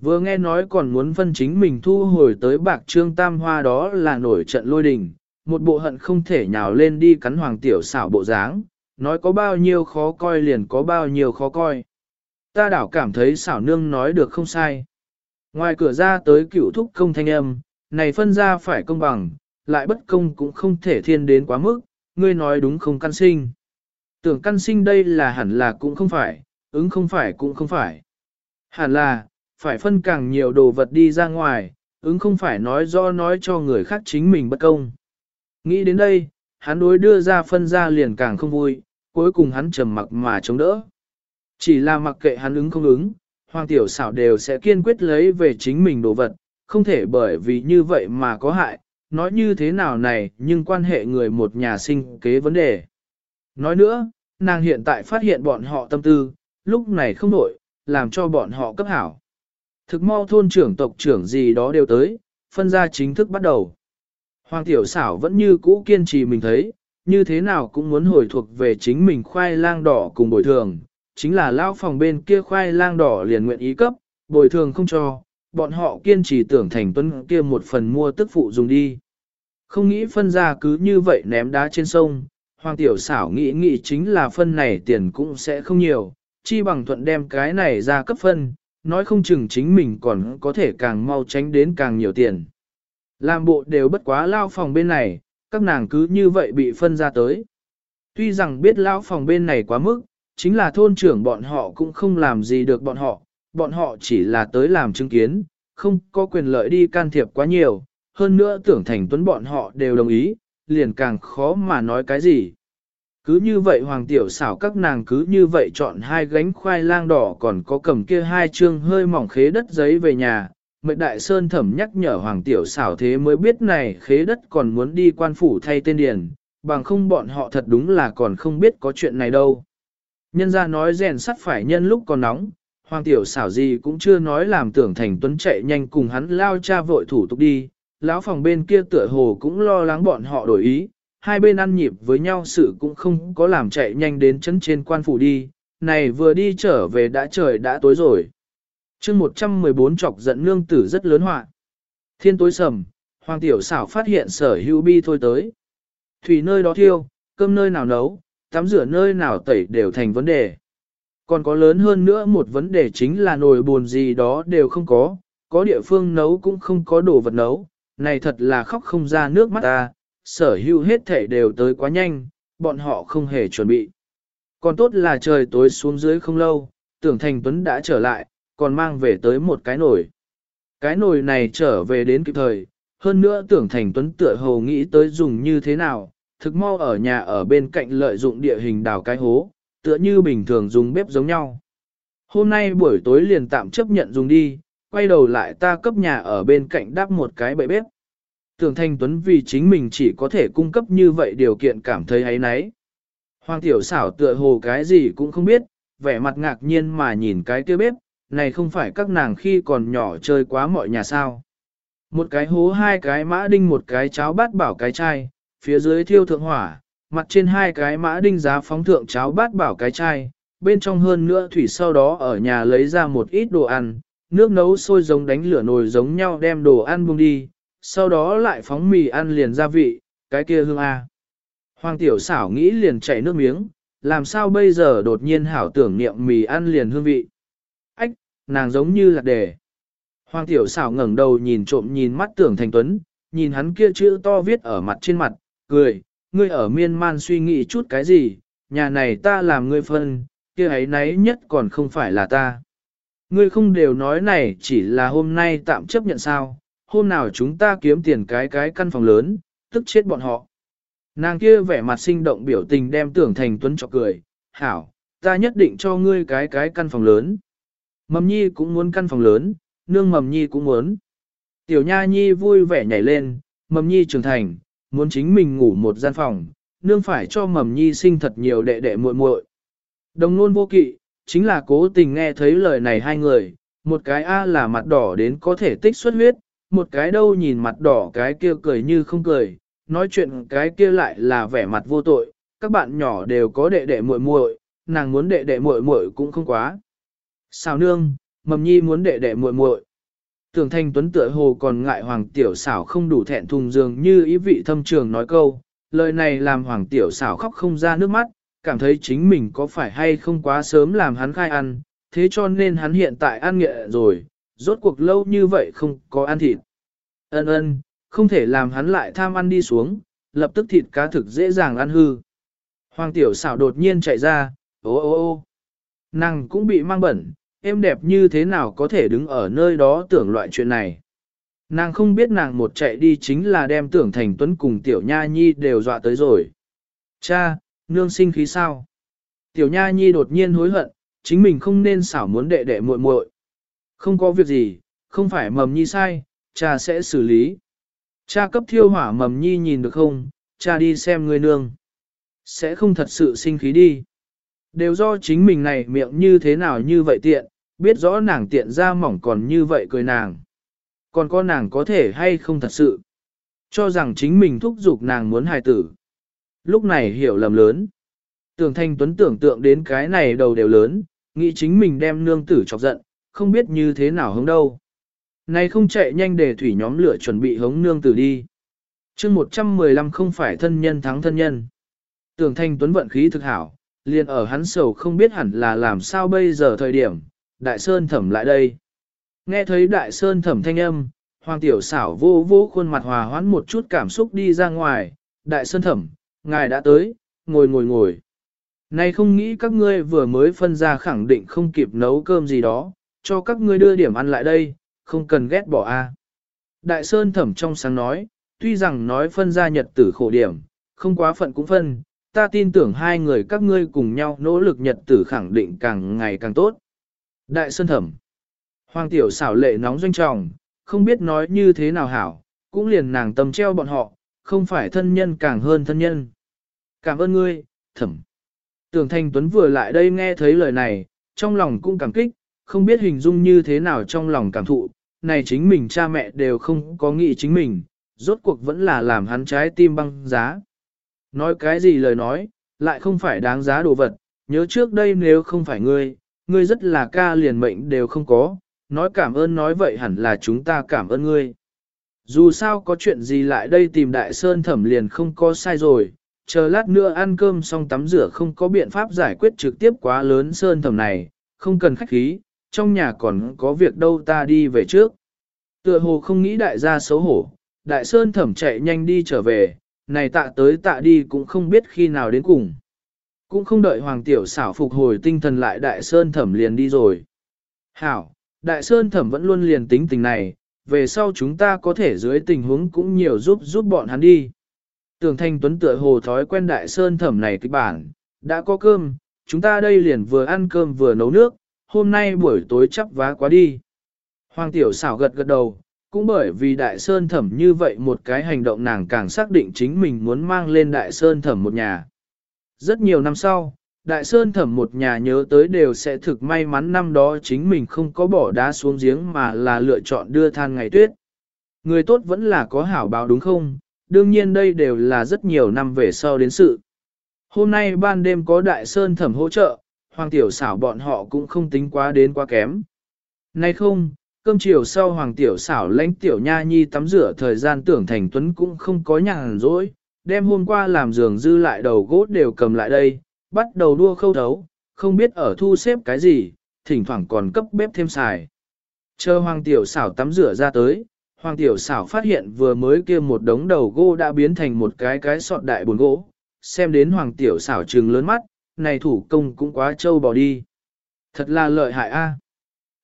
Vừa nghe nói còn muốn phân chính mình thu hồi tới bạc trương tam hoa đó là nổi trận lôi đình, một bộ hận không thể nhào lên đi cắn hoàng tiểu xảo bộ dáng, nói có bao nhiêu khó coi liền có bao nhiêu khó coi. Ta đảo cảm thấy xảo nương nói được không sai. Ngoài cửa ra tới cựu thúc công thanh âm, này phân ra phải công bằng, lại bất công cũng không thể thiên đến quá mức, ngươi nói đúng không căn sinh. Tưởng căn sinh đây là hẳn là cũng không phải, ứng không phải cũng không phải. Hẳn là, phải phân càng nhiều đồ vật đi ra ngoài, ứng không phải nói do nói cho người khác chính mình bất công. Nghĩ đến đây, hắn đối đưa ra phân ra liền càng không vui, cuối cùng hắn trầm mặc mà chống đỡ. Chỉ là mặc kệ hắn ứng không ứng, hoàng tiểu xảo đều sẽ kiên quyết lấy về chính mình đồ vật, không thể bởi vì như vậy mà có hại, nói như thế nào này nhưng quan hệ người một nhà sinh kế vấn đề. Nói nữa, nàng hiện tại phát hiện bọn họ tâm tư, lúc này không nổi, làm cho bọn họ cấp hảo. Thực mau thôn trưởng tộc trưởng gì đó đều tới, phân ra chính thức bắt đầu. Hoàng tiểu xảo vẫn như cũ kiên trì mình thấy, như thế nào cũng muốn hồi thuộc về chính mình khoai lang đỏ cùng bồi thường, chính là lao phòng bên kia khoai lang đỏ liền nguyện ý cấp, bồi thường không cho, bọn họ kiên trì tưởng thành tuấn kia một phần mua tức phụ dùng đi. Không nghĩ phân ra cứ như vậy ném đá trên sông, hoàng tiểu xảo nghĩ nghĩ chính là phân này tiền cũng sẽ không nhiều, chi bằng thuận đem cái này ra cấp phân, nói không chừng chính mình còn có thể càng mau tránh đến càng nhiều tiền. Làm bộ đều bất quá lao phòng bên này, các nàng cứ như vậy bị phân ra tới. Tuy rằng biết lão phòng bên này quá mức, chính là thôn trưởng bọn họ cũng không làm gì được bọn họ, bọn họ chỉ là tới làm chứng kiến, không có quyền lợi đi can thiệp quá nhiều, hơn nữa tưởng thành tuấn bọn họ đều đồng ý, liền càng khó mà nói cái gì. Cứ như vậy hoàng tiểu xảo các nàng cứ như vậy chọn hai gánh khoai lang đỏ còn có cầm kia hai chương hơi mỏng khế đất giấy về nhà. Mệnh đại sơn thẩm nhắc nhở hoàng tiểu xảo thế mới biết này khế đất còn muốn đi quan phủ thay tên điền, bằng không bọn họ thật đúng là còn không biết có chuyện này đâu. Nhân ra nói rèn sắt phải nhân lúc còn nóng, hoàng tiểu xảo gì cũng chưa nói làm tưởng thành tuấn chạy nhanh cùng hắn lao cha vội thủ tục đi, lão phòng bên kia tựa hồ cũng lo lắng bọn họ đổi ý, hai bên ăn nhịp với nhau sự cũng không có làm chạy nhanh đến chân trên quan phủ đi, này vừa đi trở về đã trời đã tối rồi chương 114 chọc giận nương tử rất lớn họa Thiên tối sầm, hoàng tiểu xảo phát hiện sở hữu bi thôi tới. Thủy nơi đó thiêu, cơm nơi nào nấu, tắm rửa nơi nào tẩy đều thành vấn đề. Còn có lớn hơn nữa một vấn đề chính là nồi buồn gì đó đều không có, có địa phương nấu cũng không có đồ vật nấu, này thật là khóc không ra nước mắt ta, sở hữu hết thể đều tới quá nhanh, bọn họ không hề chuẩn bị. Còn tốt là trời tối xuống dưới không lâu, tưởng thành tuấn đã trở lại, còn mang về tới một cái nồi. Cái nồi này trở về đến kịp thời, hơn nữa tưởng thành tuấn tựa hồ nghĩ tới dùng như thế nào, thực mau ở nhà ở bên cạnh lợi dụng địa hình đào cái hố, tựa như bình thường dùng bếp giống nhau. Hôm nay buổi tối liền tạm chấp nhận dùng đi, quay đầu lại ta cấp nhà ở bên cạnh đắp một cái bậy bếp. Tưởng Thanh Tuấn vì chính mình chỉ có thể cung cấp như vậy điều kiện cảm thấy ấy nấy. Hoàng tiểu xảo tựa hồ cái gì cũng không biết, vẻ mặt ngạc nhiên mà nhìn cái kia bếp, này không phải các nàng khi còn nhỏ chơi quá mọi nhà sao. Một cái hố hai cái mã đinh một cái cháo bát bảo cái chai, phía dưới thiêu thượng hỏa, mặt trên hai cái mã đinh giá phóng thượng cháo bát bảo cái chai, bên trong hơn nữa thủy sau đó ở nhà lấy ra một ít đồ ăn, nước nấu sôi giống đánh lửa nồi giống nhau đem đồ ăn buông đi, sau đó lại phóng mì ăn liền gia vị, cái kia hương A. Hoàng tiểu xảo nghĩ liền chảy nước miếng, làm sao bây giờ đột nhiên hảo tưởng niệm mì ăn liền hương vị. Nàng giống như là đề. Hoàng tiểu xảo ngẩng đầu nhìn trộm nhìn mắt tưởng thành tuấn, nhìn hắn kia chữ to viết ở mặt trên mặt, cười, ngươi ở miên man suy nghĩ chút cái gì, nhà này ta làm ngươi phân, kia ấy nấy nhất còn không phải là ta. Ngươi không đều nói này chỉ là hôm nay tạm chấp nhận sao, hôm nào chúng ta kiếm tiền cái cái căn phòng lớn, tức chết bọn họ. Nàng kia vẻ mặt sinh động biểu tình đem tưởng thành tuấn cho cười, hảo, ta nhất định cho ngươi cái cái căn phòng lớn. Mầm nhi cũng muốn căn phòng lớn, nương mầm nhi cũng muốn. Tiểu nha nhi vui vẻ nhảy lên, mầm nhi trưởng thành, muốn chính mình ngủ một gian phòng, nương phải cho mầm nhi sinh thật nhiều đệ đệ muội muội. Đồng nôn vô kỵ, chính là cố tình nghe thấy lời này hai người, một cái A là mặt đỏ đến có thể tích xuất huyết, một cái đâu nhìn mặt đỏ cái kia cười như không cười, nói chuyện cái kia lại là vẻ mặt vô tội, các bạn nhỏ đều có đệ đệ muội muội, nàng muốn đệ đệ muội muội cũng không quá. Sao nương, mầm nhi muốn đệ đệ muội muội. Tưởng thanh tuấn tựa hồ còn ngại hoàng tiểu xảo không đủ thẹn thùng dường như ý vị thâm trường nói câu, lời này làm hoàng tiểu xảo khóc không ra nước mắt, cảm thấy chính mình có phải hay không quá sớm làm hắn khai ăn, thế cho nên hắn hiện tại ăn nghệ rồi, rốt cuộc lâu như vậy không có ăn thịt. Ân ân, không thể làm hắn lại tham ăn đi xuống, lập tức thịt cá thực dễ dàng ăn hư. Hoàng tiểu xảo đột nhiên chạy ra, ô ô ô, nàng cũng bị mang bẩn, em đẹp như thế nào có thể đứng ở nơi đó tưởng loại chuyện này. Nàng không biết nàng một chạy đi chính là đem tưởng thành tuấn cùng tiểu nha nhi đều dọa tới rồi. Cha, nương sinh khí sao? Tiểu nha nhi đột nhiên hối hận, chính mình không nên xảo muốn đệ đệ muội muội. Không có việc gì, không phải mầm nhi sai, cha sẽ xử lý. Cha cấp thiêu hỏa mầm nhi nhìn được không, cha đi xem người nương. Sẽ không thật sự sinh khí đi. Đều do chính mình này miệng như thế nào như vậy tiện, biết rõ nàng tiện ra mỏng còn như vậy cười nàng. Còn có nàng có thể hay không thật sự. Cho rằng chính mình thúc giục nàng muốn hài tử. Lúc này hiểu lầm lớn. Tưởng thanh tuấn tưởng tượng đến cái này đầu đều lớn, nghĩ chính mình đem nương tử chọc giận, không biết như thế nào hống đâu. Này không chạy nhanh để thủy nhóm lửa chuẩn bị hống nương tử đi. chương 115 không phải thân nhân thắng thân nhân. Tưởng thanh tuấn vận khí thực hảo, liền ở hắn sầu không biết hẳn là làm sao bây giờ thời điểm, đại sơn thẩm lại đây. Nghe thấy đại sơn thẩm thanh âm, hoàng tiểu xảo vô vô khuôn mặt hòa hoãn một chút cảm xúc đi ra ngoài, đại sơn thẩm, ngài đã tới, ngồi ngồi ngồi. Này không nghĩ các ngươi vừa mới phân ra khẳng định không kịp nấu cơm gì đó, cho các ngươi đưa điểm ăn lại đây, không cần ghét bỏ a. Đại Sơn thẩm trong sáng nói, tuy rằng nói phân ra nhật tử khổ điểm, không quá phận cũng phân, ta tin tưởng hai người các ngươi cùng nhau nỗ lực nhật tử khẳng định càng ngày càng tốt. Đại Sơn thẩm, Hoàng tiểu xảo lệ nóng doanh trọng, không biết nói như thế nào hảo, cũng liền nàng tâm treo bọn họ, không phải thân nhân càng hơn thân nhân. Cảm ơn ngươi, thẩm. Tưởng Thanh Tuấn vừa lại đây nghe thấy lời này, trong lòng cũng cảm kích, không biết hình dung như thế nào trong lòng cảm thụ, này chính mình cha mẹ đều không có nghĩ chính mình, rốt cuộc vẫn là làm hắn trái tim băng giá. Nói cái gì lời nói, lại không phải đáng giá đồ vật, nhớ trước đây nếu không phải ngươi, ngươi rất là ca liền mệnh đều không có, nói cảm ơn nói vậy hẳn là chúng ta cảm ơn ngươi. Dù sao có chuyện gì lại đây tìm đại sơn thẩm liền không có sai rồi, chờ lát nữa ăn cơm xong tắm rửa không có biện pháp giải quyết trực tiếp quá lớn sơn thẩm này, không cần khách khí, trong nhà còn có việc đâu ta đi về trước. Tựa hồ không nghĩ đại gia xấu hổ, đại sơn thẩm chạy nhanh đi trở về, này tạ tới tạ đi cũng không biết khi nào đến cùng. Cũng không đợi hoàng tiểu xảo phục hồi tinh thần lại đại sơn thẩm liền đi rồi. Hảo, đại sơn thẩm vẫn luôn liền tính tình này, về sau chúng ta có thể dưới tình huống cũng nhiều giúp giúp bọn hắn đi. Tưởng thanh tuấn tựa hồ thói quen đại sơn thẩm này kịch bản, đã có cơm, chúng ta đây liền vừa ăn cơm vừa nấu nước, hôm nay buổi tối chắp vá quá đi. Hoàng tiểu xảo gật gật đầu, cũng bởi vì đại sơn thẩm như vậy một cái hành động nàng càng xác định chính mình muốn mang lên đại sơn thẩm một nhà. Rất nhiều năm sau, đại sơn thẩm một nhà nhớ tới đều sẽ thực may mắn năm đó chính mình không có bỏ đá xuống giếng mà là lựa chọn đưa than ngày tuyết. Người tốt vẫn là có hảo báo đúng không? Đương nhiên đây đều là rất nhiều năm về sau đến sự. Hôm nay ban đêm có đại sơn thẩm hỗ trợ, hoàng tiểu xảo bọn họ cũng không tính quá đến quá kém. Nay không, cơm chiều sau hoàng tiểu xảo lãnh tiểu nha nhi tắm rửa thời gian tưởng thành tuấn cũng không có nhàn rỗi, đem hôm qua làm giường dư lại đầu gốt đều cầm lại đây, bắt đầu đua khâu thấu, không biết ở thu xếp cái gì, thỉnh thoảng còn cấp bếp thêm xài. Chờ hoàng tiểu xảo tắm rửa ra tới, hoàng tiểu xảo phát hiện vừa mới kia một đống đầu gỗ đã biến thành một cái cái sọt đại buồn gỗ, xem đến hoàng tiểu xảo trừng lớn mắt, này thủ công cũng quá trâu bỏ đi. Thật là lợi hại a.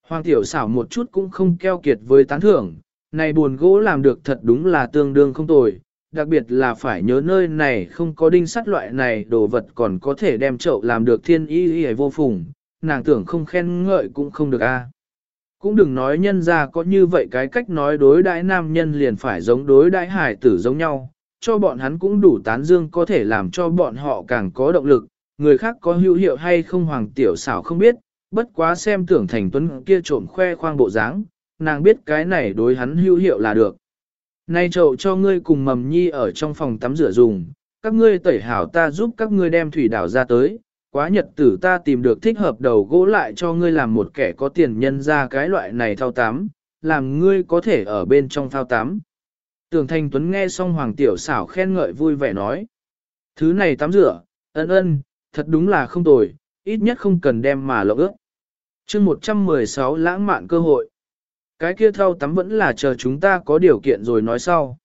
Hoàng tiểu xảo một chút cũng không keo kiệt với tán thưởng, này buồn gỗ làm được thật đúng là tương đương không tồi, đặc biệt là phải nhớ nơi này không có đinh sắt loại này đồ vật còn có thể đem chậu làm được thiên y y vô phùng, nàng tưởng không khen ngợi cũng không được a. À. Cũng đừng nói nhân ra có như vậy cái cách nói đối đãi nam nhân liền phải giống đối đãi hải tử giống nhau, cho bọn hắn cũng đủ tán dương có thể làm cho bọn họ càng có động lực, người khác có hữu hiệu hay không hoàng tiểu xảo không biết, bất quá xem tưởng thành tuấn kia trộm khoe khoang bộ dáng, nàng biết cái này đối hắn hữu hiệu là được. Nay chậu cho ngươi cùng mầm nhi ở trong phòng tắm rửa dùng, các ngươi tẩy hảo ta giúp các ngươi đem thủy đảo ra tới, quá nhật tử ta tìm được thích hợp đầu gỗ lại cho ngươi làm một kẻ có tiền nhân ra cái loại này thao tắm, làm ngươi có thể ở bên trong thao tắm. Tưởng Thanh Tuấn nghe xong Hoàng Tiểu xảo khen ngợi vui vẻ nói. Thứ này tắm rửa, ân ân, thật đúng là không tồi, ít nhất không cần đem mà lộ ước chương 116 lãng mạn cơ hội. Cái kia thao tắm vẫn là chờ chúng ta có điều kiện rồi nói sau.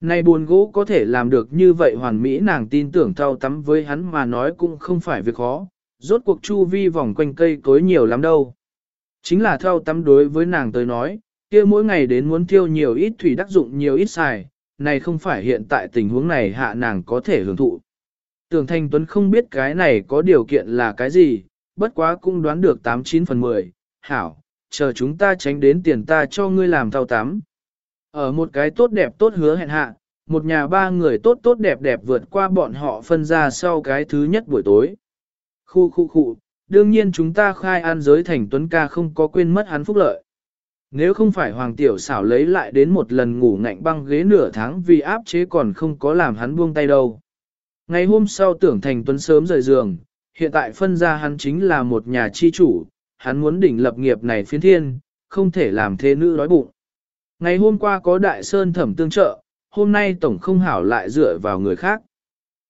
Này buồn gỗ có thể làm được như vậy hoàn mỹ nàng tin tưởng thao tắm với hắn mà nói cũng không phải việc khó, rốt cuộc chu vi vòng quanh cây cối nhiều lắm đâu. Chính là thao tắm đối với nàng tới nói, kia mỗi ngày đến muốn tiêu nhiều ít thủy đắc dụng nhiều ít xài, này không phải hiện tại tình huống này hạ nàng có thể hưởng thụ. Tưởng Thanh Tuấn không biết cái này có điều kiện là cái gì, bất quá cũng đoán được 89 phần 10, hảo, chờ chúng ta tránh đến tiền ta cho ngươi làm thao tắm. Ở một cái tốt đẹp tốt hứa hẹn hạ, một nhà ba người tốt tốt đẹp đẹp vượt qua bọn họ phân ra sau cái thứ nhất buổi tối. Khu khu khu, đương nhiên chúng ta khai an giới thành tuấn ca không có quên mất hắn phúc lợi. Nếu không phải Hoàng Tiểu xảo lấy lại đến một lần ngủ ngạnh băng ghế nửa tháng vì áp chế còn không có làm hắn buông tay đâu. Ngày hôm sau tưởng thành tuấn sớm rời giường, hiện tại phân ra hắn chính là một nhà chi chủ, hắn muốn đỉnh lập nghiệp này phiến thiên, không thể làm thế nữ đói bụng. Ngày hôm qua có đại sơn thẩm tương trợ, hôm nay tổng không hảo lại dựa vào người khác.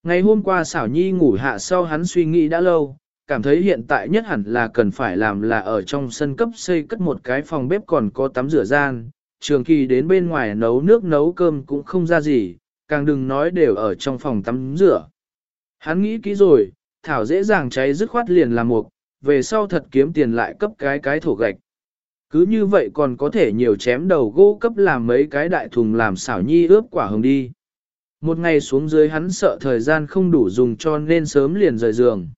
Ngày hôm qua xảo nhi ngủ hạ sau hắn suy nghĩ đã lâu, cảm thấy hiện tại nhất hẳn là cần phải làm là ở trong sân cấp xây cất một cái phòng bếp còn có tắm rửa gian, trường kỳ đến bên ngoài nấu nước nấu cơm cũng không ra gì, càng đừng nói đều ở trong phòng tắm rửa. Hắn nghĩ kỹ rồi, thảo dễ dàng cháy dứt khoát liền làm mục, về sau thật kiếm tiền lại cấp cái cái thổ gạch. Cứ như vậy còn có thể nhiều chém đầu gỗ cấp làm mấy cái đại thùng làm xảo nhi ướp quả hồng đi. Một ngày xuống dưới hắn sợ thời gian không đủ dùng cho nên sớm liền rời giường.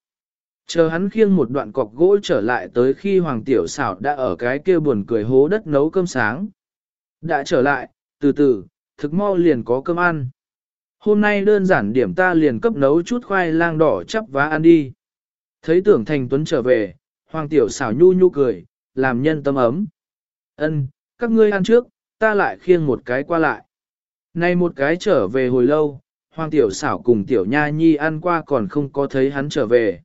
Chờ hắn khiêng một đoạn cọc gỗ trở lại tới khi Hoàng Tiểu xảo đã ở cái kia buồn cười hố đất nấu cơm sáng. Đã trở lại, từ từ, thực mau liền có cơm ăn. Hôm nay đơn giản điểm ta liền cấp nấu chút khoai lang đỏ chắp và ăn đi. Thấy tưởng thành tuấn trở về, Hoàng Tiểu xảo nhu nhu cười, làm nhân tâm ấm. Ân, các ngươi ăn trước, ta lại khiêng một cái qua lại. Nay một cái trở về hồi lâu, Hoàng Tiểu xảo cùng Tiểu Nha Nhi ăn qua còn không có thấy hắn trở về.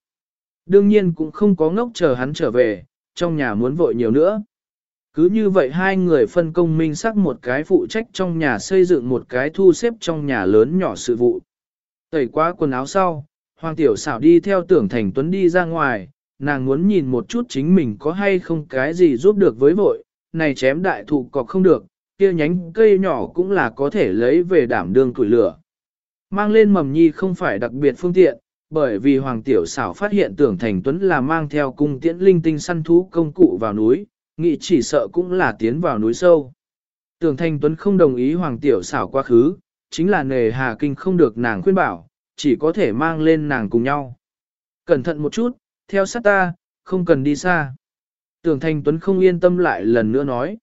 Đương nhiên cũng không có ngốc chờ hắn trở về, trong nhà muốn vội nhiều nữa. Cứ như vậy hai người phân công minh sắc một cái phụ trách trong nhà xây dựng một cái thu xếp trong nhà lớn nhỏ sự vụ. Tẩy qua quần áo sau, Hoàng Tiểu xảo đi theo tưởng Thành Tuấn đi ra ngoài, nàng muốn nhìn một chút chính mình có hay không cái gì giúp được với vội, này chém đại thụ cọc không được, kia nhánh cây nhỏ cũng là có thể lấy về đảm đương tuổi lửa. Mang lên mầm nhi không phải đặc biệt phương tiện, bởi vì Hoàng Tiểu xảo phát hiện tưởng Thành Tuấn là mang theo cung tiễn linh tinh săn thú công cụ vào núi, nghĩ chỉ sợ cũng là tiến vào núi sâu. Tưởng Thanh Tuấn không đồng ý Hoàng Tiểu xảo quá khứ, chính là nề hà kinh không được nàng khuyên bảo, chỉ có thể mang lên nàng cùng nhau. Cẩn thận một chút, theo sát ta, không cần đi xa. Tưởng Thanh Tuấn không yên tâm lại lần nữa nói.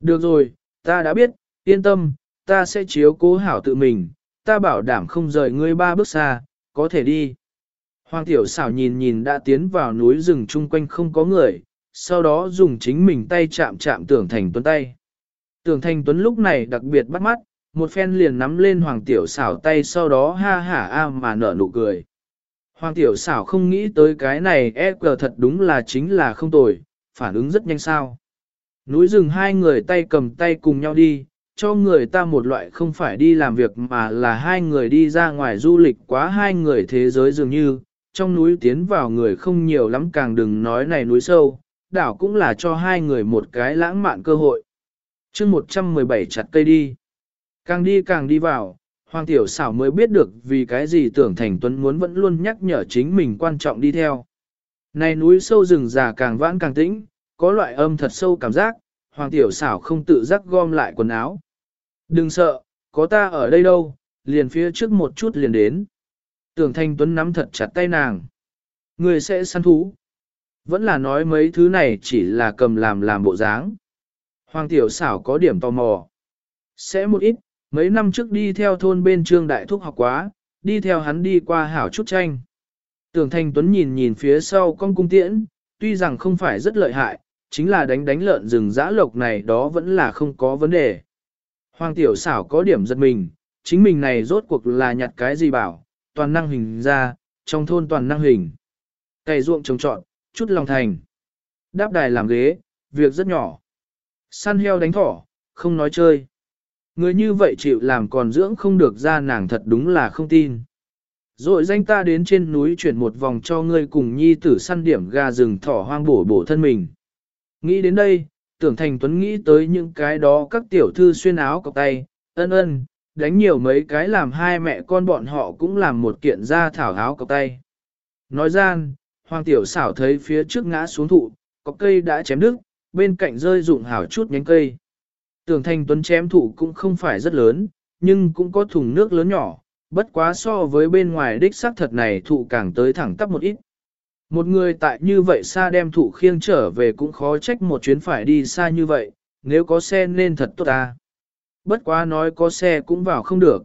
Được rồi, ta đã biết, yên tâm, ta sẽ chiếu cố hảo tự mình, ta bảo đảm không rời ngươi ba bước xa, có thể đi. Hoàng tiểu xảo nhìn nhìn đã tiến vào núi rừng chung quanh không có người, sau đó dùng chính mình tay chạm chạm tưởng thành tuấn tay. Tưởng thành tuấn lúc này đặc biệt bắt mắt, một phen liền nắm lên hoàng tiểu xảo tay sau đó ha hả a mà nở nụ cười. Hoàng tiểu xảo không nghĩ tới cái này e cờ thật đúng là chính là không tồi, phản ứng rất nhanh sao. Núi rừng hai người tay cầm tay cùng nhau đi, cho người ta một loại không phải đi làm việc mà là hai người đi ra ngoài du lịch quá hai người thế giới dường như, trong núi tiến vào người không nhiều lắm càng đừng nói này núi sâu, đảo cũng là cho hai người một cái lãng mạn cơ hội. chương 117 chặt cây đi. Càng đi càng đi vào, Hoàng Tiểu xảo mới biết được vì cái gì tưởng Thành Tuấn muốn vẫn luôn nhắc nhở chính mình quan trọng đi theo. Này núi sâu rừng già càng vãn càng tĩnh, có loại âm thật sâu cảm giác, Hoàng Tiểu xảo không tự giác gom lại quần áo. Đừng sợ, có ta ở đây đâu, liền phía trước một chút liền đến. Tưởng Thanh Tuấn nắm thật chặt tay nàng. Người sẽ săn thú. Vẫn là nói mấy thứ này chỉ là cầm làm làm bộ dáng. Hoàng Tiểu xảo có điểm tò mò. Sẽ một ít, mấy năm trước đi theo thôn bên trương đại thúc học quá, đi theo hắn đi qua hảo chút tranh. Tưởng Thanh Tuấn nhìn nhìn phía sau con cung tiễn, tuy rằng không phải rất lợi hại, chính là đánh đánh lợn rừng giã lộc này đó vẫn là không có vấn đề. Hoàng tiểu xảo có điểm giật mình, chính mình này rốt cuộc là nhặt cái gì bảo, toàn năng hình ra, trong thôn toàn năng hình. Cày ruộng trồng trọn, chút lòng thành. Đáp đài làm ghế, việc rất nhỏ. Săn heo đánh thỏ, không nói chơi. Người như vậy chịu làm còn dưỡng không được ra nàng thật đúng là không tin. Rồi danh ta đến trên núi chuyển một vòng cho ngươi cùng nhi tử săn điểm gà rừng thỏ hoang bổ bổ thân mình. Nghĩ đến đây, tưởng thành tuấn nghĩ tới những cái đó các tiểu thư xuyên áo cọc tay, ân ân, đánh nhiều mấy cái làm hai mẹ con bọn họ cũng làm một kiện ra thảo áo cọc tay. Nói gian, hoàng tiểu xảo thấy phía trước ngã xuống thụ, có cây đã chém đứt, bên cạnh rơi rụng hảo chút nhánh cây. Tưởng thành tuấn chém thụ cũng không phải rất lớn, nhưng cũng có thùng nước lớn nhỏ, bất quá so với bên ngoài đích xác thật này thụ càng tới thẳng tắp một ít. Một người tại như vậy xa đem thụ khiêng trở về cũng khó trách một chuyến phải đi xa như vậy, nếu có xe nên thật tốt ta. Bất quá nói có xe cũng vào không được.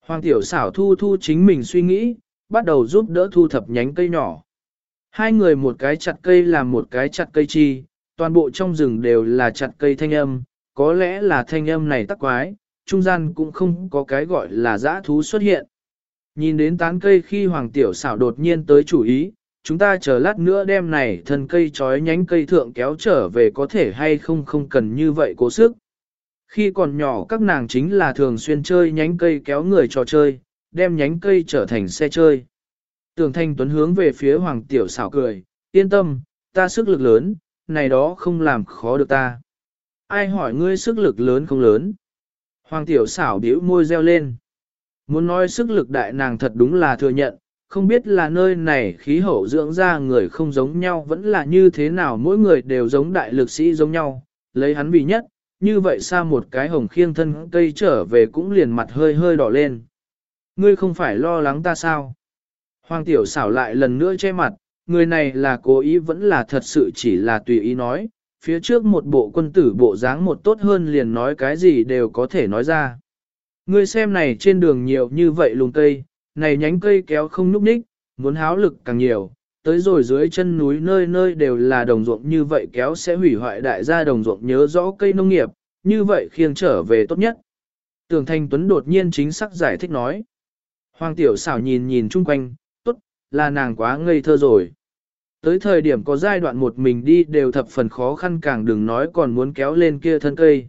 Hoàng tiểu xảo thu thu chính mình suy nghĩ, bắt đầu giúp đỡ thu thập nhánh cây nhỏ. Hai người một cái chặt cây làm một cái chặt cây chi, toàn bộ trong rừng đều là chặt cây thanh âm, có lẽ là thanh âm này tắc quái, trung gian cũng không có cái gọi là dã thú xuất hiện. Nhìn đến tán cây khi hoàng tiểu xảo đột nhiên tới chủ ý, chúng ta chờ lát nữa đem này thân cây trói nhánh cây thượng kéo trở về có thể hay không không cần như vậy cố sức. Khi còn nhỏ các nàng chính là thường xuyên chơi nhánh cây kéo người trò chơi, đem nhánh cây trở thành xe chơi. Tưởng thanh tuấn hướng về phía hoàng tiểu xảo cười, yên tâm, ta sức lực lớn, này đó không làm khó được ta. Ai hỏi ngươi sức lực lớn không lớn? Hoàng tiểu xảo biểu môi reo lên. Muốn nói sức lực đại nàng thật đúng là thừa nhận, không biết là nơi này khí hậu dưỡng ra người không giống nhau vẫn là như thế nào mỗi người đều giống đại lực sĩ giống nhau, lấy hắn vì nhất, như vậy xa một cái hồng khiêng thân cây trở về cũng liền mặt hơi hơi đỏ lên. Ngươi không phải lo lắng ta sao? Hoàng tiểu xảo lại lần nữa che mặt, người này là cố ý vẫn là thật sự chỉ là tùy ý nói, phía trước một bộ quân tử bộ dáng một tốt hơn liền nói cái gì đều có thể nói ra. Ngươi xem này trên đường nhiều như vậy lùng cây, này nhánh cây kéo không núp ních, muốn háo lực càng nhiều, tới rồi dưới chân núi nơi nơi đều là đồng ruộng như vậy kéo sẽ hủy hoại đại gia đồng ruộng nhớ rõ cây nông nghiệp, như vậy khiêng trở về tốt nhất. Tưởng Thanh Tuấn đột nhiên chính xác giải thích nói. Hoàng tiểu xảo nhìn nhìn chung quanh, là nàng quá ngây thơ rồi. Tới thời điểm có giai đoạn một mình đi đều thập phần khó khăn càng đừng nói còn muốn kéo lên kia thân cây.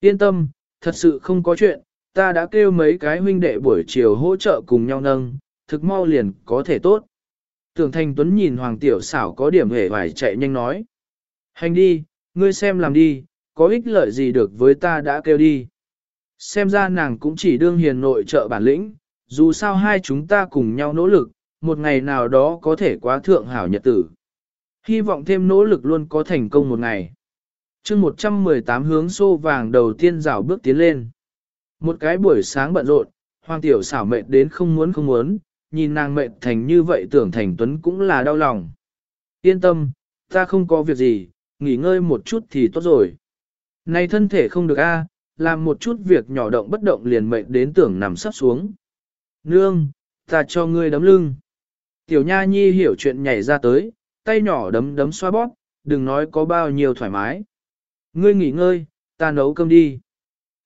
Yên tâm, thật sự không có chuyện, ta đã kêu mấy cái huynh đệ buổi chiều hỗ trợ cùng nhau nâng, thực mau liền có thể tốt. Tưởng Thanh Tuấn nhìn Hoàng Tiểu xảo có điểm hề hoài chạy nhanh nói. Hành đi, ngươi xem làm đi, có ích lợi gì được với ta đã kêu đi. Xem ra nàng cũng chỉ đương hiền nội trợ bản lĩnh, dù sao hai chúng ta cùng nhau nỗ lực, một ngày nào đó có thể quá thượng hảo nhật tử. Hy vọng thêm nỗ lực luôn có thành công một ngày. chương 118 hướng xô vàng đầu tiên rào bước tiến lên. Một cái buổi sáng bận rộn, hoàng tiểu xảo mệt đến không muốn không muốn, nhìn nàng mệt thành như vậy tưởng thành tuấn cũng là đau lòng. Yên tâm, ta không có việc gì, nghỉ ngơi một chút thì tốt rồi. Này thân thể không được a, làm một chút việc nhỏ động bất động liền mệt đến tưởng nằm sắp xuống. Nương, ta cho ngươi đấm lưng. Tiểu Nha Nhi hiểu chuyện nhảy ra tới, tay nhỏ đấm đấm xoa bóp, đừng nói có bao nhiêu thoải mái. Ngươi nghỉ ngơi, ta nấu cơm đi.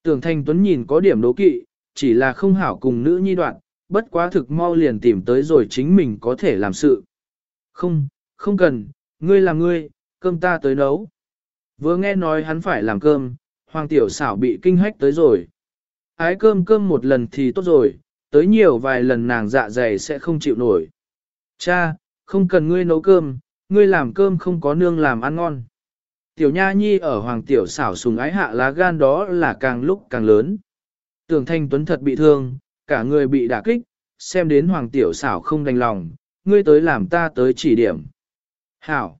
Tưởng Thanh Tuấn nhìn có điểm đố kỵ, chỉ là không hảo cùng nữ nhi đoạn, bất quá thực mau liền tìm tới rồi chính mình có thể làm sự. Không, không cần, ngươi làm ngươi, cơm ta tới nấu. Vừa nghe nói hắn phải làm cơm, Hoàng Tiểu xảo bị kinh hách tới rồi. Ái cơm cơm một lần thì tốt rồi, tới nhiều vài lần nàng dạ dày sẽ không chịu nổi. Cha, không cần ngươi nấu cơm, ngươi làm cơm không có nương làm ăn ngon. Tiểu Nha Nhi ở Hoàng Tiểu xảo sùng ái hạ lá gan đó là càng lúc càng lớn. Tưởng Thanh Tuấn thật bị thương, cả người bị đả kích, xem đến Hoàng Tiểu xảo không đành lòng, ngươi tới làm ta tới chỉ điểm. Hảo!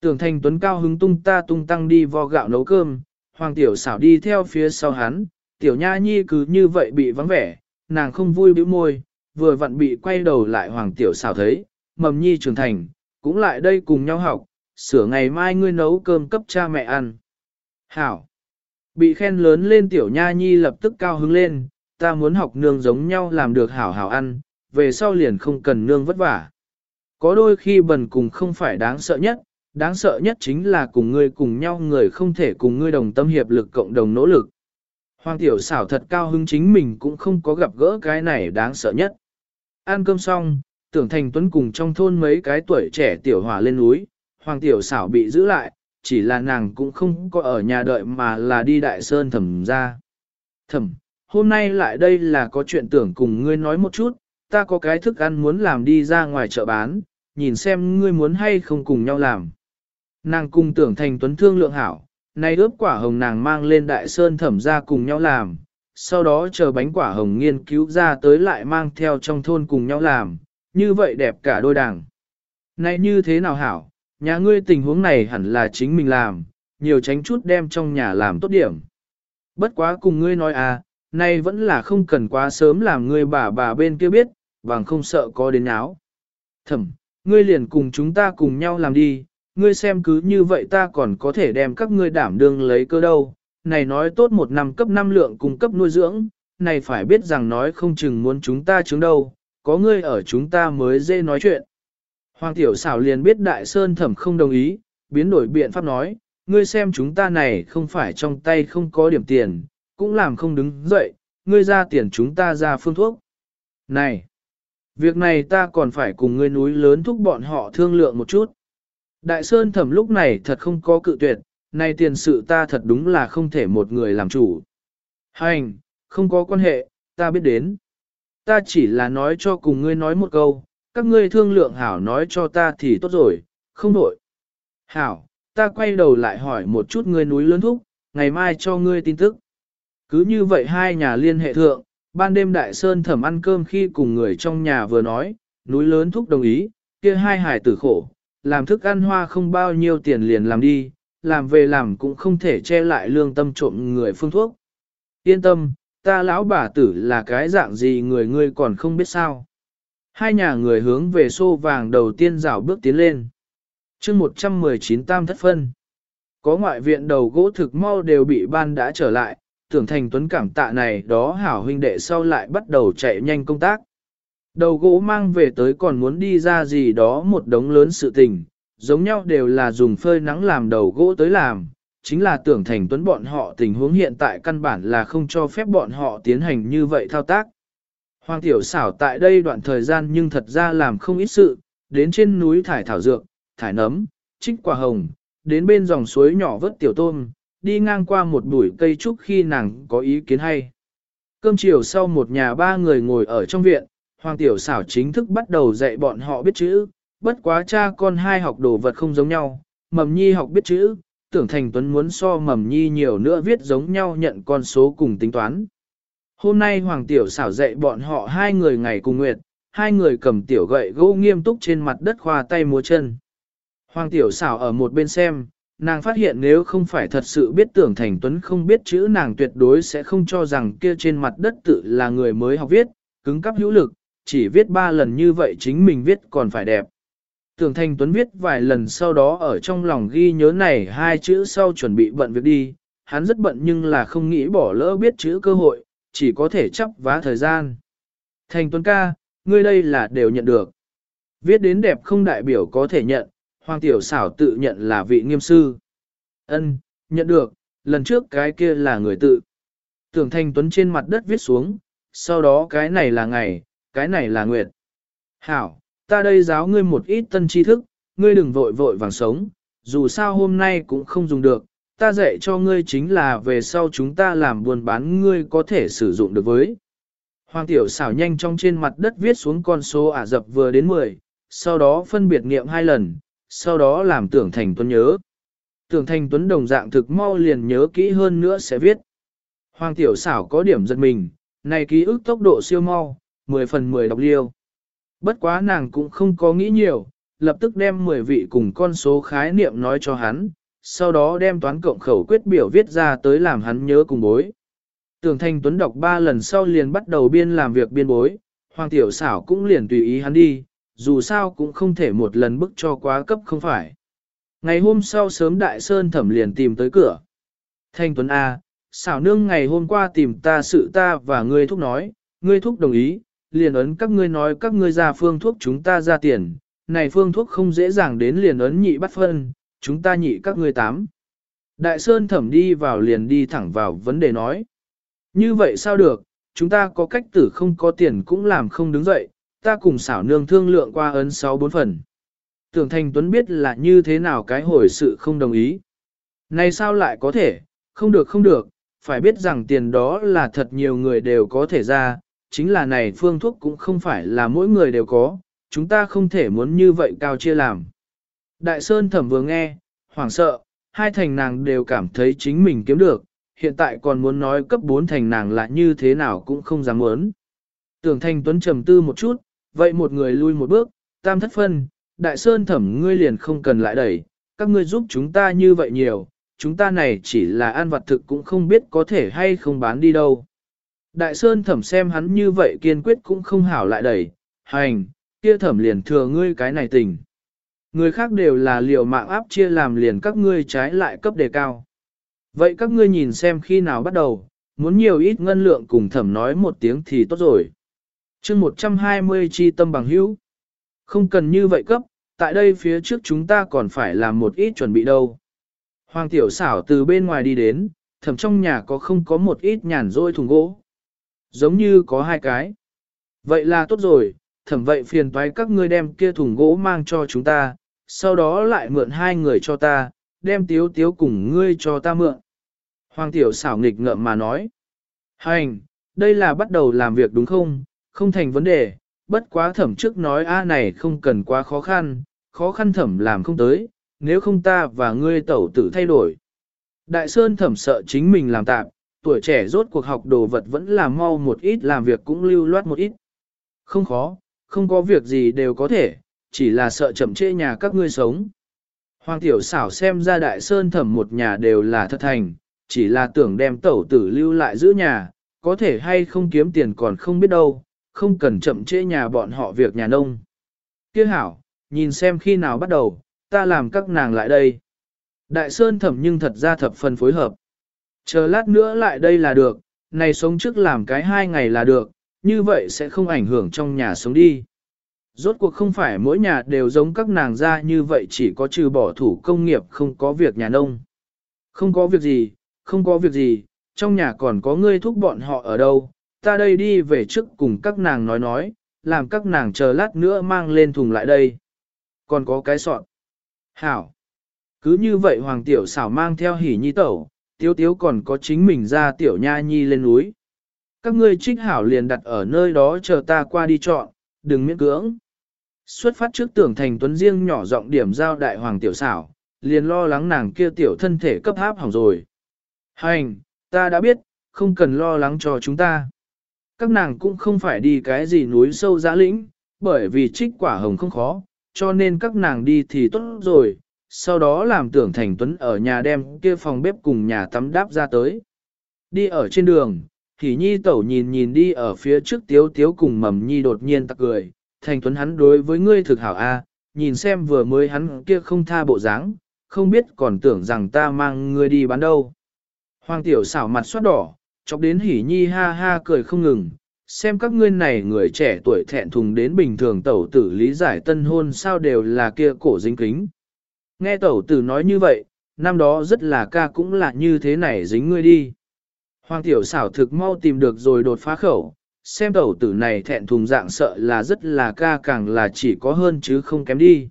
Tưởng Thanh Tuấn cao hứng tung ta tung tăng đi vo gạo nấu cơm, Hoàng Tiểu xảo đi theo phía sau hắn, Tiểu Nha Nhi cứ như vậy bị vắng vẻ, nàng không vui bĩu môi, vừa vặn bị quay đầu lại Hoàng Tiểu xảo thấy, mầm nhi trưởng thành, cũng lại đây cùng nhau học, sửa ngày mai ngươi nấu cơm cấp cha mẹ ăn. Hảo! Bị khen lớn lên Tiểu Nha Nhi lập tức cao hứng lên, ta muốn học nương giống nhau làm được hảo hảo ăn, về sau liền không cần nương vất vả. Có đôi khi bần cùng không phải đáng sợ nhất, đáng sợ nhất chính là cùng ngươi cùng nhau người không thể cùng ngươi đồng tâm hiệp lực cộng đồng nỗ lực. Hoàng tiểu xảo thật cao hứng chính mình cũng không có gặp gỡ cái này đáng sợ nhất. Ăn cơm xong, tưởng thành tuấn cùng trong thôn mấy cái tuổi trẻ tiểu hỏa lên núi, hoàng tiểu xảo bị giữ lại, chỉ là nàng cũng không có ở nhà đợi mà là đi đại sơn thẩm ra. Thẩm, hôm nay lại đây là có chuyện tưởng cùng ngươi nói một chút, ta có cái thức ăn muốn làm đi ra ngoài chợ bán, nhìn xem ngươi muốn hay không cùng nhau làm. Nàng cùng tưởng thành tuấn thương lượng hảo, nay ướp quả hồng nàng mang lên đại sơn thẩm ra cùng nhau làm, sau đó chờ bánh quả hồng nghiên cứu ra tới lại mang theo trong thôn cùng nhau làm, như vậy đẹp cả đôi đảng. Này như thế nào hảo, nhà ngươi tình huống này hẳn là chính mình làm, nhiều tránh chút đem trong nhà làm tốt điểm. Bất quá cùng ngươi nói à, nay vẫn là không cần quá sớm làm ngươi bà bà bên kia biết, bằng không sợ có đến áo. Thẩm, ngươi liền cùng chúng ta cùng nhau làm đi, ngươi xem cứ như vậy ta còn có thể đem các ngươi đảm đương lấy cơ đâu. Này nói tốt một năm cấp năm lượng cung cấp nuôi dưỡng, này phải biết rằng nói không chừng muốn chúng ta chứng đâu, có ngươi ở chúng ta mới dễ nói chuyện. Hoàng tiểu xảo liền biết đại sơn thẩm không đồng ý, biến đổi biện pháp nói, ngươi xem chúng ta này không phải trong tay không có điểm tiền, cũng làm không đứng dậy, ngươi ra tiền chúng ta ra phương thuốc. Này, việc này ta còn phải cùng ngươi núi lớn thúc bọn họ thương lượng một chút. Đại Sơn thẩm lúc này thật không có cự tuyệt, nay tiền sự ta thật đúng là không thể một người làm chủ. Hành, không có quan hệ, ta biết đến. Ta chỉ là nói cho cùng ngươi nói một câu, các ngươi thương lượng hảo nói cho ta thì tốt rồi, không đổi. Hảo, ta quay đầu lại hỏi một chút ngươi núi lớn thúc, ngày mai cho ngươi tin tức. Cứ như vậy hai nhà liên hệ thượng, ban đêm đại sơn thẩm ăn cơm khi cùng người trong nhà vừa nói, núi lớn thúc đồng ý, kia hai hải tử khổ, làm thức ăn hoa không bao nhiêu tiền liền làm đi, làm về làm cũng không thể che lại lương tâm trộm người phương thuốc. Yên tâm, ta lão bà tử là cái dạng gì người ngươi còn không biết sao. Hai nhà người hướng về xô vàng đầu tiên rảo bước tiến lên. chương 119 tam thất phân. Có ngoại viện đầu gỗ thực mau đều bị ban đã trở lại, tưởng thành tuấn cảm tạ này đó hảo huynh đệ sau lại bắt đầu chạy nhanh công tác. Đầu gỗ mang về tới còn muốn đi ra gì đó một đống lớn sự tình, giống nhau đều là dùng phơi nắng làm đầu gỗ tới làm, chính là tưởng thành tuấn bọn họ tình huống hiện tại căn bản là không cho phép bọn họ tiến hành như vậy thao tác. Hoàng tiểu xảo tại đây đoạn thời gian nhưng thật ra làm không ít sự, đến trên núi thải thảo dược, thải nấm, trích quả hồng, đến bên dòng suối nhỏ vớt tiểu tôm, đi ngang qua một bụi cây trúc khi nàng có ý kiến hay. Cơm chiều sau một nhà ba người ngồi ở trong viện, Hoàng tiểu xảo chính thức bắt đầu dạy bọn họ biết chữ, bất quá cha con hai học đồ vật không giống nhau, mầm nhi học biết chữ, tưởng thành tuấn muốn so mầm nhi nhiều nữa viết giống nhau nhận con số cùng tính toán. Hôm nay Hoàng tiểu xảo dạy bọn họ hai người ngày cùng nguyệt, hai người cầm tiểu gậy gỗ nghiêm túc trên mặt đất khoa tay múa chân. Hoàng tiểu xảo ở một bên xem, nàng phát hiện nếu không phải thật sự biết tưởng thành tuấn không biết chữ nàng tuyệt đối sẽ không cho rằng kia trên mặt đất tự là người mới học viết, cứng cắp hữu lực, chỉ viết ba lần như vậy chính mình viết còn phải đẹp. Tưởng Thanh Tuấn viết vài lần sau đó ở trong lòng ghi nhớ này hai chữ sau chuẩn bị bận việc đi, hắn rất bận nhưng là không nghĩ bỏ lỡ biết chữ cơ hội, chỉ có thể chấp vá thời gian. Thanh Tuấn ca, ngươi đây là đều nhận được. Viết đến đẹp không đại biểu có thể nhận, Hoàng Tiểu xảo tự nhận là vị nghiêm sư. Ân, nhận được, lần trước cái kia là người tự. Tưởng Thanh Tuấn trên mặt đất viết xuống, sau đó cái này là ngày, cái này là nguyệt. Hảo, ta đây giáo ngươi một ít tân tri thức, ngươi đừng vội vội vàng sống, dù sao hôm nay cũng không dùng được, ta dạy cho ngươi chính là về sau chúng ta làm buôn bán ngươi có thể sử dụng được với. Hoàng tiểu xảo nhanh trong trên mặt đất viết xuống con số ả dập vừa đến 10, sau đó phân biệt nghiệm hai lần, sau đó làm tưởng thành tuấn nhớ. Tưởng thành tuấn đồng dạng thực mau liền nhớ kỹ hơn nữa sẽ viết. Hoàng tiểu xảo có điểm giật mình, này ký ức tốc độ siêu mau, 10 phần 10 đọc liêu. Bất quá nàng cũng không có nghĩ nhiều, lập tức đem 10 vị cùng con số khái niệm nói cho hắn, sau đó đem toán cộng khẩu quyết biểu viết ra tới làm hắn nhớ cùng bối. Tưởng Thanh Tuấn đọc 3 lần sau liền bắt đầu biên làm việc biên bối, Hoàng Tiểu Xảo cũng liền tùy ý hắn đi, dù sao cũng không thể một lần bức cho quá cấp không phải. Ngày hôm sau sớm Đại Sơn thẩm liền tìm tới cửa. Thanh Tuấn A, xảo nương ngày hôm qua tìm ta sự ta và ngươi thúc nói, ngươi thúc đồng ý, liền ấn các ngươi nói các ngươi ra phương thuốc chúng ta ra tiền, này phương thuốc không dễ dàng đến liền ấn nhị bắt phân, chúng ta nhị các ngươi tám. Đại Sơn thẩm đi vào liền đi thẳng vào vấn đề nói. Như vậy sao được, chúng ta có cách tử không có tiền cũng làm không đứng dậy, ta cùng xảo nương thương lượng qua ấn 6 bốn phần. Tưởng Thành Tuấn biết là như thế nào cái hồi sự không đồng ý. Này sao lại có thể, không được không được, phải biết rằng tiền đó là thật nhiều người đều có thể ra, chính là này phương thuốc cũng không phải là mỗi người đều có, chúng ta không thể muốn như vậy cao chia làm. Đại Sơn thẩm vừa nghe, hoảng sợ, hai thành nàng đều cảm thấy chính mình kiếm được, hiện tại còn muốn nói cấp 4 thành nàng là như thế nào cũng không dám muốn. Tưởng thành tuấn trầm tư một chút, vậy một người lui một bước, tam thất phân, đại sơn thẩm ngươi liền không cần lại đẩy, các ngươi giúp chúng ta như vậy nhiều, chúng ta này chỉ là ăn vật thực cũng không biết có thể hay không bán đi đâu. Đại Sơn thẩm xem hắn như vậy kiên quyết cũng không hảo lại đẩy, hành, kia thẩm liền thừa ngươi cái này tình. Người khác đều là liệu mạng áp chia làm liền các ngươi trái lại cấp đề cao. Vậy các ngươi nhìn xem khi nào bắt đầu, muốn nhiều ít ngân lượng cùng thẩm nói một tiếng thì tốt rồi. chương 120 chi tâm bằng hữu. Không cần như vậy cấp, tại đây phía trước chúng ta còn phải làm một ít chuẩn bị đâu. Hoàng tiểu xảo từ bên ngoài đi đến, thẩm trong nhà có không có một ít nhàn rôi thùng gỗ. Giống như có hai cái. Vậy là tốt rồi, thẩm vậy phiền toái các ngươi đem kia thùng gỗ mang cho chúng ta, sau đó lại mượn hai người cho ta, đem tiếu tiếu cùng ngươi cho ta mượn. Hoàng tiểu xảo nghịch ngợm mà nói. Hành, đây là bắt đầu làm việc đúng không? Không thành vấn đề, bất quá thẩm trước nói a này không cần quá khó khăn, khó khăn thẩm làm không tới, nếu không ta và ngươi tẩu tự thay đổi. Đại Sơn thẩm sợ chính mình làm tạm, tuổi trẻ rốt cuộc học đồ vật vẫn là mau một ít làm việc cũng lưu loát một ít. Không khó, không có việc gì đều có thể, chỉ là sợ chậm trễ nhà các ngươi sống. Hoàng tiểu xảo xem ra đại sơn thẩm một nhà đều là thật thành, chỉ là tưởng đem tẩu tử lưu lại giữ nhà, có thể hay không kiếm tiền còn không biết đâu, không cần chậm trễ nhà bọn họ việc nhà nông. Kia hảo, nhìn xem khi nào bắt đầu, ta làm các nàng lại đây. Đại sơn thẩm nhưng thật ra thập phần phối hợp. Chờ lát nữa lại đây là được, này sống trước làm cái hai ngày là được, như vậy sẽ không ảnh hưởng trong nhà sống đi. Rốt cuộc không phải mỗi nhà đều giống các nàng ra như vậy chỉ có trừ bỏ thủ công nghiệp không có việc nhà nông. Không có việc gì, không có việc gì, trong nhà còn có ngươi thúc bọn họ ở đâu, ta đây đi về trước cùng các nàng nói nói, làm các nàng chờ lát nữa mang lên thùng lại đây. Còn có cái sọt. Hảo. Cứ như vậy Hoàng Tiểu xảo mang theo hỉ nhi tẩu, tiếu tiếu còn có chính mình ra Tiểu Nha Nhi lên núi. Các ngươi trích hảo liền đặt ở nơi đó chờ ta qua đi chọn, đừng miễn cưỡng. Xuất phát trước tưởng thành tuấn riêng nhỏ giọng điểm giao đại Hoàng Tiểu xảo, liền lo lắng nàng kia tiểu thân thể cấp háp hỏng rồi. Hành, ta đã biết, không cần lo lắng cho chúng ta. Các nàng cũng không phải đi cái gì núi sâu giã lĩnh, bởi vì trích quả hồng không khó, cho nên các nàng đi thì tốt rồi, sau đó làm tưởng thành tuấn ở nhà đem kia phòng bếp cùng nhà tắm đáp ra tới. Đi ở trên đường, thì nhi tẩu nhìn nhìn đi ở phía trước tiếu tiếu cùng mầm nhi đột nhiên tặc cười, thành tuấn hắn đối với ngươi thực hảo a, nhìn xem vừa mới hắn kia không tha bộ dáng, không biết còn tưởng rằng ta mang ngươi đi bán đâu. Hoàng tiểu xảo mặt xoát đỏ, chọc đến hỉ nhi ha ha cười không ngừng, xem các ngươi này người trẻ tuổi thẹn thùng đến bình thường tẩu tử lý giải tân hôn sao đều là kia cổ dính kính. Nghe tẩu tử nói như vậy, năm đó rất là ca cũng là như thế này dính ngươi đi. Hoàng tiểu xảo thực mau tìm được rồi đột phá khẩu, xem tẩu tử này thẹn thùng dạng sợ là rất là ca càng là chỉ có hơn chứ không kém đi.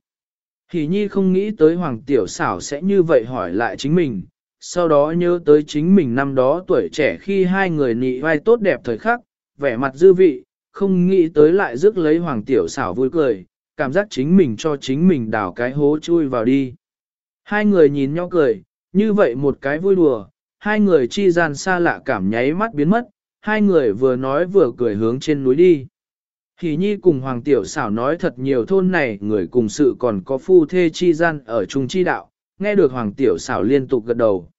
Hỷ nhi không nghĩ tới hoàng tiểu xảo sẽ như vậy hỏi lại chính mình, sau đó nhớ tới chính mình năm đó tuổi trẻ khi hai người nị vai tốt đẹp thời khắc, vẻ mặt dư vị, không nghĩ tới lại rước lấy hoàng tiểu xảo vui cười, cảm giác chính mình cho chính mình đào cái hố chui vào đi. Hai người nhìn nhau cười, như vậy một cái vui đùa, hai người chi gian xa lạ cảm nháy mắt biến mất, hai người vừa nói vừa cười hướng trên núi đi. Hỷ nhi cùng Hoàng Tiểu xảo nói thật nhiều thôn này người cùng sự còn có phu thê chi gian ở chung chi đạo, nghe được Hoàng Tiểu xảo liên tục gật đầu.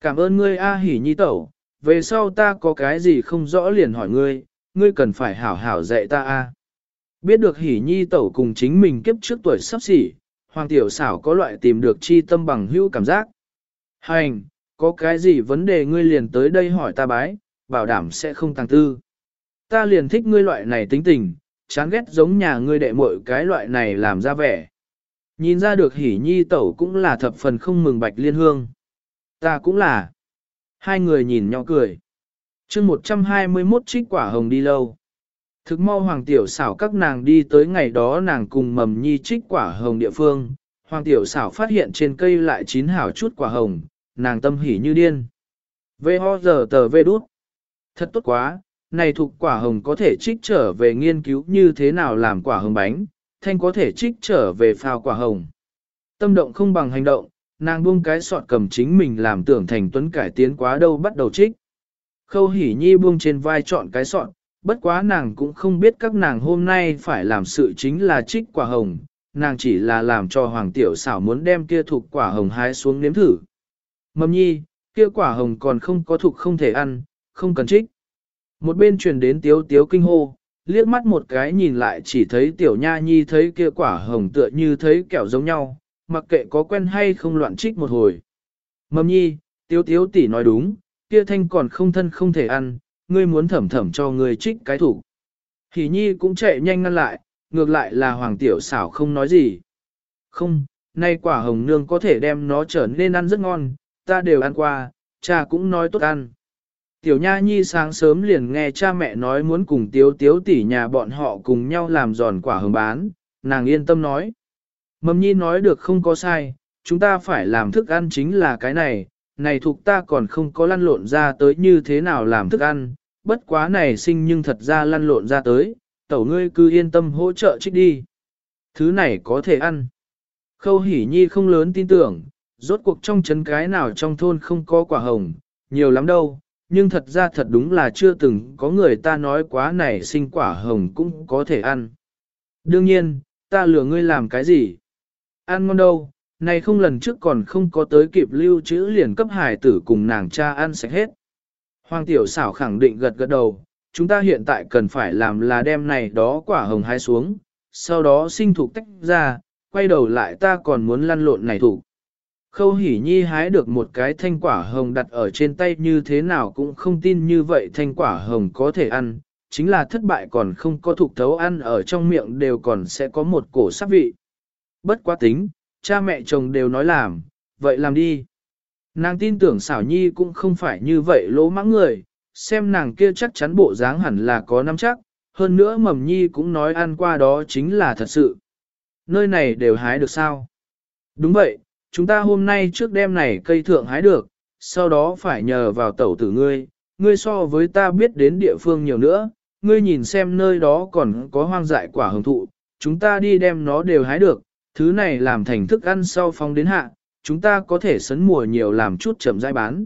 Cảm ơn ngươi A Hỷ nhi tẩu, về sau ta có cái gì không rõ liền hỏi ngươi, ngươi cần phải hảo hảo dạy ta A. Biết được Hỷ nhi tẩu cùng chính mình kiếp trước tuổi sắp xỉ, Hoàng Tiểu xảo có loại tìm được chi tâm bằng hữu cảm giác. Hành, có cái gì vấn đề ngươi liền tới đây hỏi ta bái, bảo đảm sẽ không tăng tư ta liền thích ngươi loại này tính tình, chán ghét giống nhà ngươi đệ muội cái loại này làm ra vẻ. Nhìn ra được hỉ nhi tẩu cũng là thập phần không mừng bạch liên hương. Ta cũng là. Hai người nhìn nhau cười. chương 121 trích quả hồng đi lâu. Thực mau hoàng tiểu xảo các nàng đi tới ngày đó nàng cùng mầm nhi trích quả hồng địa phương. Hoàng tiểu xảo phát hiện trên cây lại chín hảo chút quả hồng, nàng tâm hỉ như điên. Vê ho giờ tờ vê đút. Thật tốt quá, này thuộc quả hồng có thể trích trở về nghiên cứu như thế nào làm quả hồng bánh, thanh có thể trích trở về phao quả hồng. Tâm động không bằng hành động, nàng buông cái sọt cầm chính mình làm tưởng thành tuấn cải tiến quá đâu bắt đầu trích. Khâu hỉ nhi buông trên vai chọn cái sọt, bất quá nàng cũng không biết các nàng hôm nay phải làm sự chính là trích quả hồng, nàng chỉ là làm cho hoàng tiểu xảo muốn đem kia thuộc quả hồng hái xuống nếm thử. Mầm nhi, kia quả hồng còn không có thuộc không thể ăn, không cần trích. Một bên truyền đến tiếu tiếu kinh hô, liếc mắt một cái nhìn lại chỉ thấy tiểu nha nhi thấy kia quả hồng tựa như thấy kẹo giống nhau, mặc kệ có quen hay không loạn trích một hồi. Mầm nhi, tiếu tiếu tỷ nói đúng, kia thanh còn không thân không thể ăn, ngươi muốn thẩm thẩm cho ngươi trích cái thủ. Hỷ nhi cũng chạy nhanh ngăn lại, ngược lại là hoàng tiểu xảo không nói gì. Không, nay quả hồng nương có thể đem nó trở nên ăn rất ngon, ta đều ăn qua, cha cũng nói tốt ăn. Tiểu Nha Nhi sáng sớm liền nghe cha mẹ nói muốn cùng tiếu tiếu tỷ nhà bọn họ cùng nhau làm giòn quả hồng bán, nàng yên tâm nói. Mầm Nhi nói được không có sai, chúng ta phải làm thức ăn chính là cái này, này thuộc ta còn không có lăn lộn ra tới như thế nào làm thức ăn, bất quá này sinh nhưng thật ra lăn lộn ra tới, tẩu ngươi cứ yên tâm hỗ trợ trích đi. Thứ này có thể ăn. Khâu hỉ nhi không lớn tin tưởng, rốt cuộc trong chấn cái nào trong thôn không có quả hồng, nhiều lắm đâu, nhưng thật ra thật đúng là chưa từng có người ta nói quá này sinh quả hồng cũng có thể ăn. Đương nhiên, ta lừa ngươi làm cái gì? Ăn ngon đâu, này không lần trước còn không có tới kịp lưu trữ liền cấp hải tử cùng nàng cha ăn sạch hết. Hoàng tiểu xảo khẳng định gật gật đầu, chúng ta hiện tại cần phải làm là đem này đó quả hồng hái xuống, sau đó sinh thục tách ra, quay đầu lại ta còn muốn lăn lộn này thủ. Khâu hỉ nhi hái được một cái thanh quả hồng đặt ở trên tay như thế nào cũng không tin như vậy thanh quả hồng có thể ăn, chính là thất bại còn không có thuộc thấu ăn ở trong miệng đều còn sẽ có một cổ sắc vị. Bất quá tính, cha mẹ chồng đều nói làm, vậy làm đi. Nàng tin tưởng xảo nhi cũng không phải như vậy lỗ mãng người, xem nàng kia chắc chắn bộ dáng hẳn là có nắm chắc, hơn nữa mầm nhi cũng nói ăn qua đó chính là thật sự. Nơi này đều hái được sao? Đúng vậy, chúng ta hôm nay trước đêm này cây thượng hái được, sau đó phải nhờ vào tẩu tử ngươi, ngươi so với ta biết đến địa phương nhiều nữa, ngươi nhìn xem nơi đó còn có hoang dại quả hồng thụ, chúng ta đi đem nó đều hái được, thứ này làm thành thức ăn sau phong đến hạ, chúng ta có thể sấn mùa nhiều làm chút chậm rãi bán.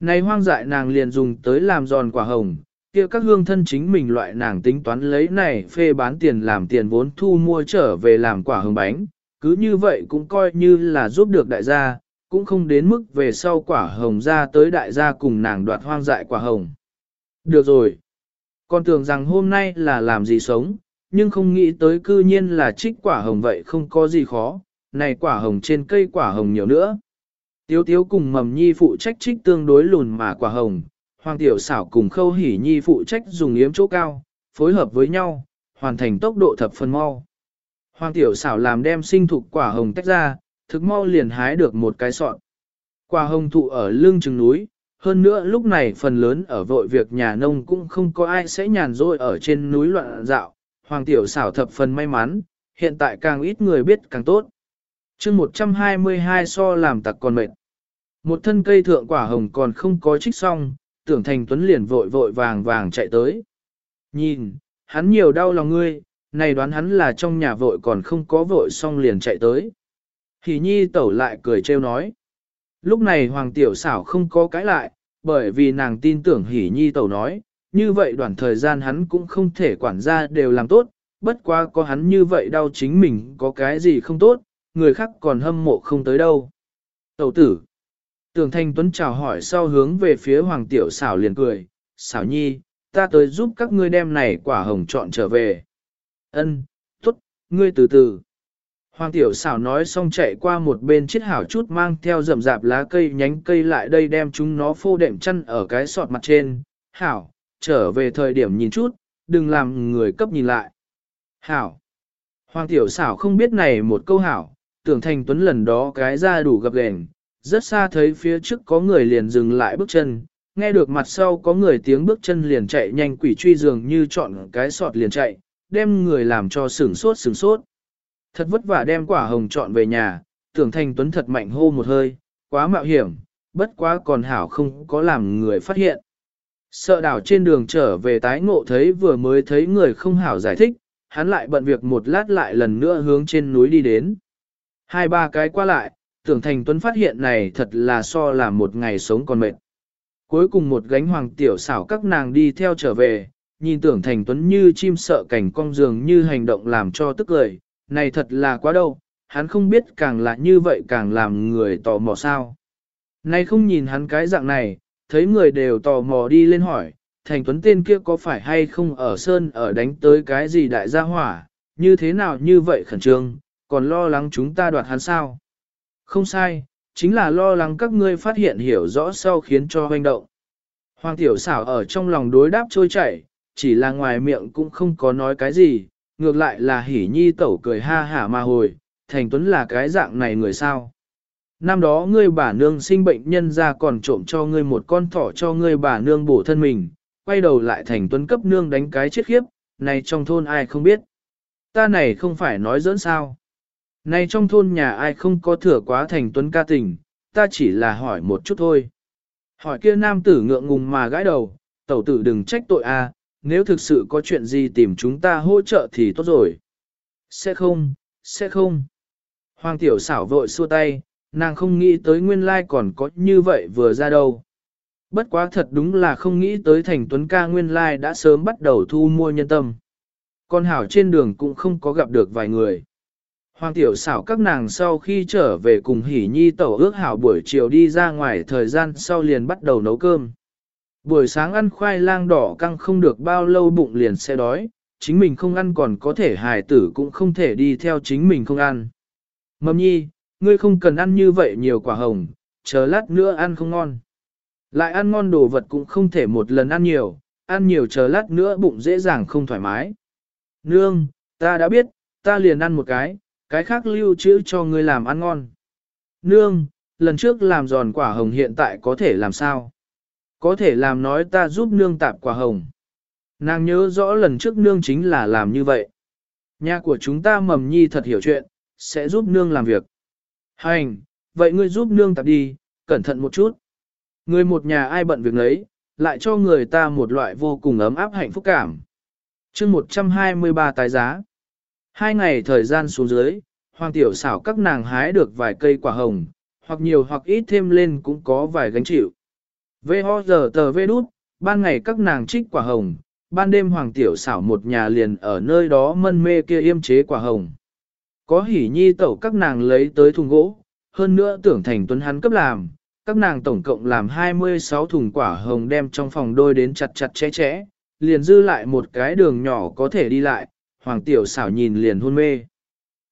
Này hoang dại nàng liền dùng tới làm giòn quả hồng, kia các hương thân chính mình loại nàng tính toán lấy này phê bán tiền làm tiền vốn thu mua trở về làm quả hồng bánh, cứ như vậy cũng coi như là giúp được đại gia, cũng không đến mức về sau quả hồng ra tới đại gia cùng nàng đoạt hoang dại quả hồng. Được rồi. Con tưởng rằng hôm nay là làm gì sống, nhưng không nghĩ tới cư nhiên là trích quả hồng vậy không có gì khó, này quả hồng trên cây quả hồng nhiều nữa. Tiếu tiếu cùng mầm nhi phụ trách trích tương đối lùn mà quả hồng, hoàng tiểu xảo cùng khâu hỉ nhi phụ trách dùng yếm chỗ cao, phối hợp với nhau, hoàn thành tốc độ thập phần mau. Hoàng tiểu xảo làm đem sinh thục quả hồng tách ra, thực mau liền hái được một cái sọn. Quả hồng thụ ở lưng chừng núi, hơn nữa lúc này phần lớn ở vội việc nhà nông cũng không có ai sẽ nhàn rỗi ở trên núi loạn dạo. Hoàng tiểu xảo thập phần may mắn, hiện tại càng ít người biết càng tốt chương 122 so làm tặc còn mệt. Một thân cây thượng quả hồng còn không có trích xong, tưởng thành tuấn liền vội vội vàng vàng chạy tới. Nhìn, hắn nhiều đau lòng ngươi, này đoán hắn là trong nhà vội còn không có vội xong liền chạy tới. Hỷ nhi tẩu lại cười trêu nói. Lúc này hoàng tiểu xảo không có cãi lại, bởi vì nàng tin tưởng hỷ nhi tẩu nói, như vậy đoạn thời gian hắn cũng không thể quản gia đều làm tốt, bất quá có hắn như vậy đau chính mình có cái gì không tốt, người khác còn hâm mộ không tới đâu. Tẩu tử. Tưởng thanh tuấn chào hỏi sau hướng về phía hoàng tiểu xảo liền cười, xảo nhi, ta tới giúp các ngươi đem này quả hồng chọn trở về. Ân, tốt, ngươi từ từ. Hoàng tiểu xảo nói xong chạy qua một bên chiếc hảo chút mang theo rậm rạp lá cây nhánh cây lại đây đem chúng nó phô đệm chân ở cái sọt mặt trên. Hảo, trở về thời điểm nhìn chút, đừng làm người cấp nhìn lại. Hảo. Hoàng tiểu xảo không biết này một câu hảo, tưởng thành tuấn lần đó cái ra đủ gặp ghềnh, rất xa thấy phía trước có người liền dừng lại bước chân, nghe được mặt sau có người tiếng bước chân liền chạy nhanh quỷ truy dường như chọn cái sọt liền chạy, đem người làm cho sửng sốt sửng sốt. Thật vất vả đem quả hồng chọn về nhà, tưởng thành tuấn thật mạnh hô một hơi, quá mạo hiểm, bất quá còn hảo không có làm người phát hiện. Sợ đảo trên đường trở về tái ngộ thấy vừa mới thấy người không hảo giải thích, hắn lại bận việc một lát lại lần nữa hướng trên núi đi đến. Hai ba cái qua lại, tưởng thành tuấn phát hiện này thật là so là một ngày sống còn mệt. Cuối cùng một gánh hoàng tiểu xảo các nàng đi theo trở về, nhìn tưởng thành tuấn như chim sợ cảnh cong giường như hành động làm cho tức cười, này thật là quá đâu, hắn không biết càng là như vậy càng làm người tò mò sao. Này không nhìn hắn cái dạng này, thấy người đều tò mò đi lên hỏi, thành tuấn tên kia có phải hay không ở sơn ở đánh tới cái gì đại gia hỏa, như thế nào như vậy khẩn trương, còn lo lắng chúng ta đoạt hắn sao. Không sai, chính là lo lắng các ngươi phát hiện hiểu rõ sau khiến cho hoành động. Hoàng tiểu xảo ở trong lòng đối đáp trôi chảy, chỉ là ngoài miệng cũng không có nói cái gì, ngược lại là hỉ nhi tẩu cười ha hả mà hồi, thành tuấn là cái dạng này người sao. Năm đó ngươi bà nương sinh bệnh nhân ra còn trộm cho ngươi một con thỏ cho ngươi bà nương bổ thân mình, quay đầu lại thành tuấn cấp nương đánh cái chết khiếp, này trong thôn ai không biết. Ta này không phải nói dỡn sao. Này trong thôn nhà ai không có thừa quá thành tuấn ca tình, ta chỉ là hỏi một chút thôi. Hỏi kia nam tử ngượng ngùng mà gãi đầu, tẩu tử đừng trách tội a, nếu thực sự có chuyện gì tìm chúng ta hỗ trợ thì tốt rồi. Sẽ không, sẽ không. Hoàng tiểu xảo vội xua tay, nàng không nghĩ tới nguyên lai còn có như vậy vừa ra đâu. Bất quá thật đúng là không nghĩ tới thành tuấn ca nguyên lai đã sớm bắt đầu thu mua nhân tâm. Con hảo trên đường cũng không có gặp được vài người. Hoàng tiểu xảo các nàng sau khi trở về cùng hỉ nhi tẩu ước hảo buổi chiều đi ra ngoài thời gian sau liền bắt đầu nấu cơm. Buổi sáng ăn khoai lang đỏ căng không được bao lâu bụng liền sẽ đói, chính mình không ăn còn có thể hài tử cũng không thể đi theo chính mình không ăn. Mầm nhi, ngươi không cần ăn như vậy nhiều quả hồng, chờ lát nữa ăn không ngon. Lại ăn ngon đồ vật cũng không thể một lần ăn nhiều, ăn nhiều chờ lát nữa bụng dễ dàng không thoải mái. Nương, ta đã biết, ta liền ăn một cái, cái khác lưu trữ cho ngươi làm ăn ngon. Nương, lần trước làm giòn quả hồng hiện tại có thể làm sao? Có thể làm nói ta giúp nương tạp quả hồng. Nàng nhớ rõ lần trước nương chính là làm như vậy. Nhà của chúng ta mầm nhi thật hiểu chuyện, sẽ giúp nương làm việc. Hành, vậy ngươi giúp nương tạp đi, cẩn thận một chút. Người một nhà ai bận việc lấy, lại cho người ta một loại vô cùng ấm áp hạnh phúc cảm. chương 123 tái giá. Hai ngày thời gian xuống dưới, hoàng tiểu xảo các nàng hái được vài cây quả hồng, hoặc nhiều hoặc ít thêm lên cũng có vài gánh chịu. Vê ho giờ tờ vê đút, ban ngày các nàng trích quả hồng, ban đêm hoàng tiểu xảo một nhà liền ở nơi đó mân mê kia yêm chế quả hồng. Có hỉ nhi tẩu các nàng lấy tới thùng gỗ, hơn nữa tưởng thành tuấn hắn cấp làm, các nàng tổng cộng làm 26 thùng quả hồng đem trong phòng đôi đến chặt chặt chẽ chẽ, liền dư lại một cái đường nhỏ có thể đi lại, hoàng tiểu xảo nhìn liền hôn mê.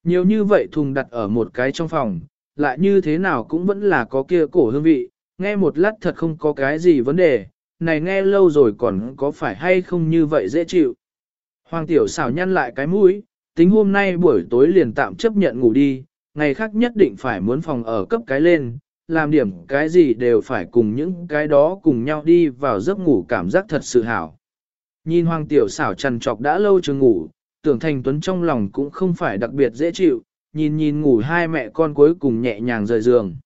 Nhiều như vậy thùng đặt ở một cái trong phòng, lại như thế nào cũng vẫn là có kia cổ hương vị, nghe một lát thật không có cái gì vấn đề, này nghe lâu rồi còn có phải hay không như vậy dễ chịu. Hoàng tiểu xảo nhăn lại cái mũi, tính hôm nay buổi tối liền tạm chấp nhận ngủ đi, ngày khác nhất định phải muốn phòng ở cấp cái lên, làm điểm cái gì đều phải cùng những cái đó cùng nhau đi vào giấc ngủ cảm giác thật sự hảo. Nhìn hoàng tiểu xảo trằn trọc đã lâu chưa ngủ, tưởng thành tuấn trong lòng cũng không phải đặc biệt dễ chịu, nhìn nhìn ngủ hai mẹ con cuối cùng nhẹ nhàng rời giường.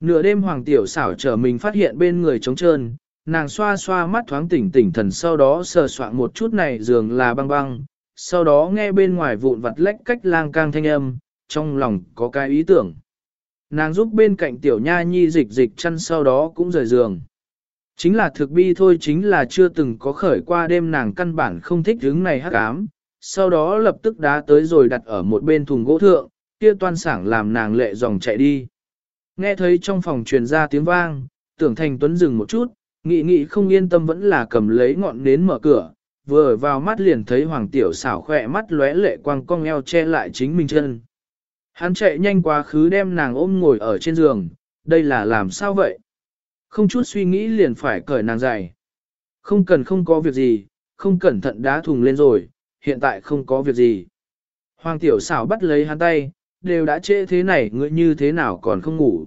Nửa đêm hoàng tiểu xảo trở mình phát hiện bên người trống trơn, nàng xoa xoa mắt thoáng tỉnh tỉnh thần sau đó sờ soạn một chút này giường là băng băng, sau đó nghe bên ngoài vụn vặt lách cách lang cang thanh âm, trong lòng có cái ý tưởng. Nàng giúp bên cạnh tiểu nha nhi dịch dịch chăn sau đó cũng rời giường. Chính là thực bi thôi chính là chưa từng có khởi qua đêm nàng căn bản không thích hướng này hắc ám, sau đó lập tức đá tới rồi đặt ở một bên thùng gỗ thượng, kia toan sảng làm nàng lệ dòng chạy đi. Nghe thấy trong phòng truyền ra tiếng vang, tưởng thành tuấn dừng một chút, nghị nghị không yên tâm vẫn là cầm lấy ngọn nến mở cửa, vừa vào mắt liền thấy hoàng tiểu xảo khỏe mắt lóe lệ quang cong eo che lại chính mình chân. Hắn chạy nhanh quá khứ đem nàng ôm ngồi ở trên giường, đây là làm sao vậy? Không chút suy nghĩ liền phải cởi nàng giày. Không cần không có việc gì, không cẩn thận đá thùng lên rồi, hiện tại không có việc gì. Hoàng tiểu xảo bắt lấy hắn tay, đều đã trễ thế này ngươi như thế nào còn không ngủ.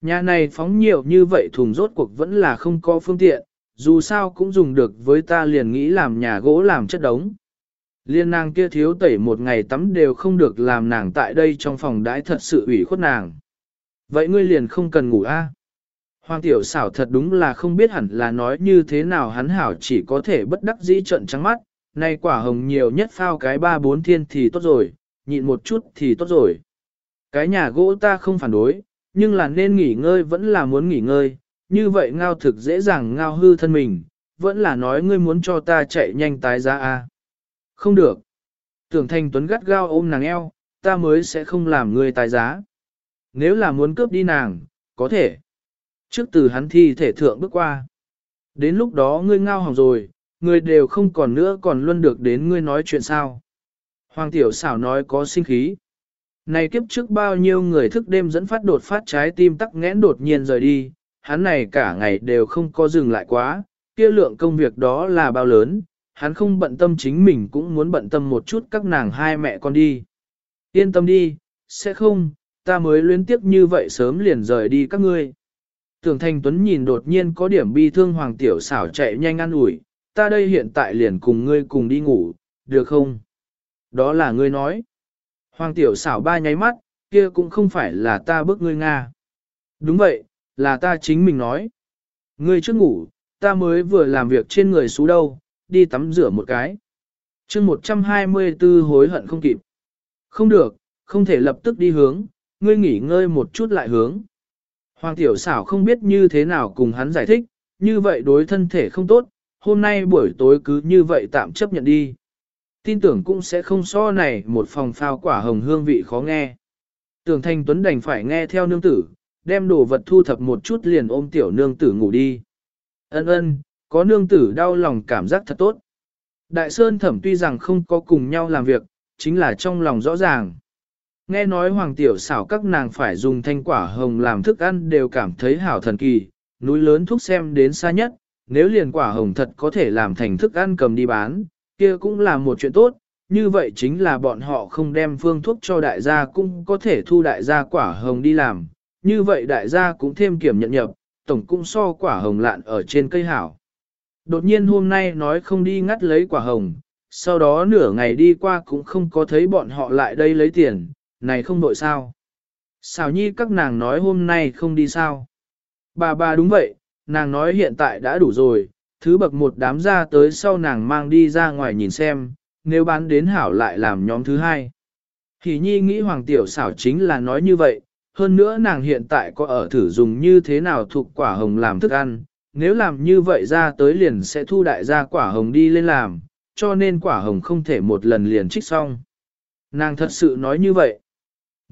Nhà này phóng nhiều như vậy thùng rốt cuộc vẫn là không có phương tiện, dù sao cũng dùng được với ta liền nghĩ làm nhà gỗ làm chất đống. Liên nàng kia thiếu tẩy một ngày tắm đều không được làm nàng tại đây trong phòng đãi thật sự ủy khuất nàng. Vậy ngươi liền không cần ngủ a? Hoàng tiểu xảo thật đúng là không biết hẳn là nói như thế nào hắn hảo chỉ có thể bất đắc dĩ trận trắng mắt, nay quả hồng nhiều nhất phao cái ba bốn thiên thì tốt rồi, nhịn một chút thì tốt rồi. Cái nhà gỗ ta không phản đối, nhưng là nên nghỉ ngơi vẫn là muốn nghỉ ngơi, như vậy ngao thực dễ dàng ngao hư thân mình, vẫn là nói ngươi muốn cho ta chạy nhanh tái giá a. Không được. Tưởng Thanh Tuấn gắt gao ôm nàng eo, ta mới sẽ không làm ngươi tái giá. Nếu là muốn cướp đi nàng, có thể. Trước từ hắn thi thể thượng bước qua. Đến lúc đó ngươi ngao hỏng rồi, người đều không còn nữa còn luôn được đến ngươi nói chuyện sao. Hoàng tiểu xảo nói có sinh khí. Này kiếp trước bao nhiêu người thức đêm dẫn phát đột phát trái tim tắc nghẽn đột nhiên rời đi, hắn này cả ngày đều không có dừng lại quá, kia lượng công việc đó là bao lớn, hắn không bận tâm chính mình cũng muốn bận tâm một chút các nàng hai mẹ con đi. Yên tâm đi, sẽ không, ta mới luyến tiếp như vậy sớm liền rời đi các ngươi. Tưởng Thanh Tuấn nhìn đột nhiên có điểm bi thương Hoàng Tiểu xảo chạy nhanh ăn ủi, ta đây hiện tại liền cùng ngươi cùng đi ngủ, được không? Đó là ngươi nói. Hoàng Tiểu xảo ba nháy mắt, kia cũng không phải là ta bức ngươi Nga. Đúng vậy, là ta chính mình nói. Ngươi trước ngủ, ta mới vừa làm việc trên người xú đâu, đi tắm rửa một cái. chương 124 hối hận không kịp. Không được, không thể lập tức đi hướng, ngươi nghỉ ngơi một chút lại hướng. Hoàng tiểu xảo không biết như thế nào cùng hắn giải thích, như vậy đối thân thể không tốt, hôm nay buổi tối cứ như vậy tạm chấp nhận đi. Tin tưởng cũng sẽ không so này một phòng phao quả hồng hương vị khó nghe. Tưởng thanh tuấn đành phải nghe theo nương tử, đem đồ vật thu thập một chút liền ôm tiểu nương tử ngủ đi. Ân ân, có nương tử đau lòng cảm giác thật tốt. Đại Sơn thẩm tuy rằng không có cùng nhau làm việc, chính là trong lòng rõ ràng. Nghe nói hoàng tiểu xảo các nàng phải dùng thanh quả hồng làm thức ăn đều cảm thấy hảo thần kỳ, núi lớn thuốc xem đến xa nhất, nếu liền quả hồng thật có thể làm thành thức ăn cầm đi bán, kia cũng là một chuyện tốt, như vậy chính là bọn họ không đem phương thuốc cho đại gia cũng có thể thu đại gia quả hồng đi làm, như vậy đại gia cũng thêm kiểm nhận nhập, tổng cũng so quả hồng lạn ở trên cây hảo. Đột nhiên hôm nay nói không đi ngắt lấy quả hồng, sau đó nửa ngày đi qua cũng không có thấy bọn họ lại đây lấy tiền, này không đội sao. Xào nhi các nàng nói hôm nay không đi sao. Bà bà đúng vậy, nàng nói hiện tại đã đủ rồi, thứ bậc một đám ra tới sau nàng mang đi ra ngoài nhìn xem, nếu bán đến hảo lại làm nhóm thứ hai. Thì nhi nghĩ hoàng tiểu xảo chính là nói như vậy, hơn nữa nàng hiện tại có ở thử dùng như thế nào thuộc quả hồng làm thức ăn, nếu làm như vậy ra tới liền sẽ thu đại gia quả hồng đi lên làm, cho nên quả hồng không thể một lần liền trích xong. Nàng thật sự nói như vậy.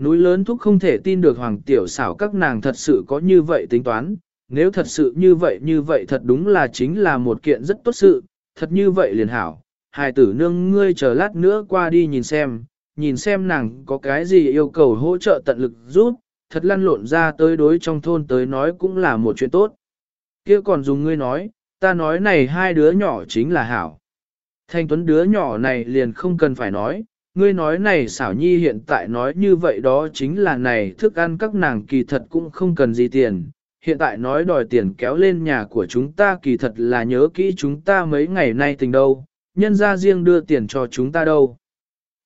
Núi lớn thúc không thể tin được hoàng tiểu xảo các nàng thật sự có như vậy tính toán, nếu thật sự như vậy như vậy thật đúng là chính là một kiện rất tốt sự, thật như vậy liền hảo. Hài tử nương ngươi chờ lát nữa qua đi nhìn xem, nhìn xem nàng có cái gì yêu cầu hỗ trợ tận lực giúp, thật lăn lộn ra tới đối trong thôn tới nói cũng là một chuyện tốt. kia còn dùng ngươi nói, ta nói này hai đứa nhỏ chính là hảo. Thanh tuấn đứa nhỏ này liền không cần phải nói, ngươi nói này xảo nhi hiện tại nói như vậy đó chính là này thức ăn các nàng kỳ thật cũng không cần gì tiền. Hiện tại nói đòi tiền kéo lên nhà của chúng ta kỳ thật là nhớ kỹ chúng ta mấy ngày nay tình đâu, nhân ra riêng đưa tiền cho chúng ta đâu.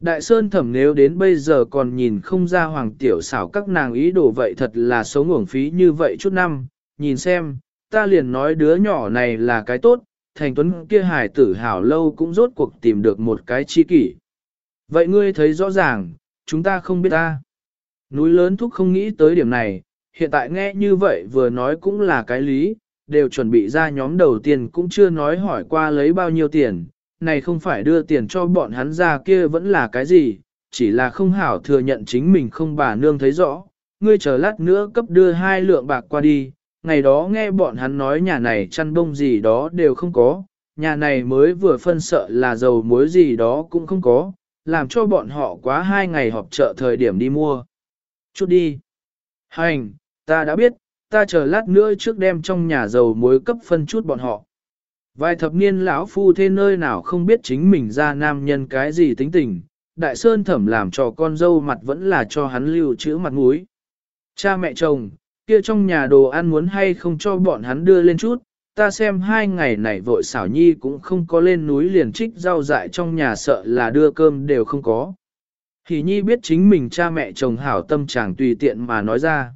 Đại Sơn thẩm nếu đến bây giờ còn nhìn không ra hoàng tiểu xảo các nàng ý đồ vậy thật là sống uổng phí như vậy chút năm, nhìn xem, ta liền nói đứa nhỏ này là cái tốt, thành tuấn kia hài tử hảo lâu cũng rốt cuộc tìm được một cái chi kỷ. Vậy ngươi thấy rõ ràng, chúng ta không biết ta. Núi lớn thúc không nghĩ tới điểm này, hiện tại nghe như vậy vừa nói cũng là cái lý, đều chuẩn bị ra nhóm đầu tiên cũng chưa nói hỏi qua lấy bao nhiêu tiền, này không phải đưa tiền cho bọn hắn ra kia vẫn là cái gì, chỉ là không hảo thừa nhận chính mình không bà nương thấy rõ, ngươi chờ lát nữa cấp đưa hai lượng bạc qua đi, ngày đó nghe bọn hắn nói nhà này chăn bông gì đó đều không có, nhà này mới vừa phân sợ là dầu muối gì đó cũng không có, làm cho bọn họ quá hai ngày họp chợ thời điểm đi mua. Chút đi. Hành, ta đã biết, ta chờ lát nữa trước đem trong nhà dầu muối cấp phân chút bọn họ. Vài thập niên lão phu thế nơi nào không biết chính mình ra nam nhân cái gì tính tình, đại sơn thẩm làm cho con dâu mặt vẫn là cho hắn lưu chữ mặt mũi. Cha mẹ chồng, kia trong nhà đồ ăn muốn hay không cho bọn hắn đưa lên chút, ta xem hai ngày này vội xảo nhi cũng không có lên núi liền trích rau dại trong nhà sợ là đưa cơm đều không có. Hỷ nhi biết chính mình cha mẹ chồng hảo tâm chàng tùy tiện mà nói ra.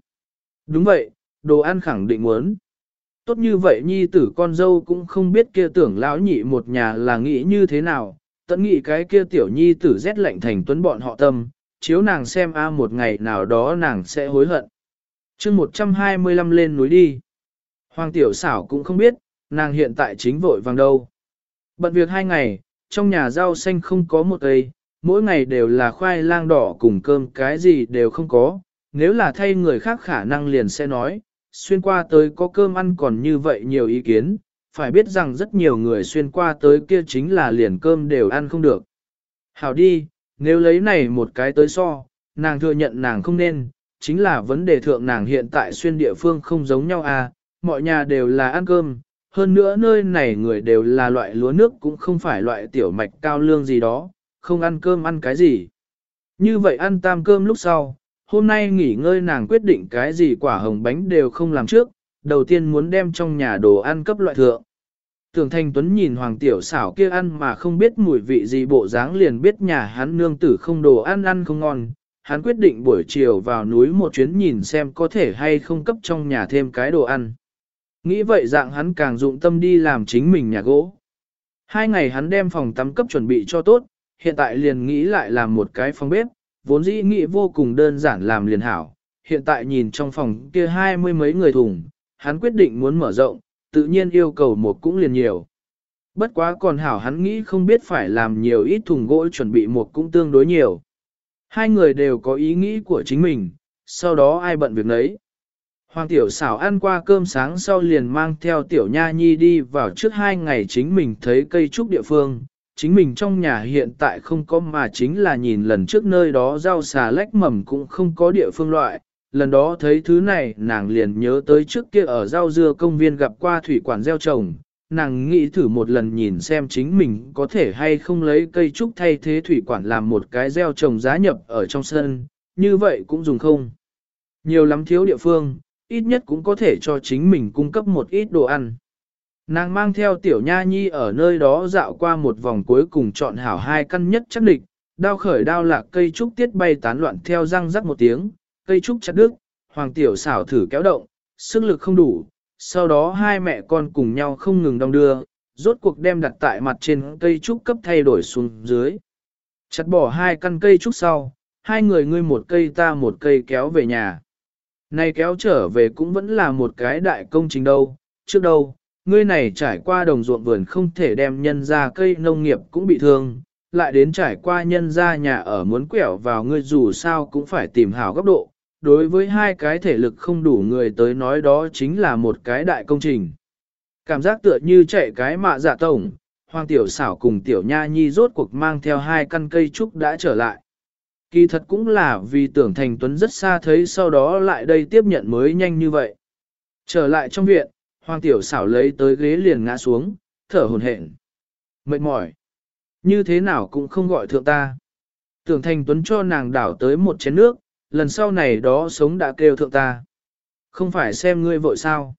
Đúng vậy, đồ ăn khẳng định muốn. Tốt như vậy nhi tử con dâu cũng không biết kia tưởng lão nhị một nhà là nghĩ như thế nào, tận nghĩ cái kia tiểu nhi tử rét lạnh thành tuấn bọn họ tâm, chiếu nàng xem a một ngày nào đó nàng sẽ hối hận. chương 125 lên núi đi. Hoàng tiểu xảo cũng không biết, nàng hiện tại chính vội vàng đâu. Bận việc hai ngày, trong nhà rau xanh không có một cây, mỗi ngày đều là khoai lang đỏ cùng cơm cái gì đều không có, nếu là thay người khác khả năng liền sẽ nói, xuyên qua tới có cơm ăn còn như vậy nhiều ý kiến, phải biết rằng rất nhiều người xuyên qua tới kia chính là liền cơm đều ăn không được. Hảo đi, nếu lấy này một cái tới so, nàng thừa nhận nàng không nên, chính là vấn đề thượng nàng hiện tại xuyên địa phương không giống nhau à, mọi nhà đều là ăn cơm, hơn nữa nơi này người đều là loại lúa nước cũng không phải loại tiểu mạch cao lương gì đó, không ăn cơm ăn cái gì. Như vậy ăn tam cơm lúc sau, hôm nay nghỉ ngơi nàng quyết định cái gì quả hồng bánh đều không làm trước, đầu tiên muốn đem trong nhà đồ ăn cấp loại thượng. Tưởng Thanh Tuấn nhìn Hoàng Tiểu xảo kia ăn mà không biết mùi vị gì bộ dáng liền biết nhà hắn nương tử không đồ ăn ăn không ngon. Hắn quyết định buổi chiều vào núi một chuyến nhìn xem có thể hay không cấp trong nhà thêm cái đồ ăn. Nghĩ vậy dạng hắn càng dụng tâm đi làm chính mình nhà gỗ. Hai ngày hắn đem phòng tắm cấp chuẩn bị cho tốt, hiện tại liền nghĩ lại làm một cái phòng bếp, vốn dĩ nghĩ vô cùng đơn giản làm liền hảo. Hiện tại nhìn trong phòng kia hai mươi mấy người thùng, hắn quyết định muốn mở rộng, tự nhiên yêu cầu một cũng liền nhiều. Bất quá còn hảo hắn nghĩ không biết phải làm nhiều ít thùng gỗ chuẩn bị một cũng tương đối nhiều. Hai người đều có ý nghĩ của chính mình, sau đó ai bận việc nấy. Hoàng tiểu xảo ăn qua cơm sáng sau liền mang theo tiểu nha nhi đi vào trước hai ngày chính mình thấy cây trúc địa phương, chính mình trong nhà hiện tại không có mà chính là nhìn lần trước nơi đó rau xà lách mầm cũng không có địa phương loại. Lần đó thấy thứ này nàng liền nhớ tới trước kia ở rau dưa công viên gặp qua thủy quản gieo trồng, nàng nghĩ thử một lần nhìn xem chính mình có thể hay không lấy cây trúc thay thế thủy quản làm một cái gieo trồng giá nhập ở trong sân, như vậy cũng dùng không. Nhiều lắm thiếu địa phương, ít nhất cũng có thể cho chính mình cung cấp một ít đồ ăn. Nàng mang theo tiểu nha nhi ở nơi đó dạo qua một vòng cuối cùng chọn hảo hai căn nhất chắc địch, đao khởi đao lạc cây trúc tiết bay tán loạn theo răng rắc một tiếng, cây trúc chặt đứt, hoàng tiểu xảo thử kéo động, sức lực không đủ, sau đó hai mẹ con cùng nhau không ngừng đong đưa, rốt cuộc đem đặt tại mặt trên cây trúc cấp thay đổi xuống dưới. Chặt bỏ hai căn cây trúc sau, hai người ngươi một cây ta một cây kéo về nhà. Này kéo trở về cũng vẫn là một cái đại công trình đâu, trước đâu, ngươi này trải qua đồng ruộng vườn không thể đem nhân ra cây nông nghiệp cũng bị thương, lại đến trải qua nhân ra nhà ở muốn quẹo vào ngươi dù sao cũng phải tìm hảo góc độ. Đối với hai cái thể lực không đủ người tới nói đó chính là một cái đại công trình. Cảm giác tựa như chạy cái mạ dạ tổng, hoàng tiểu xảo cùng tiểu nha nhi rốt cuộc mang theo hai căn cây trúc đã trở lại. Kỳ thật cũng là vì tưởng thành tuấn rất xa thấy sau đó lại đây tiếp nhận mới nhanh như vậy. Trở lại trong viện, hoàng tiểu xảo lấy tới ghế liền ngã xuống, thở hồn hển. Mệt mỏi. Như thế nào cũng không gọi thượng ta. Tưởng thành tuấn cho nàng đảo tới một chén nước, lần sau này đó sống đã kêu thượng ta. Không phải xem ngươi vội sao.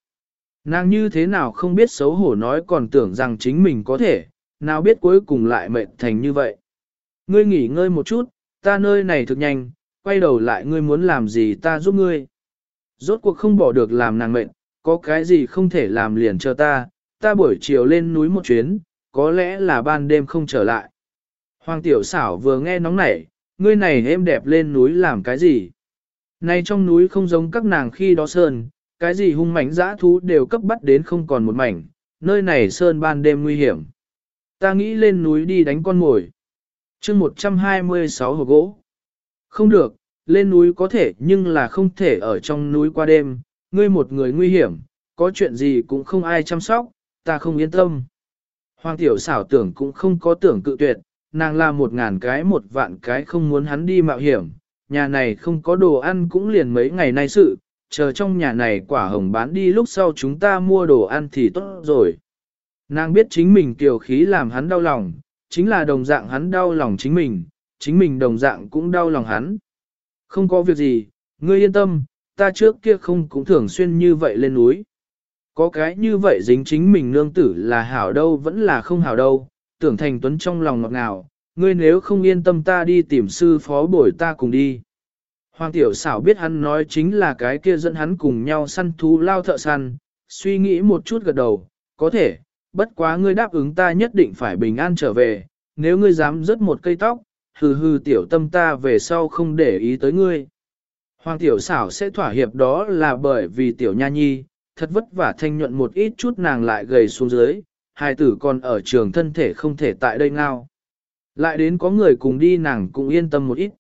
Nàng như thế nào không biết xấu hổ nói còn tưởng rằng chính mình có thể, nào biết cuối cùng lại mệt thành như vậy. Ngươi nghỉ ngơi một chút, ta nơi này thực nhanh, quay đầu lại ngươi muốn làm gì ta giúp ngươi. Rốt cuộc không bỏ được làm nàng mệt, có cái gì không thể làm liền cho ta, ta buổi chiều lên núi một chuyến, có lẽ là ban đêm không trở lại. Hoàng tiểu xảo vừa nghe nóng nảy, ngươi này êm đẹp lên núi làm cái gì? Này trong núi không giống các nàng khi đó sơn, cái gì hung mảnh dã thú đều cấp bắt đến không còn một mảnh, nơi này sơn ban đêm nguy hiểm. Ta nghĩ lên núi đi đánh con mồi. chương 126 hộp gỗ. Không được, lên núi có thể nhưng là không thể ở trong núi qua đêm, ngươi một người nguy hiểm, có chuyện gì cũng không ai chăm sóc, ta không yên tâm. Hoàng tiểu xảo tưởng cũng không có tưởng cự tuyệt, nàng là một ngàn cái một vạn cái không muốn hắn đi mạo hiểm, nhà này không có đồ ăn cũng liền mấy ngày nay sự, chờ trong nhà này quả hồng bán đi lúc sau chúng ta mua đồ ăn thì tốt rồi. Nàng biết chính mình kiều khí làm hắn đau lòng, chính là đồng dạng hắn đau lòng chính mình, chính mình đồng dạng cũng đau lòng hắn. Không có việc gì, ngươi yên tâm, ta trước kia không cũng thường xuyên như vậy lên núi. Có cái như vậy dính chính mình nương tử là hảo đâu vẫn là không hảo đâu, tưởng thành tuấn trong lòng ngọt ngào, ngươi nếu không yên tâm ta đi tìm sư phó bổi ta cùng đi. Hoàng tiểu xảo biết hắn nói chính là cái kia dẫn hắn cùng nhau săn thú lao thợ săn, suy nghĩ một chút gật đầu, có thể, bất quá ngươi đáp ứng ta nhất định phải bình an trở về, nếu ngươi dám rớt một cây tóc, hừ hừ tiểu tâm ta về sau không để ý tới ngươi. Hoàng tiểu xảo sẽ thỏa hiệp đó là bởi vì tiểu nha nhi, thật vất vả thanh nhuận một ít chút nàng lại gầy xuống dưới, hai tử còn ở trường thân thể không thể tại đây ngao. Lại đến có người cùng đi nàng cũng yên tâm một ít.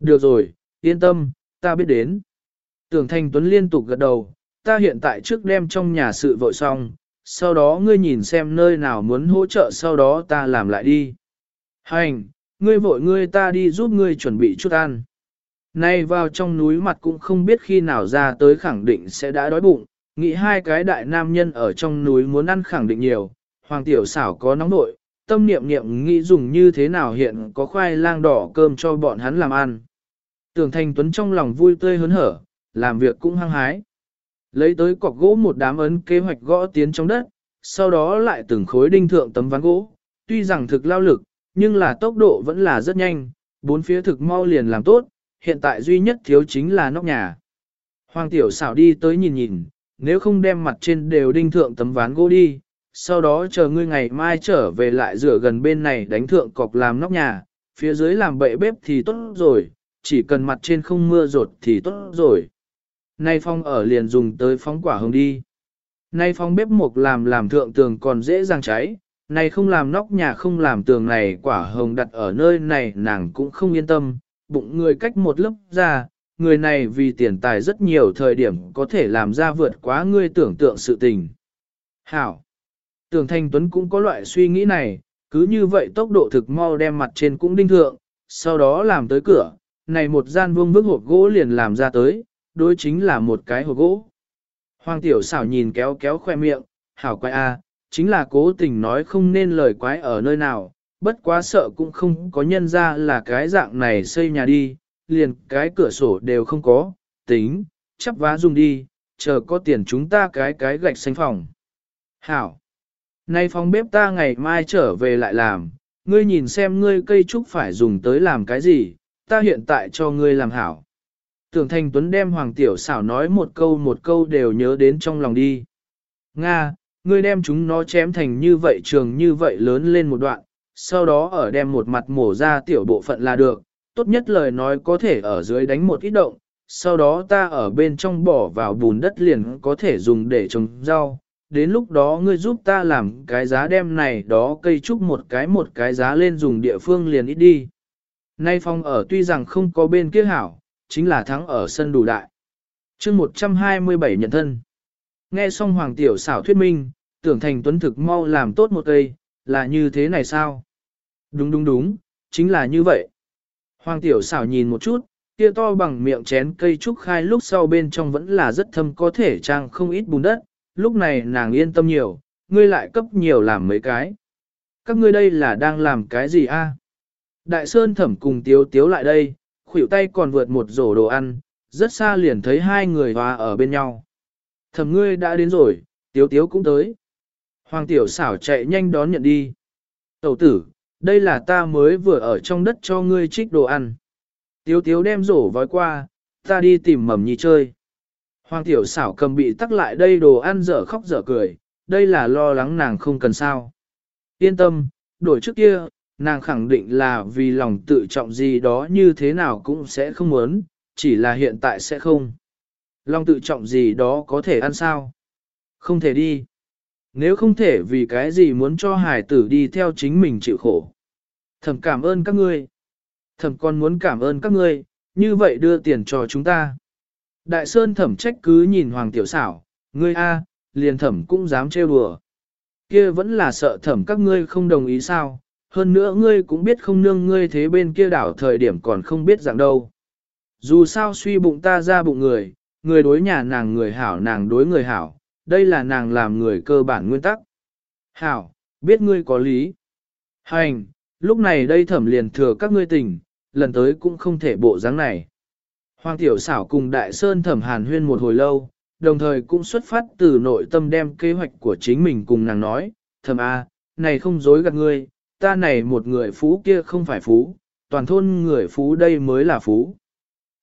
Được rồi, yên tâm, ta biết đến. Tưởng Thanh Tuấn liên tục gật đầu, ta hiện tại trước đem trong nhà sự vội xong, sau đó ngươi nhìn xem nơi nào muốn hỗ trợ sau đó ta làm lại đi. Hành, ngươi vội ngươi ta đi giúp ngươi chuẩn bị chút ăn. Nay vào trong núi mặt cũng không biết khi nào ra tới khẳng định sẽ đã đói bụng, nghĩ hai cái đại nam nhân ở trong núi muốn ăn khẳng định nhiều, hoàng tiểu xảo có nóng nội, tâm niệm niệm nghĩ dùng như thế nào hiện có khoai lang đỏ cơm cho bọn hắn làm ăn. Tưởng Thành Tuấn trong lòng vui tươi hớn hở, làm việc cũng hăng hái. Lấy tới cọc gỗ một đám ấn kế hoạch gõ tiến trong đất, sau đó lại từng khối đinh thượng tấm ván gỗ. Tuy rằng thực lao lực, nhưng là tốc độ vẫn là rất nhanh, bốn phía thực mau liền làm tốt, hiện tại duy nhất thiếu chính là nóc nhà. Hoàng tiểu xảo đi tới nhìn nhìn, nếu không đem mặt trên đều đinh thượng tấm ván gỗ đi, sau đó chờ ngươi ngày mai trở về lại rửa gần bên này đánh thượng cọc làm nóc nhà, phía dưới làm bệ bếp thì tốt rồi, chỉ cần mặt trên không mưa rột thì tốt rồi. Nay phong ở liền dùng tới phóng quả hồng đi. Nay phong bếp mục làm làm thượng tường còn dễ dàng cháy, nay không làm nóc nhà không làm tường này quả hồng đặt ở nơi này nàng cũng không yên tâm, bụng người cách một lớp ra, người này vì tiền tài rất nhiều thời điểm có thể làm ra vượt quá ngươi tưởng tượng sự tình. Hảo! Tưởng Thanh Tuấn cũng có loại suy nghĩ này, cứ như vậy tốc độ thực mau đem mặt trên cũng đinh thượng, sau đó làm tới cửa, này một gian vuông vức hộp gỗ liền làm ra tới, đối chính là một cái hộp gỗ. Hoàng tiểu xảo nhìn kéo kéo khoe miệng, hảo quái a, chính là cố tình nói không nên lời quái ở nơi nào, bất quá sợ cũng không có nhân ra là cái dạng này xây nhà đi, liền cái cửa sổ đều không có, tính, chắp vá dùng đi, chờ có tiền chúng ta cái cái gạch xanh phòng. Hảo! Nay phòng bếp ta ngày mai trở về lại làm, ngươi nhìn xem ngươi cây trúc phải dùng tới làm cái gì, ta hiện tại cho ngươi làm hảo. Tưởng Thành Tuấn đem Hoàng Tiểu xảo nói một câu một câu đều nhớ đến trong lòng đi. Nga, ngươi đem chúng nó chém thành như vậy trường như vậy lớn lên một đoạn, sau đó ở đem một mặt mổ ra tiểu bộ phận là được, tốt nhất lời nói có thể ở dưới đánh một ít động, sau đó ta ở bên trong bỏ vào bùn đất liền có thể dùng để trồng rau. Đến lúc đó ngươi giúp ta làm cái giá đem này đó cây trúc một cái một cái giá lên dùng địa phương liền ít đi. Nay phong ở tuy rằng không có bên kia hảo, chính là thắng ở sân đủ đại. chương 127 nhận thân. Nghe xong Hoàng Tiểu xảo thuyết minh, tưởng thành tuấn thực mau làm tốt một cây, là như thế này sao? Đúng đúng đúng, chính là như vậy. Hoàng Tiểu xảo nhìn một chút, kia to bằng miệng chén cây trúc khai lúc sau bên trong vẫn là rất thâm có thể trang không ít bùn đất, lúc này nàng yên tâm nhiều, ngươi lại cấp nhiều làm mấy cái. Các ngươi đây là đang làm cái gì a? Đại Sơn thẩm cùng Tiếu Tiếu lại đây, khuỷu tay còn vượt một rổ đồ ăn, rất xa liền thấy hai người hòa ở bên nhau. Thẩm ngươi đã đến rồi, Tiếu Tiếu cũng tới. Hoàng Tiểu xảo chạy nhanh đón nhận đi. Tẩu tử, đây là ta mới vừa ở trong đất cho ngươi trích đồ ăn. Tiếu tiếu đem rổ vói qua, ta đi tìm mầm nhi chơi. Hoàng tiểu xảo cầm bị tắc lại đây đồ ăn dở khóc dở cười, đây là lo lắng nàng không cần sao. Yên tâm, đổi trước kia, nàng khẳng định là vì lòng tự trọng gì đó như thế nào cũng sẽ không muốn, chỉ là hiện tại sẽ không. Lòng tự trọng gì đó có thể ăn sao? Không thể đi. Nếu không thể vì cái gì muốn cho hải tử đi theo chính mình chịu khổ. Thầm cảm ơn các ngươi. Thẩm còn muốn cảm ơn các ngươi, như vậy đưa tiền cho chúng ta. Đại Sơn thẩm trách cứ nhìn Hoàng Tiểu xảo, ngươi a, liền thẩm cũng dám trêu đùa. Kia vẫn là sợ thẩm các ngươi không đồng ý sao, hơn nữa ngươi cũng biết không nương ngươi thế bên kia đảo thời điểm còn không biết dạng đâu. Dù sao suy bụng ta ra bụng người, người đối nhà nàng người hảo nàng đối người hảo, đây là nàng làm người cơ bản nguyên tắc. Hảo, biết ngươi có lý. Hành, lúc này đây thẩm liền thừa các ngươi tình, lần tới cũng không thể bộ dáng này. Hoàng tiểu xảo cùng đại sơn thẩm hàn huyên một hồi lâu, đồng thời cũng xuất phát từ nội tâm đem kế hoạch của chính mình cùng nàng nói, thẩm a, này không dối gạt ngươi, ta này một người phú kia không phải phú, toàn thôn người phú đây mới là phú.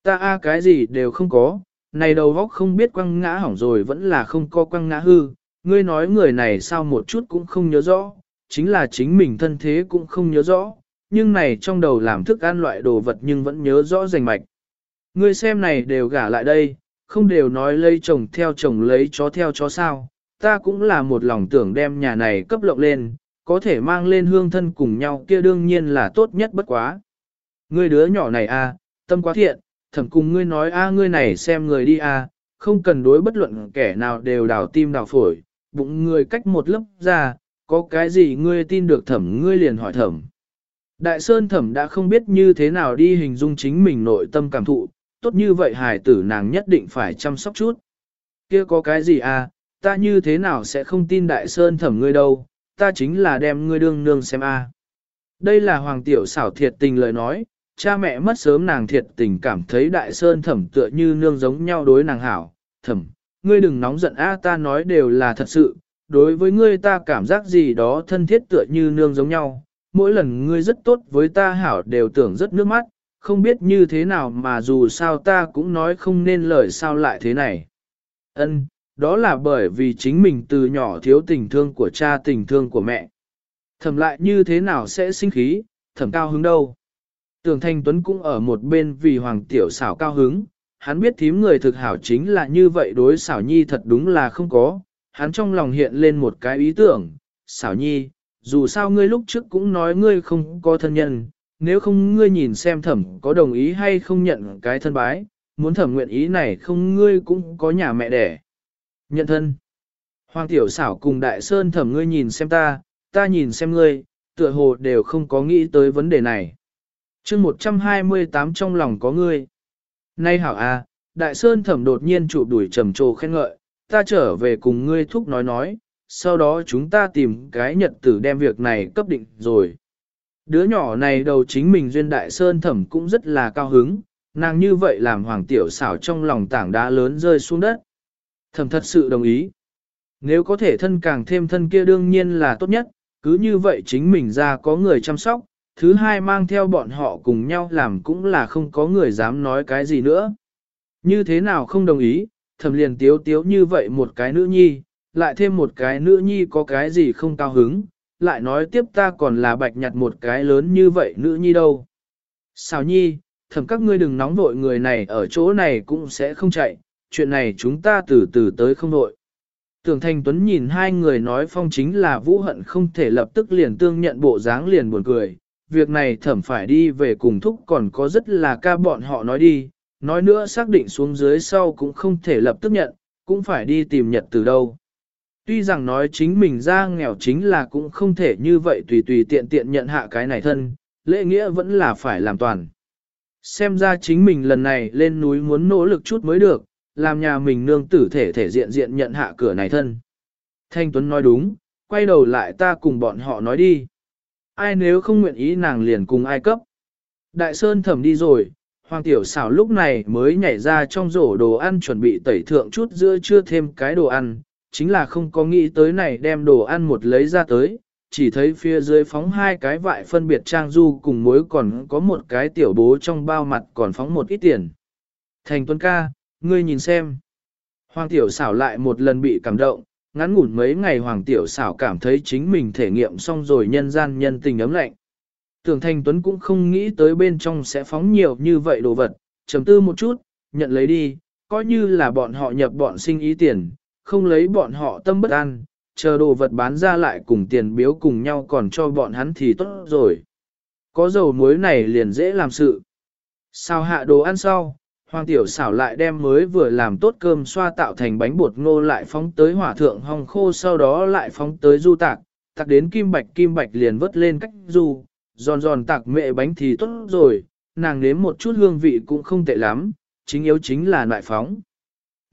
Ta a cái gì đều không có, này đầu góc không biết quăng ngã hỏng rồi vẫn là không có quăng ngã hư, ngươi nói người này sao một chút cũng không nhớ rõ, chính là chính mình thân thế cũng không nhớ rõ, nhưng này trong đầu làm thức ăn loại đồ vật nhưng vẫn nhớ rõ rành mạch. Ngươi xem này đều gả lại đây, không đều nói lấy chồng theo chồng lấy chó theo chó sao, ta cũng là một lòng tưởng đem nhà này cấp lộng lên, có thể mang lên hương thân cùng nhau kia đương nhiên là tốt nhất bất quá. Ngươi đứa nhỏ này a, à, tâm quá thiện, thẩm cùng ngươi nói a ngươi này xem người đi a, không cần đối bất luận kẻ nào đều đào tim đào phổi, bụng ngươi cách một lớp ra, có cái gì ngươi tin được thẩm ngươi liền hỏi thẩm. Đại Sơn thẩm đã không biết như thế nào đi hình dung chính mình nội tâm cảm thụ, tốt như vậy hài tử nàng nhất định phải chăm sóc chút. Kia có cái gì à, ta như thế nào sẽ không tin Đại Sơn thẩm ngươi đâu, ta chính là đem ngươi đương nương xem a. À. Đây là Hoàng Tiểu xảo thiệt tình lời nói, cha mẹ mất sớm nàng thiệt tình cảm thấy Đại Sơn thẩm tựa như nương giống nhau đối nàng hảo, thẩm, ngươi đừng nóng giận a ta nói đều là thật sự, đối với ngươi ta cảm giác gì đó thân thiết tựa như nương giống nhau, mỗi lần ngươi rất tốt với ta hảo đều tưởng rất nước mắt, không biết như thế nào mà dù sao ta cũng nói không nên lời sao lại thế này. Ân, đó là bởi vì chính mình từ nhỏ thiếu tình thương của cha tình thương của mẹ. Thẩm lại như thế nào sẽ sinh khí, thẩm cao hứng đâu. Tưởng Thanh Tuấn cũng ở một bên vì Hoàng Tiểu xảo cao hứng, hắn biết thím người thực hảo chính là như vậy đối xảo nhi thật đúng là không có, hắn trong lòng hiện lên một cái ý tưởng, xảo nhi, dù sao ngươi lúc trước cũng nói ngươi không có thân nhân, nếu không ngươi nhìn xem thẩm có đồng ý hay không nhận cái thân bái, muốn thẩm nguyện ý này không ngươi cũng có nhà mẹ đẻ. Nhận thân. Hoàng tiểu xảo cùng đại sơn thẩm ngươi nhìn xem ta, ta nhìn xem ngươi, tựa hồ đều không có nghĩ tới vấn đề này chương 128 trong lòng có ngươi. Nay hảo a, à, đại sơn thẩm đột nhiên chụp đuổi trầm trồ khen ngợi, ta trở về cùng ngươi thúc nói nói, sau đó chúng ta tìm cái nhật tử đem việc này cấp định rồi. Đứa nhỏ này đầu chính mình duyên đại sơn thẩm cũng rất là cao hứng, nàng như vậy làm hoàng tiểu xảo trong lòng tảng đá lớn rơi xuống đất. Thẩm thật sự đồng ý. Nếu có thể thân càng thêm thân kia đương nhiên là tốt nhất, cứ như vậy chính mình ra có người chăm sóc, thứ hai mang theo bọn họ cùng nhau làm cũng là không có người dám nói cái gì nữa. Như thế nào không đồng ý, thẩm liền tiếu tiếu như vậy một cái nữ nhi, lại thêm một cái nữ nhi có cái gì không cao hứng, lại nói tiếp ta còn là bạch nhặt một cái lớn như vậy nữ nhi đâu. Sao nhi, thẩm các ngươi đừng nóng vội người này ở chỗ này cũng sẽ không chạy, chuyện này chúng ta từ từ tới không vội. Tưởng Thành Tuấn nhìn hai người nói phong chính là vũ hận không thể lập tức liền tương nhận bộ dáng liền buồn cười. Việc này thẩm phải đi về cùng thúc còn có rất là ca bọn họ nói đi, nói nữa xác định xuống dưới sau cũng không thể lập tức nhận, cũng phải đi tìm nhật từ đâu. Tuy rằng nói chính mình ra nghèo chính là cũng không thể như vậy tùy tùy tiện tiện nhận hạ cái này thân, lễ nghĩa vẫn là phải làm toàn. Xem ra chính mình lần này lên núi muốn nỗ lực chút mới được, làm nhà mình nương tử thể thể diện diện nhận hạ cửa này thân. Thanh Tuấn nói đúng, quay đầu lại ta cùng bọn họ nói đi. Ai nếu không nguyện ý nàng liền cùng ai cấp. Đại Sơn thẩm đi rồi, Hoàng Tiểu xảo lúc này mới nhảy ra trong rổ đồ ăn chuẩn bị tẩy thượng chút giữa chưa thêm cái đồ ăn, chính là không có nghĩ tới này đem đồ ăn một lấy ra tới, chỉ thấy phía dưới phóng hai cái vại phân biệt trang du cùng muối còn có một cái tiểu bố trong bao mặt còn phóng một ít tiền. Thành Tuấn ca, ngươi nhìn xem. Hoàng tiểu xảo lại một lần bị cảm động, ngắn ngủn mấy ngày hoàng tiểu xảo cảm thấy chính mình thể nghiệm xong rồi nhân gian nhân tình ấm lạnh. Tưởng Thành Tuấn cũng không nghĩ tới bên trong sẽ phóng nhiều như vậy đồ vật, chấm tư một chút, nhận lấy đi, coi như là bọn họ nhập bọn sinh ý tiền, không lấy bọn họ tâm bất an, chờ đồ vật bán ra lại cùng tiền biếu cùng nhau còn cho bọn hắn thì tốt rồi. Có dầu muối này liền dễ làm sự. Sao hạ đồ ăn sau, Hoàng tiểu xảo lại đem mới vừa làm tốt cơm xoa tạo thành bánh bột ngô lại phóng tới hỏa thượng hong khô sau đó lại phóng tới du tạc, tạc đến kim bạch kim bạch liền vớt lên cách du, giòn giòn tạc mệ bánh thì tốt rồi, nàng nếm một chút hương vị cũng không tệ lắm, chính yếu chính là loại phóng.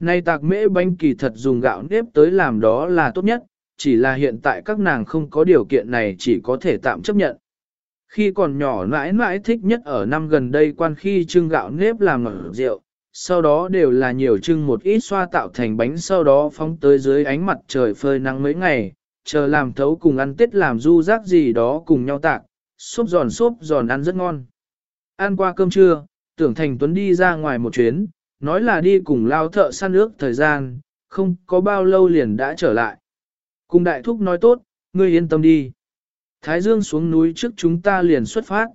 Nay tạc mễ bánh kỳ thật dùng gạo nếp tới làm đó là tốt nhất, chỉ là hiện tại các nàng không có điều kiện này chỉ có thể tạm chấp nhận. Khi còn nhỏ mãi mãi thích nhất ở năm gần đây quan khi trưng gạo nếp làm ở rượu, sau đó đều là nhiều trưng một ít xoa tạo thành bánh sau đó phóng tới dưới ánh mặt trời phơi nắng mấy ngày, chờ làm thấu cùng ăn tết làm du rác gì đó cùng nhau tạc, xốp giòn xốp giòn ăn rất ngon. Ăn qua cơm trưa, tưởng thành tuấn đi ra ngoài một chuyến, nói là đi cùng lao thợ săn nước thời gian, không có bao lâu liền đã trở lại. Cùng đại thúc nói tốt, ngươi yên tâm đi. Thái Dương xuống núi trước chúng ta liền xuất phát.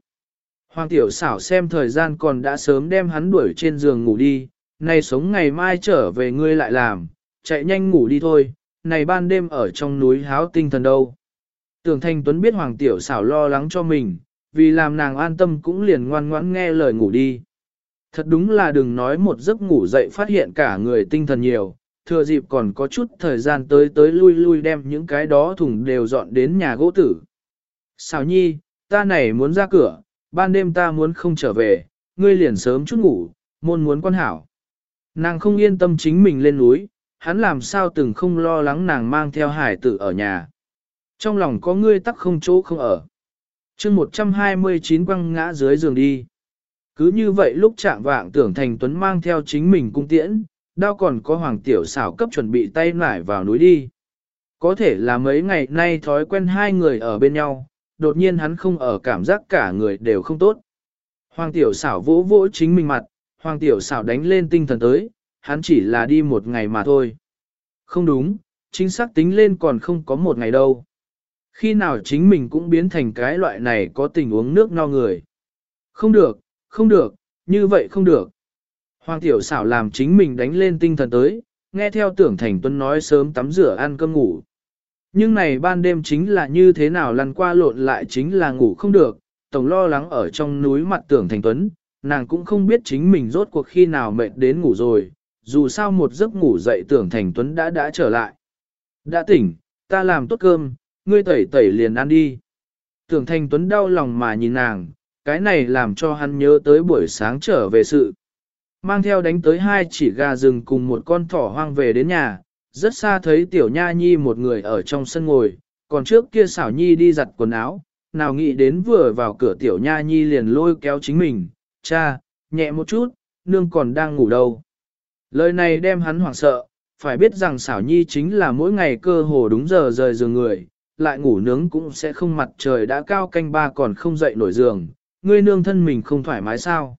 Hoàng tiểu xảo xem thời gian còn đã sớm đem hắn đuổi trên giường ngủ đi, này sống ngày mai trở về ngươi lại làm, chạy nhanh ngủ đi thôi, này ban đêm ở trong núi háo tinh thần đâu. Tưởng Thanh Tuấn biết Hoàng tiểu xảo lo lắng cho mình, vì làm nàng an tâm cũng liền ngoan ngoãn nghe lời ngủ đi. Thật đúng là đừng nói một giấc ngủ dậy phát hiện cả người tinh thần nhiều, thừa dịp còn có chút thời gian tới tới lui lui đem những cái đó thùng đều dọn đến nhà gỗ tử. Xào nhi, ta này muốn ra cửa, ban đêm ta muốn không trở về, ngươi liền sớm chút ngủ, môn muốn quan hảo. Nàng không yên tâm chính mình lên núi, hắn làm sao từng không lo lắng nàng mang theo hải tử ở nhà. Trong lòng có ngươi tắc không chỗ không ở. chương 129 quăng ngã dưới giường đi. Cứ như vậy lúc chạm vạng tưởng thành tuấn mang theo chính mình cung tiễn, đao còn có hoàng tiểu xảo cấp chuẩn bị tay nải vào núi đi. Có thể là mấy ngày nay thói quen hai người ở bên nhau, đột nhiên hắn không ở cảm giác cả người đều không tốt. Hoàng tiểu xảo vỗ vỗ chính mình mặt, hoàng tiểu xảo đánh lên tinh thần tới, hắn chỉ là đi một ngày mà thôi. Không đúng, chính xác tính lên còn không có một ngày đâu. Khi nào chính mình cũng biến thành cái loại này có tình uống nước no người. Không được, không được, như vậy không được. Hoàng tiểu xảo làm chính mình đánh lên tinh thần tới, nghe theo tưởng thành Tuân nói sớm tắm rửa ăn cơm ngủ. Nhưng này ban đêm chính là như thế nào lăn qua lộn lại chính là ngủ không được, tổng lo lắng ở trong núi mặt tưởng thành tuấn, nàng cũng không biết chính mình rốt cuộc khi nào mệt đến ngủ rồi, dù sao một giấc ngủ dậy tưởng thành tuấn đã đã trở lại. Đã tỉnh, ta làm tốt cơm, ngươi tẩy tẩy liền ăn đi. Tưởng thành tuấn đau lòng mà nhìn nàng, cái này làm cho hắn nhớ tới buổi sáng trở về sự. Mang theo đánh tới hai chỉ gà rừng cùng một con thỏ hoang về đến nhà, rất xa thấy tiểu nha nhi một người ở trong sân ngồi, còn trước kia xảo nhi đi giặt quần áo, nào nghĩ đến vừa vào cửa tiểu nha nhi liền lôi kéo chính mình, cha, nhẹ một chút, nương còn đang ngủ đâu. Lời này đem hắn hoảng sợ, phải biết rằng xảo nhi chính là mỗi ngày cơ hồ đúng giờ rời giường người, lại ngủ nướng cũng sẽ không mặt trời đã cao canh ba còn không dậy nổi giường, ngươi nương thân mình không thoải mái sao.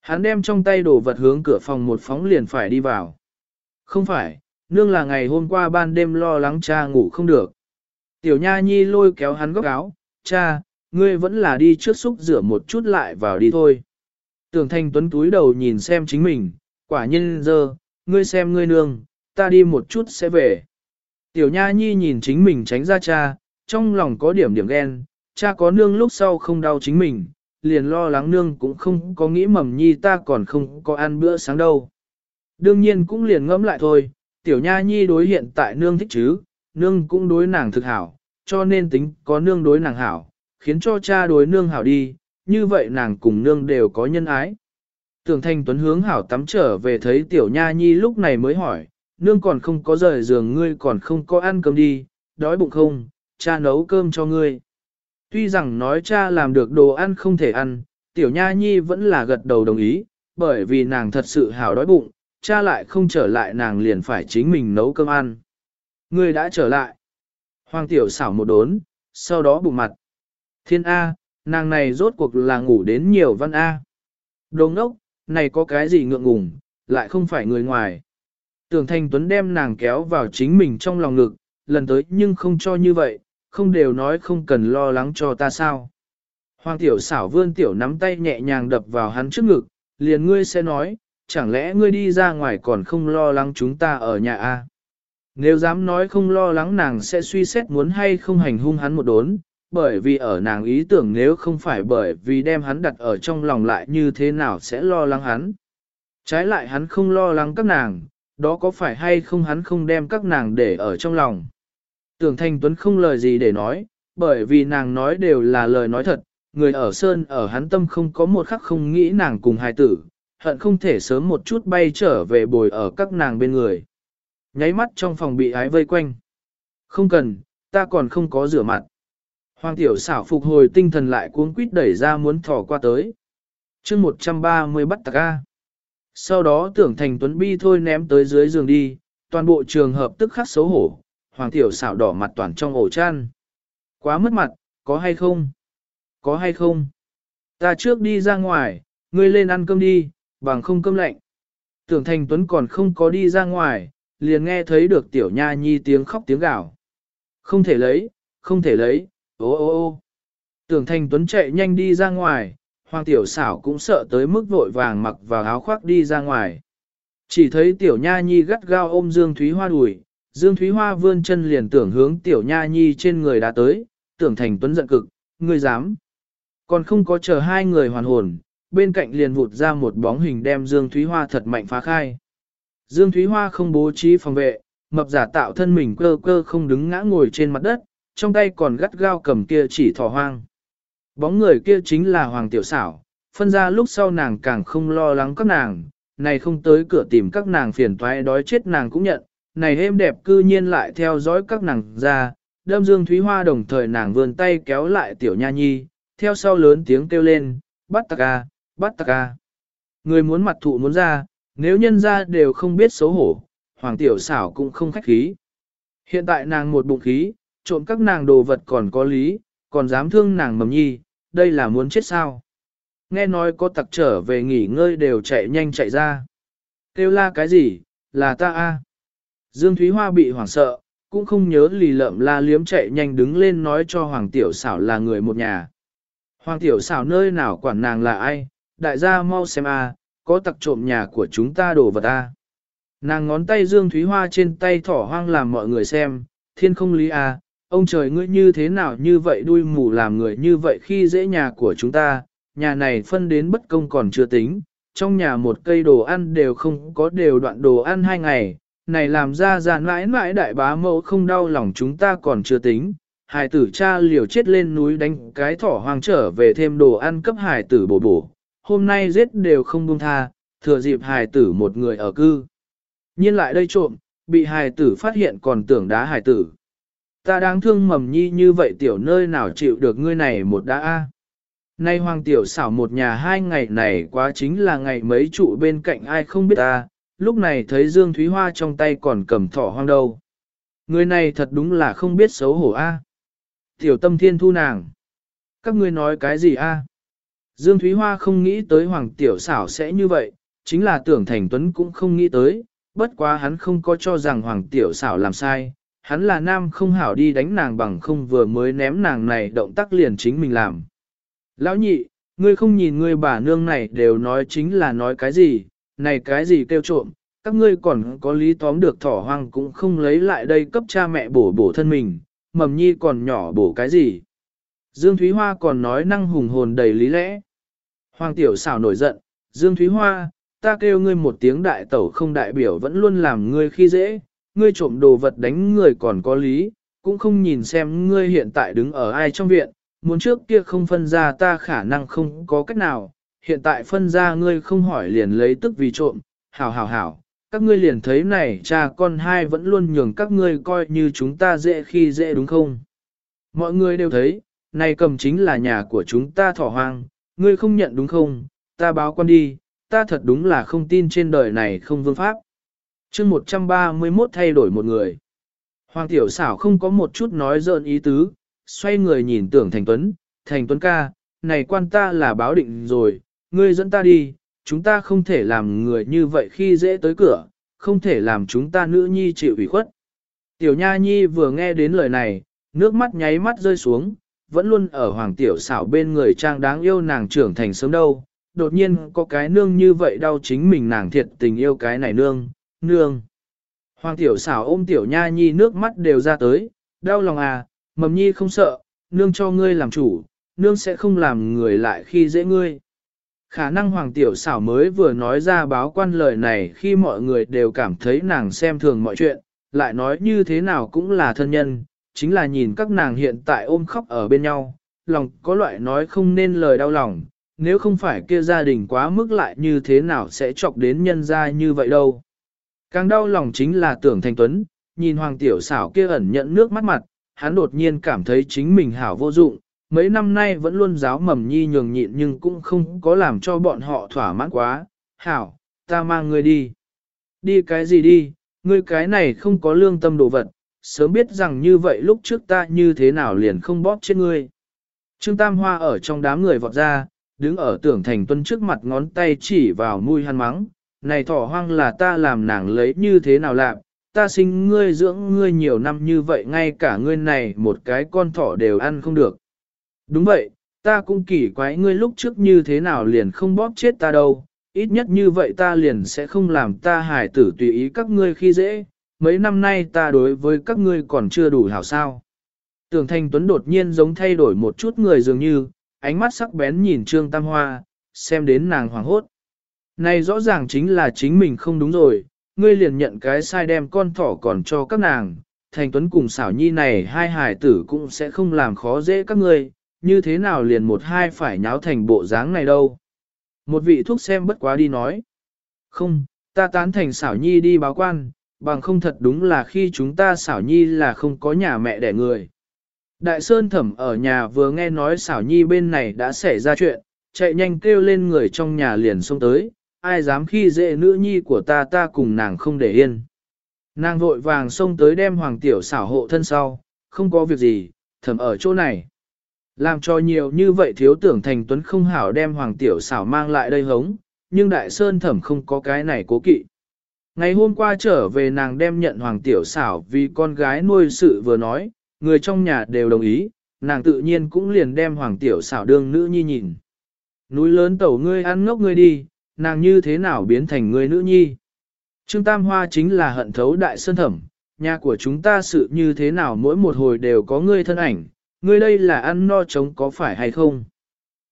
Hắn đem trong tay đồ vật hướng cửa phòng một phóng liền phải đi vào. Không phải, nương là ngày hôm qua ban đêm lo lắng cha ngủ không được. Tiểu nha nhi lôi kéo hắn góc áo, cha, ngươi vẫn là đi trước xúc rửa một chút lại vào đi thôi. Tưởng thanh tuấn túi đầu nhìn xem chính mình, quả nhiên giờ ngươi xem ngươi nương, ta đi một chút sẽ về. Tiểu nha nhi nhìn chính mình tránh ra cha, trong lòng có điểm điểm ghen, cha có nương lúc sau không đau chính mình, liền lo lắng nương cũng không có nghĩ mầm nhi ta còn không có ăn bữa sáng đâu. Đương nhiên cũng liền ngẫm lại thôi, tiểu nha nhi đối hiện tại nương thích chứ, nương cũng đối nàng thực hảo, cho nên tính có nương đối nàng hảo, khiến cho cha đối nương hảo đi, như vậy nàng cùng nương đều có nhân ái. Tưởng thanh tuấn hướng hảo tắm trở về thấy tiểu nha nhi lúc này mới hỏi, nương còn không có rời giường ngươi còn không có ăn cơm đi, đói bụng không, cha nấu cơm cho ngươi. Tuy rằng nói cha làm được đồ ăn không thể ăn, tiểu nha nhi vẫn là gật đầu đồng ý, bởi vì nàng thật sự hảo đói bụng, cha lại không trở lại nàng liền phải chính mình nấu cơm ăn. Ngươi đã trở lại. Hoàng tiểu xảo một đốn, sau đó bụng mặt. Thiên A, nàng này rốt cuộc là ngủ đến nhiều văn A. Đồ ngốc, này có cái gì ngượng ngùng, lại không phải người ngoài. Tưởng Thanh Tuấn đem nàng kéo vào chính mình trong lòng ngực, lần tới nhưng không cho như vậy, không đều nói không cần lo lắng cho ta sao. Hoàng tiểu xảo vươn tiểu nắm tay nhẹ nhàng đập vào hắn trước ngực, liền ngươi sẽ nói, chẳng lẽ ngươi đi ra ngoài còn không lo lắng chúng ta ở nhà a? À? Nếu dám nói không lo lắng nàng sẽ suy xét muốn hay không hành hung hắn một đốn, bởi vì ở nàng ý tưởng nếu không phải bởi vì đem hắn đặt ở trong lòng lại như thế nào sẽ lo lắng hắn. Trái lại hắn không lo lắng các nàng, đó có phải hay không hắn không đem các nàng để ở trong lòng. Tưởng Thanh Tuấn không lời gì để nói, bởi vì nàng nói đều là lời nói thật, người ở Sơn ở hắn tâm không có một khắc không nghĩ nàng cùng hài tử, hận không thể sớm một chút bay trở về bồi ở các nàng bên người. Nháy mắt trong phòng bị ái vây quanh. Không cần, ta còn không có rửa mặt. Hoàng tiểu xảo phục hồi tinh thần lại cuống quýt đẩy ra muốn thỏ qua tới. chương 130 bắt tạc A. Sau đó tưởng thành tuấn bi thôi ném tới dưới giường đi, toàn bộ trường hợp tức khắc xấu hổ, hoàng tiểu xảo đỏ mặt toàn trong ổ chăn. Quá mất mặt, có hay không? Có hay không? Ta trước đi ra ngoài, ngươi lên ăn cơm đi, bằng không cơm lạnh. Tưởng thành tuấn còn không có đi ra ngoài, liền nghe thấy được tiểu nha nhi tiếng khóc tiếng gào. Không thể lấy, không thể lấy, ô ô ô. Tưởng thành tuấn chạy nhanh đi ra ngoài, hoàng tiểu xảo cũng sợ tới mức vội vàng mặc vào áo khoác đi ra ngoài. Chỉ thấy tiểu nha nhi gắt gao ôm Dương Thúy Hoa đùi, Dương Thúy Hoa vươn chân liền tưởng hướng tiểu nha nhi trên người đã tới, tưởng thành tuấn giận cực, ngươi dám. Còn không có chờ hai người hoàn hồn, bên cạnh liền vụt ra một bóng hình đem Dương Thúy Hoa thật mạnh phá khai. Dương Thúy Hoa không bố trí phòng vệ, mập giả tạo thân mình cơ cơ không đứng ngã ngồi trên mặt đất, trong tay còn gắt gao cầm kia chỉ thỏ hoang. Bóng người kia chính là Hoàng Tiểu Xảo, phân ra lúc sau nàng càng không lo lắng các nàng, này không tới cửa tìm các nàng phiền toái đói chết nàng cũng nhận, này êm đẹp cư nhiên lại theo dõi các nàng ra, đâm Dương Thúy Hoa đồng thời nàng vươn tay kéo lại Tiểu Nha Nhi, theo sau lớn tiếng kêu lên, bắt tạc à, bắt tạc Ca, à. Người muốn mặt thụ muốn ra, nếu nhân ra đều không biết xấu hổ, Hoàng Tiểu Xảo cũng không khách khí. Hiện tại nàng một bụng khí, trộm các nàng đồ vật còn có lý, còn dám thương nàng mầm nhi, đây là muốn chết sao. Nghe nói có tặc trở về nghỉ ngơi đều chạy nhanh chạy ra. Kêu la cái gì, là ta a. Dương Thúy Hoa bị hoảng sợ, cũng không nhớ lì lợm la liếm chạy nhanh đứng lên nói cho Hoàng Tiểu Xảo là người một nhà. Hoàng Tiểu Xảo nơi nào quản nàng là ai, đại gia mau xem a, có tặc trộm nhà của chúng ta đổ vật a. Nàng ngón tay Dương Thúy Hoa trên tay thỏ hoang làm mọi người xem, thiên không lý a, ông trời ngươi như thế nào như vậy đuôi mù làm người như vậy khi dễ nhà của chúng ta, nhà này phân đến bất công còn chưa tính, trong nhà một cây đồ ăn đều không có đều đoạn đồ ăn hai ngày, này làm ra giàn mãi mãi đại bá mẫu không đau lòng chúng ta còn chưa tính. Hải tử cha liều chết lên núi đánh cái thỏ hoang trở về thêm đồ ăn cấp hải tử bổ bổ, hôm nay giết đều không buông tha, thừa dịp hải tử một người ở cư. Nhiên lại đây trộm, bị hải tử phát hiện còn tưởng đá hải tử. Ta đáng thương mầm nhi như vậy tiểu nơi nào chịu được ngươi này một đã a. Nay hoàng tiểu xảo một nhà hai ngày này quá chính là ngày mấy trụ bên cạnh ai không biết ta, lúc này thấy Dương Thúy Hoa trong tay còn cầm thỏ hoang đâu. Người này thật đúng là không biết xấu hổ a. Tiểu tâm thiên thu nàng. Các ngươi nói cái gì a? Dương Thúy Hoa không nghĩ tới Hoàng Tiểu xảo sẽ như vậy, chính là tưởng Thành Tuấn cũng không nghĩ tới, bất quá hắn không có cho rằng Hoàng Tiểu xảo làm sai, hắn là nam không hảo đi đánh nàng bằng không vừa mới ném nàng này động tác liền chính mình làm. Lão nhị, ngươi không nhìn ngươi bà nương này đều nói chính là nói cái gì, này cái gì kêu trộm, các ngươi còn có lý tóm được thỏ hoang cũng không lấy lại đây cấp cha mẹ bổ bổ thân mình, mầm nhi còn nhỏ bổ cái gì. Dương Thúy Hoa còn nói năng hùng hồn đầy lý lẽ. Hoàng tiểu xảo nổi giận, Dương Thúy Hoa, ta kêu ngươi một tiếng đại tẩu không đại biểu vẫn luôn làm ngươi khi dễ, ngươi trộm đồ vật đánh người còn có lý, cũng không nhìn xem ngươi hiện tại đứng ở ai trong viện, muốn trước kia không phân ra ta khả năng không có cách nào, hiện tại phân ra ngươi không hỏi liền lấy tức vì trộm, hảo hảo hảo, các ngươi liền thấy này cha con hai vẫn luôn nhường các ngươi coi như chúng ta dễ khi dễ đúng không? Mọi người đều thấy, này cầm chính là nhà của chúng ta thỏ hoang, ngươi không nhận đúng không? Ta báo quan đi, ta thật đúng là không tin trên đời này không vương pháp. chương 131 thay đổi một người. Hoàng tiểu xảo không có một chút nói dợn ý tứ, xoay người nhìn tưởng thành tuấn, thành tuấn ca, này quan ta là báo định rồi, ngươi dẫn ta đi, chúng ta không thể làm người như vậy khi dễ tới cửa, không thể làm chúng ta nữ nhi chịu ủy khuất. Tiểu nha nhi vừa nghe đến lời này, nước mắt nháy mắt rơi xuống, vẫn luôn ở hoàng tiểu xảo bên người trang đáng yêu nàng trưởng thành sớm đâu, đột nhiên có cái nương như vậy đau chính mình nàng thiệt tình yêu cái này nương, nương. Hoàng tiểu xảo ôm tiểu nha nhi nước mắt đều ra tới, đau lòng à, mầm nhi không sợ, nương cho ngươi làm chủ, nương sẽ không làm người lại khi dễ ngươi. Khả năng Hoàng Tiểu xảo mới vừa nói ra báo quan lời này khi mọi người đều cảm thấy nàng xem thường mọi chuyện, lại nói như thế nào cũng là thân nhân, chính là nhìn các nàng hiện tại ôm khóc ở bên nhau, lòng có loại nói không nên lời đau lòng, nếu không phải kia gia đình quá mức lại như thế nào sẽ chọc đến nhân gia như vậy đâu. Càng đau lòng chính là tưởng thành tuấn, nhìn Hoàng Tiểu xảo kia ẩn nhận nước mắt mặt, hắn đột nhiên cảm thấy chính mình hảo vô dụng, mấy năm nay vẫn luôn giáo mầm nhi nhường nhịn nhưng cũng không có làm cho bọn họ thỏa mãn quá. Hảo, ta mang ngươi đi. Đi cái gì đi, ngươi cái này không có lương tâm đồ vật, sớm biết rằng như vậy lúc trước ta như thế nào liền không bóp chết ngươi. Trương Tam Hoa ở trong đám người vọt ra, đứng ở tưởng thành tuân trước mặt ngón tay chỉ vào mũi hắn mắng, này thỏ hoang là ta làm nàng lấy như thế nào làm, ta sinh ngươi dưỡng ngươi nhiều năm như vậy ngay cả ngươi này một cái con thỏ đều ăn không được. Đúng vậy, ta cũng kỳ quái ngươi lúc trước như thế nào liền không bóp chết ta đâu, ít nhất như vậy ta liền sẽ không làm ta hài tử tùy ý các ngươi khi dễ, mấy năm nay ta đối với các ngươi còn chưa đủ hảo sao. Tưởng Thanh Tuấn đột nhiên giống thay đổi một chút người dường như, ánh mắt sắc bén nhìn Trương Tam Hoa, xem đến nàng hoảng hốt. Này rõ ràng chính là chính mình không đúng rồi, ngươi liền nhận cái sai đem con thỏ còn cho các nàng, Thành Tuấn cùng xảo nhi này hai hải tử cũng sẽ không làm khó dễ các ngươi, như thế nào liền một hai phải nháo thành bộ dáng này đâu. Một vị thuốc xem bất quá đi nói. Không, ta tán thành xảo nhi đi báo quan, bằng không thật đúng là khi chúng ta xảo nhi là không có nhà mẹ đẻ người. Đại Sơn Thẩm ở nhà vừa nghe nói xảo nhi bên này đã xảy ra chuyện, chạy nhanh kêu lên người trong nhà liền xông tới, ai dám khi dễ nữ nhi của ta ta cùng nàng không để yên. Nàng vội vàng xông tới đem hoàng tiểu xảo hộ thân sau, không có việc gì, thẩm ở chỗ này. Làm cho nhiều như vậy thiếu tưởng thành tuấn không hảo đem hoàng tiểu xảo mang lại đây hống, nhưng đại sơn thẩm không có cái này cố kỵ. Ngày hôm qua trở về nàng đem nhận hoàng tiểu xảo vì con gái nuôi sự vừa nói, người trong nhà đều đồng ý, nàng tự nhiên cũng liền đem hoàng tiểu xảo đương nữ nhi nhìn. Núi lớn tẩu ngươi ăn ngốc ngươi đi, nàng như thế nào biến thành ngươi nữ nhi. Trương Tam Hoa chính là hận thấu đại sơn thẩm, nhà của chúng ta sự như thế nào mỗi một hồi đều có ngươi thân ảnh, ngươi đây là ăn no chống có phải hay không?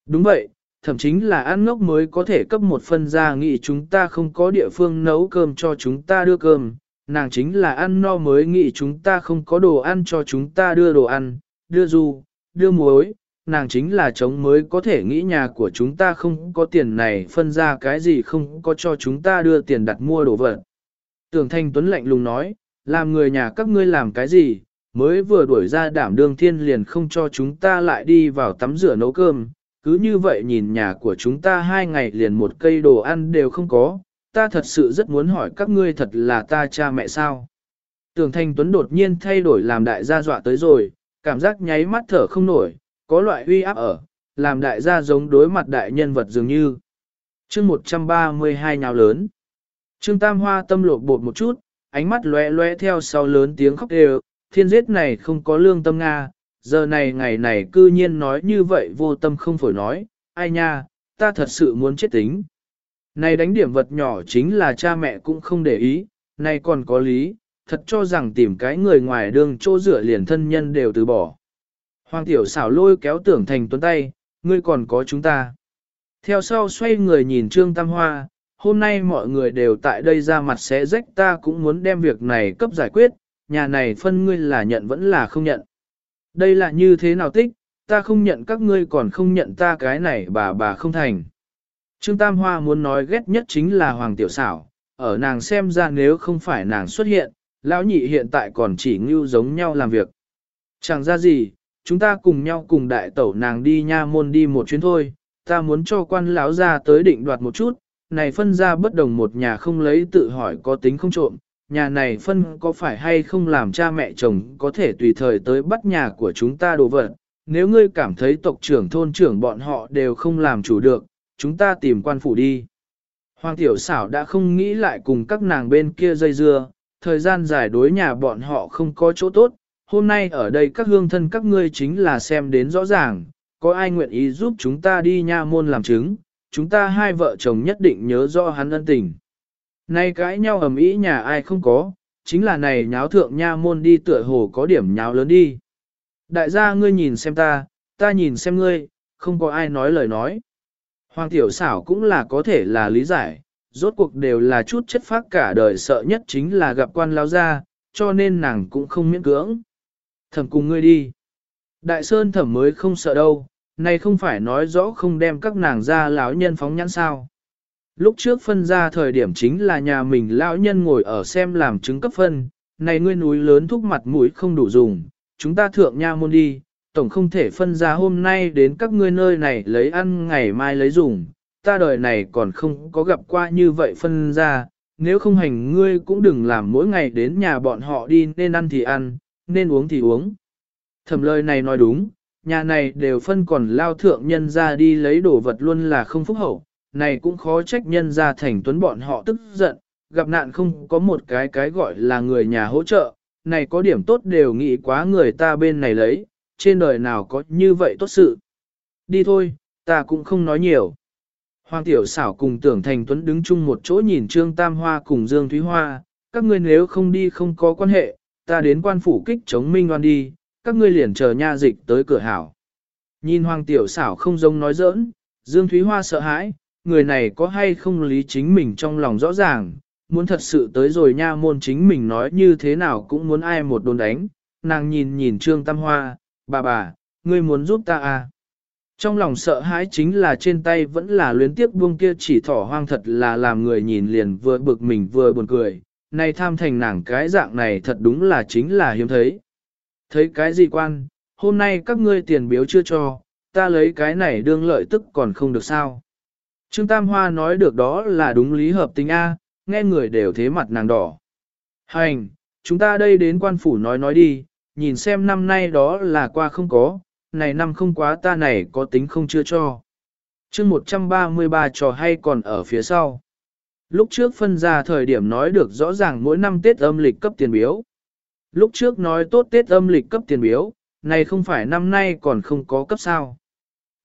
Đúng vậy, thậm chính là ăn ngốc mới có thể cấp một phân ra nghĩ chúng ta không có địa phương nấu cơm cho chúng ta đưa cơm, nàng chính là ăn no mới nghĩ chúng ta không có đồ ăn cho chúng ta đưa đồ ăn, đưa du, đưa muối, nàng chính là chống mới có thể nghĩ nhà của chúng ta không có tiền này phân ra cái gì không có cho chúng ta đưa tiền đặt mua đồ vật. Tưởng Thanh Tuấn lạnh lùng nói, làm người nhà các ngươi làm cái gì, mới vừa đuổi ra đảm đương thiên liền không cho chúng ta lại đi vào tắm rửa nấu cơm, cứ như vậy nhìn nhà của chúng ta hai ngày liền một cây đồ ăn đều không có, ta thật sự rất muốn hỏi các ngươi thật là ta cha mẹ sao. Tưởng Thanh Tuấn đột nhiên thay đổi làm đại gia dọa tới rồi, cảm giác nháy mắt thở không nổi, có loại uy áp ở, làm đại gia giống đối mặt đại nhân vật dường như. chương 132 nhào lớn. Trương Tam Hoa tâm lột bột một chút, ánh mắt lóe lóe theo sau lớn tiếng khóc đều, thiên giết này không có lương tâm Nga, giờ này ngày này cư nhiên nói như vậy vô tâm không phổi nói, ai nha, ta thật sự muốn chết tính. Này đánh điểm vật nhỏ chính là cha mẹ cũng không để ý, này còn có lý, thật cho rằng tìm cái người ngoài đường chỗ rửa liền thân nhân đều từ bỏ. Hoàng tiểu xảo lôi kéo tưởng thành tuấn tay, ngươi còn có chúng ta. Theo sau xoay người nhìn Trương Tam Hoa, hôm nay mọi người đều tại đây ra mặt sẽ rách ta cũng muốn đem việc này cấp giải quyết, nhà này phân ngươi là nhận vẫn là không nhận. Đây là như thế nào tích, ta không nhận các ngươi còn không nhận ta cái này bà bà không thành. Trương Tam Hoa muốn nói ghét nhất chính là Hoàng Tiểu Xảo, ở nàng xem ra nếu không phải nàng xuất hiện, lão nhị hiện tại còn chỉ ngưu giống nhau làm việc. Chẳng ra gì, chúng ta cùng nhau cùng đại tẩu nàng đi nha môn đi một chuyến thôi, ta muốn cho quan lão ra tới định đoạt một chút, này phân ra bất đồng một nhà không lấy tự hỏi có tính không trộm, nhà này phân có phải hay không làm cha mẹ chồng có thể tùy thời tới bắt nhà của chúng ta đồ vật. Nếu ngươi cảm thấy tộc trưởng thôn trưởng bọn họ đều không làm chủ được, chúng ta tìm quan phủ đi. Hoàng tiểu xảo đã không nghĩ lại cùng các nàng bên kia dây dưa, thời gian dài đối nhà bọn họ không có chỗ tốt, hôm nay ở đây các hương thân các ngươi chính là xem đến rõ ràng, có ai nguyện ý giúp chúng ta đi nha môn làm chứng, chúng ta hai vợ chồng nhất định nhớ rõ hắn ân tình. Nay cãi nhau ầm ĩ nhà ai không có, chính là này nháo thượng nha môn đi tựa hồ có điểm nháo lớn đi. Đại gia ngươi nhìn xem ta, ta nhìn xem ngươi, không có ai nói lời nói. Hoàng tiểu xảo cũng là có thể là lý giải, rốt cuộc đều là chút chất phác cả đời sợ nhất chính là gặp quan lao gia, cho nên nàng cũng không miễn cưỡng. Thẩm cùng ngươi đi. Đại sơn thẩm mới không sợ đâu, này không phải nói rõ không đem các nàng ra lão nhân phóng nhãn sao. Lúc trước phân ra thời điểm chính là nhà mình lão nhân ngồi ở xem làm chứng cấp phân, này ngươi núi lớn thúc mặt mũi không đủ dùng, chúng ta thượng nha môn đi, tổng không thể phân ra hôm nay đến các ngươi nơi này lấy ăn ngày mai lấy dùng, ta đời này còn không có gặp qua như vậy phân ra, nếu không hành ngươi cũng đừng làm mỗi ngày đến nhà bọn họ đi nên ăn thì ăn, nên uống thì uống. Thẩm lời này nói đúng, nhà này đều phân còn lao thượng nhân ra đi lấy đồ vật luôn là không phúc hậu, này cũng khó trách nhân ra thành tuấn bọn họ tức giận, gặp nạn không có một cái cái gọi là người nhà hỗ trợ, này có điểm tốt đều nghĩ quá người ta bên này lấy, trên đời nào có như vậy tốt sự. Đi thôi, ta cũng không nói nhiều. Hoàng tiểu xảo cùng tưởng thành tuấn đứng chung một chỗ nhìn Trương Tam Hoa cùng Dương Thúy Hoa, các ngươi nếu không đi không có quan hệ, ta đến quan phủ kích chống minh oan đi, các ngươi liền chờ nha dịch tới cửa hảo. Nhìn Hoàng tiểu xảo không giống nói giỡn, Dương Thúy Hoa sợ hãi, người này có hay không lý chính mình trong lòng rõ ràng, muốn thật sự tới rồi nha môn chính mình nói như thế nào cũng muốn ai một đồn đánh, nàng nhìn nhìn Trương Tam Hoa, bà bà, ngươi muốn giúp ta à. Trong lòng sợ hãi chính là trên tay vẫn là luyến tiếc buông kia chỉ thỏ hoang thật là làm người nhìn liền vừa bực mình vừa buồn cười, nay tham thành nàng cái dạng này thật đúng là chính là hiếm thấy. Thấy cái gì quan, hôm nay các ngươi tiền biếu chưa cho, ta lấy cái này đương lợi tức còn không được sao. Trương Tam Hoa nói được đó là đúng lý hợp tình A, nghe người đều thế mặt nàng đỏ. Hành, chúng ta đây đến quan phủ nói nói đi, nhìn xem năm nay đó là qua không có, này năm không quá ta này có tính không chưa cho. chương 133 trò hay còn ở phía sau. Lúc trước phân ra thời điểm nói được rõ ràng mỗi năm Tết âm lịch cấp tiền biếu. Lúc trước nói tốt Tết âm lịch cấp tiền biếu, này không phải năm nay còn không có cấp sao.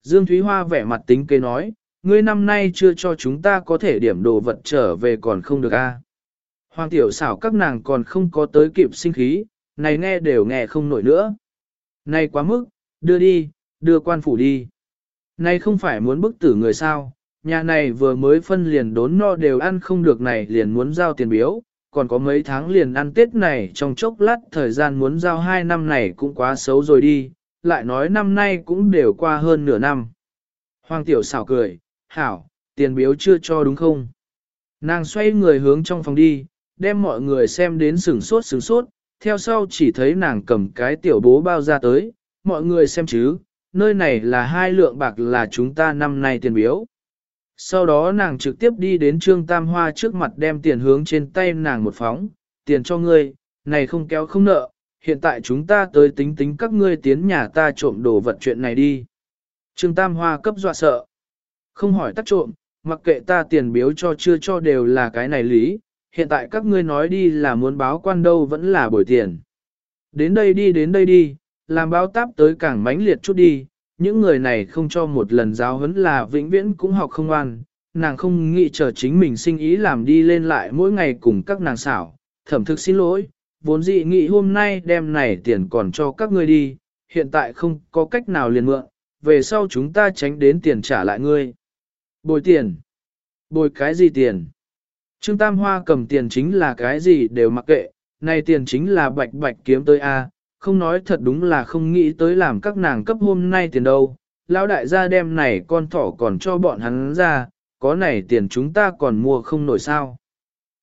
Dương Thúy Hoa vẻ mặt tính kế nói, ngươi năm nay chưa cho chúng ta có thể điểm đồ vật trở về còn không được a. Hoàng tiểu xảo các nàng còn không có tới kịp sinh khí, này nghe đều nghe không nổi nữa. Này quá mức, đưa đi, đưa quan phủ đi. Này không phải muốn bức tử người sao, nhà này vừa mới phân liền đốn no đều ăn không được này liền muốn giao tiền biếu, còn có mấy tháng liền ăn Tết này trong chốc lát thời gian muốn giao hai năm này cũng quá xấu rồi đi, lại nói năm nay cũng đều qua hơn nửa năm. Hoàng tiểu xảo cười, hảo, tiền biếu chưa cho đúng không? Nàng xoay người hướng trong phòng đi, đem mọi người xem đến sửng sốt sửng sốt, theo sau chỉ thấy nàng cầm cái tiểu bố bao ra tới, mọi người xem chứ, nơi này là hai lượng bạc là chúng ta năm nay tiền biếu. Sau đó nàng trực tiếp đi đến Trương Tam Hoa trước mặt đem tiền hướng trên tay nàng một phóng, tiền cho ngươi, này không kéo không nợ, hiện tại chúng ta tới tính tính các ngươi tiến nhà ta trộm đồ vật chuyện này đi. Trương Tam Hoa cấp dọa sợ. Không hỏi tắt trộm, mặc kệ ta tiền biếu cho chưa cho đều là cái này lý, hiện tại các ngươi nói đi là muốn báo quan đâu vẫn là bồi tiền. Đến đây đi đến đây đi, làm báo táp tới càng mãnh liệt chút đi, những người này không cho một lần giáo huấn là vĩnh viễn cũng học không ngoan, nàng không nghĩ chờ chính mình sinh ý làm đi lên lại mỗi ngày cùng các nàng xảo, thẩm thực xin lỗi, vốn dị nghĩ hôm nay đem này tiền còn cho các ngươi đi, hiện tại không có cách nào liền mượn, về sau chúng ta tránh đến tiền trả lại ngươi. Bồi tiền. Bồi cái gì tiền? Trương Tam Hoa cầm tiền chính là cái gì đều mặc kệ, này tiền chính là bạch bạch kiếm tới A, không nói thật đúng là không nghĩ tới làm các nàng cấp hôm nay tiền đâu. Lão đại gia đem này con thỏ còn cho bọn hắn ra, có này tiền chúng ta còn mua không nổi sao.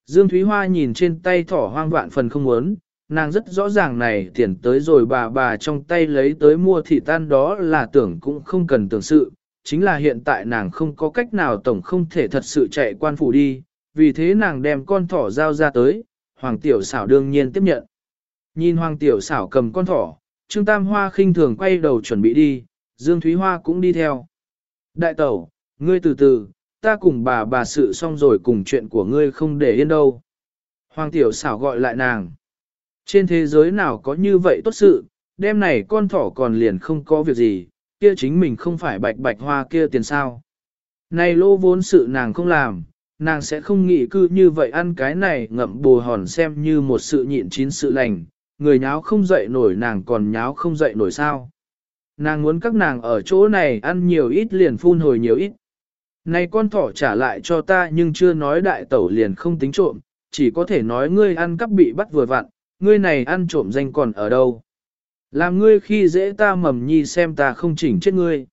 Dương Thúy Hoa nhìn trên tay thỏ hoang vạn phần không muốn, nàng rất rõ ràng này tiền tới rồi bà bà trong tay lấy tới mua thị tan đó là tưởng cũng không cần tưởng sự, chính là hiện tại nàng không có cách nào tổng không thể thật sự chạy quan phủ đi, vì thế nàng đem con thỏ giao ra tới, Hoàng Tiểu xảo đương nhiên tiếp nhận. Nhìn Hoàng Tiểu xảo cầm con thỏ, Trương Tam Hoa khinh thường quay đầu chuẩn bị đi, Dương Thúy Hoa cũng đi theo. Đại tẩu, ngươi từ từ, ta cùng bà bà sự xong rồi cùng chuyện của ngươi không để yên đâu. Hoàng Tiểu xảo gọi lại nàng. Trên thế giới nào có như vậy tốt sự, đêm này con thỏ còn liền không có việc gì, kia chính mình không phải bạch bạch hoa kia tiền sao. Này lô vốn sự nàng không làm, nàng sẽ không nghĩ cư như vậy ăn cái này ngậm bồ hòn xem như một sự nhịn chín sự lành, người nháo không dậy nổi nàng còn nháo không dậy nổi sao. Nàng muốn các nàng ở chỗ này ăn nhiều ít liền phun hồi nhiều ít. Này con thỏ trả lại cho ta nhưng chưa nói đại tẩu liền không tính trộm, chỉ có thể nói ngươi ăn cắp bị bắt vừa vặn, ngươi này ăn trộm danh còn ở đâu. Làm ngươi khi dễ ta mầm nhi xem ta không chỉnh chết ngươi.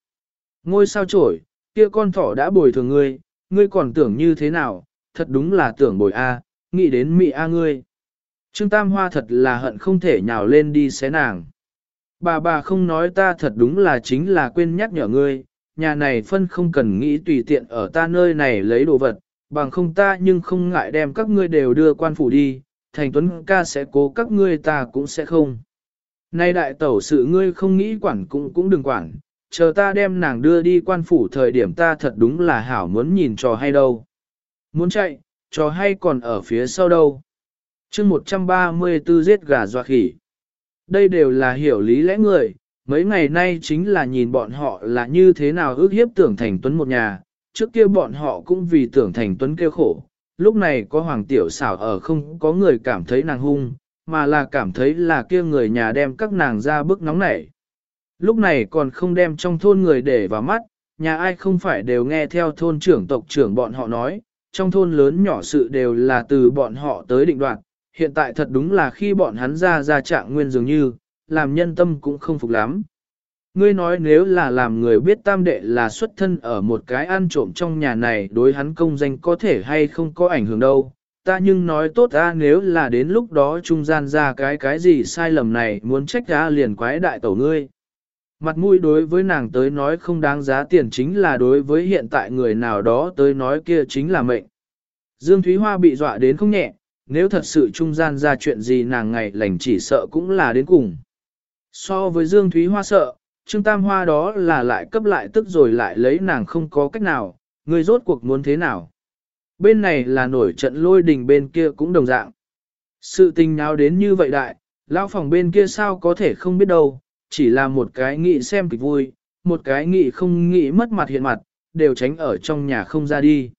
Ngôi sao trổi, kia con thỏ đã bồi thường ngươi, ngươi còn tưởng như thế nào, thật đúng là tưởng bồi A, nghĩ đến mị A ngươi. Trương Tam Hoa thật là hận không thể nhào lên đi xé nàng. Bà bà không nói ta thật đúng là chính là quên nhắc nhở ngươi, nhà này phân không cần nghĩ tùy tiện ở ta nơi này lấy đồ vật, bằng không ta nhưng không ngại đem các ngươi đều đưa quan phủ đi, thành tuấn ca sẽ cố các ngươi ta cũng sẽ không. Nay đại tẩu sự ngươi không nghĩ quản cũng cũng đừng quản, chờ ta đem nàng đưa đi quan phủ thời điểm ta thật đúng là hảo muốn nhìn trò hay đâu. Muốn chạy, trò hay còn ở phía sau đâu. chương 134 giết gà doa khỉ. Đây đều là hiểu lý lẽ người, mấy ngày nay chính là nhìn bọn họ là như thế nào ước hiếp tưởng thành tuấn một nhà, trước kia bọn họ cũng vì tưởng thành tuấn kêu khổ, lúc này có hoàng tiểu xảo ở không có người cảm thấy nàng hung, mà là cảm thấy là kia người nhà đem các nàng ra bức nóng nảy. Lúc này còn không đem trong thôn người để vào mắt, nhà ai không phải đều nghe theo thôn trưởng tộc trưởng bọn họ nói, trong thôn lớn nhỏ sự đều là từ bọn họ tới định đoạt, hiện tại thật đúng là khi bọn hắn ra ra trạng nguyên dường như, làm nhân tâm cũng không phục lắm. Ngươi nói nếu là làm người biết tam đệ là xuất thân ở một cái ăn trộm trong nhà này đối hắn công danh có thể hay không có ảnh hưởng đâu, ta nhưng nói tốt ra nếu là đến lúc đó trung gian ra cái cái gì sai lầm này muốn trách ta liền quái đại tổ ngươi. Mặt mũi đối với nàng tới nói không đáng giá tiền chính là đối với hiện tại người nào đó tới nói kia chính là mệnh. Dương Thúy Hoa bị dọa đến không nhẹ, nếu thật sự trung gian ra chuyện gì nàng ngày lành chỉ sợ cũng là đến cùng. So với Dương Thúy Hoa sợ, Trương Tam Hoa đó là lại cấp lại tức rồi lại lấy nàng không có cách nào, người rốt cuộc muốn thế nào. Bên này là nổi trận lôi đình bên kia cũng đồng dạng. Sự tình nào đến như vậy đại, lão phòng bên kia sao có thể không biết đâu, chỉ là một cái nghĩ xem kịch vui, một cái nghĩ không nghĩ mất mặt hiện mặt, đều tránh ở trong nhà không ra đi.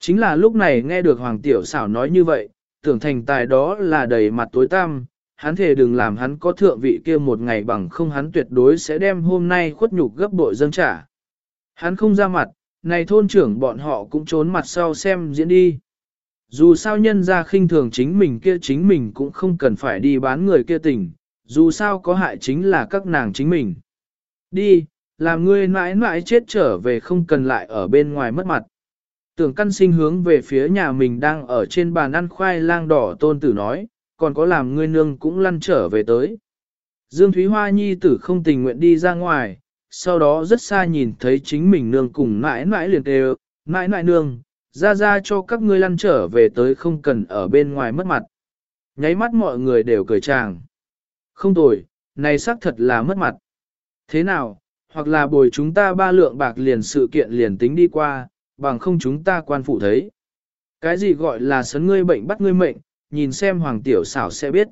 Chính là lúc này nghe được Hoàng Tiểu xảo nói như vậy, tưởng thành tài đó là đầy mặt tối tăm, hắn thề đừng làm hắn có thượng vị kia một ngày bằng không hắn tuyệt đối sẽ đem hôm nay khuất nhục gấp bội dâng trả. Hắn không ra mặt, này thôn trưởng bọn họ cũng trốn mặt sau xem diễn đi. Dù sao nhân ra khinh thường chính mình kia chính mình cũng không cần phải đi bán người kia tỉnh. dù sao có hại chính là các nàng chính mình. Đi, làm ngươi mãi mãi chết trở về không cần lại ở bên ngoài mất mặt. Tưởng căn sinh hướng về phía nhà mình đang ở trên bàn ăn khoai lang đỏ tôn tử nói, còn có làm ngươi nương cũng lăn trở về tới. Dương Thúy Hoa Nhi tử không tình nguyện đi ra ngoài, sau đó rất xa nhìn thấy chính mình nương cùng mãi mãi liền đều, mãi mãi nương, ra ra cho các ngươi lăn trở về tới không cần ở bên ngoài mất mặt. Nháy mắt mọi người đều cười chàng. Không tồi, này xác thật là mất mặt. Thế nào, hoặc là bồi chúng ta ba lượng bạc liền sự kiện liền tính đi qua, bằng không chúng ta quan phụ thấy. Cái gì gọi là sấn ngươi bệnh bắt ngươi mệnh, nhìn xem hoàng tiểu xảo sẽ biết.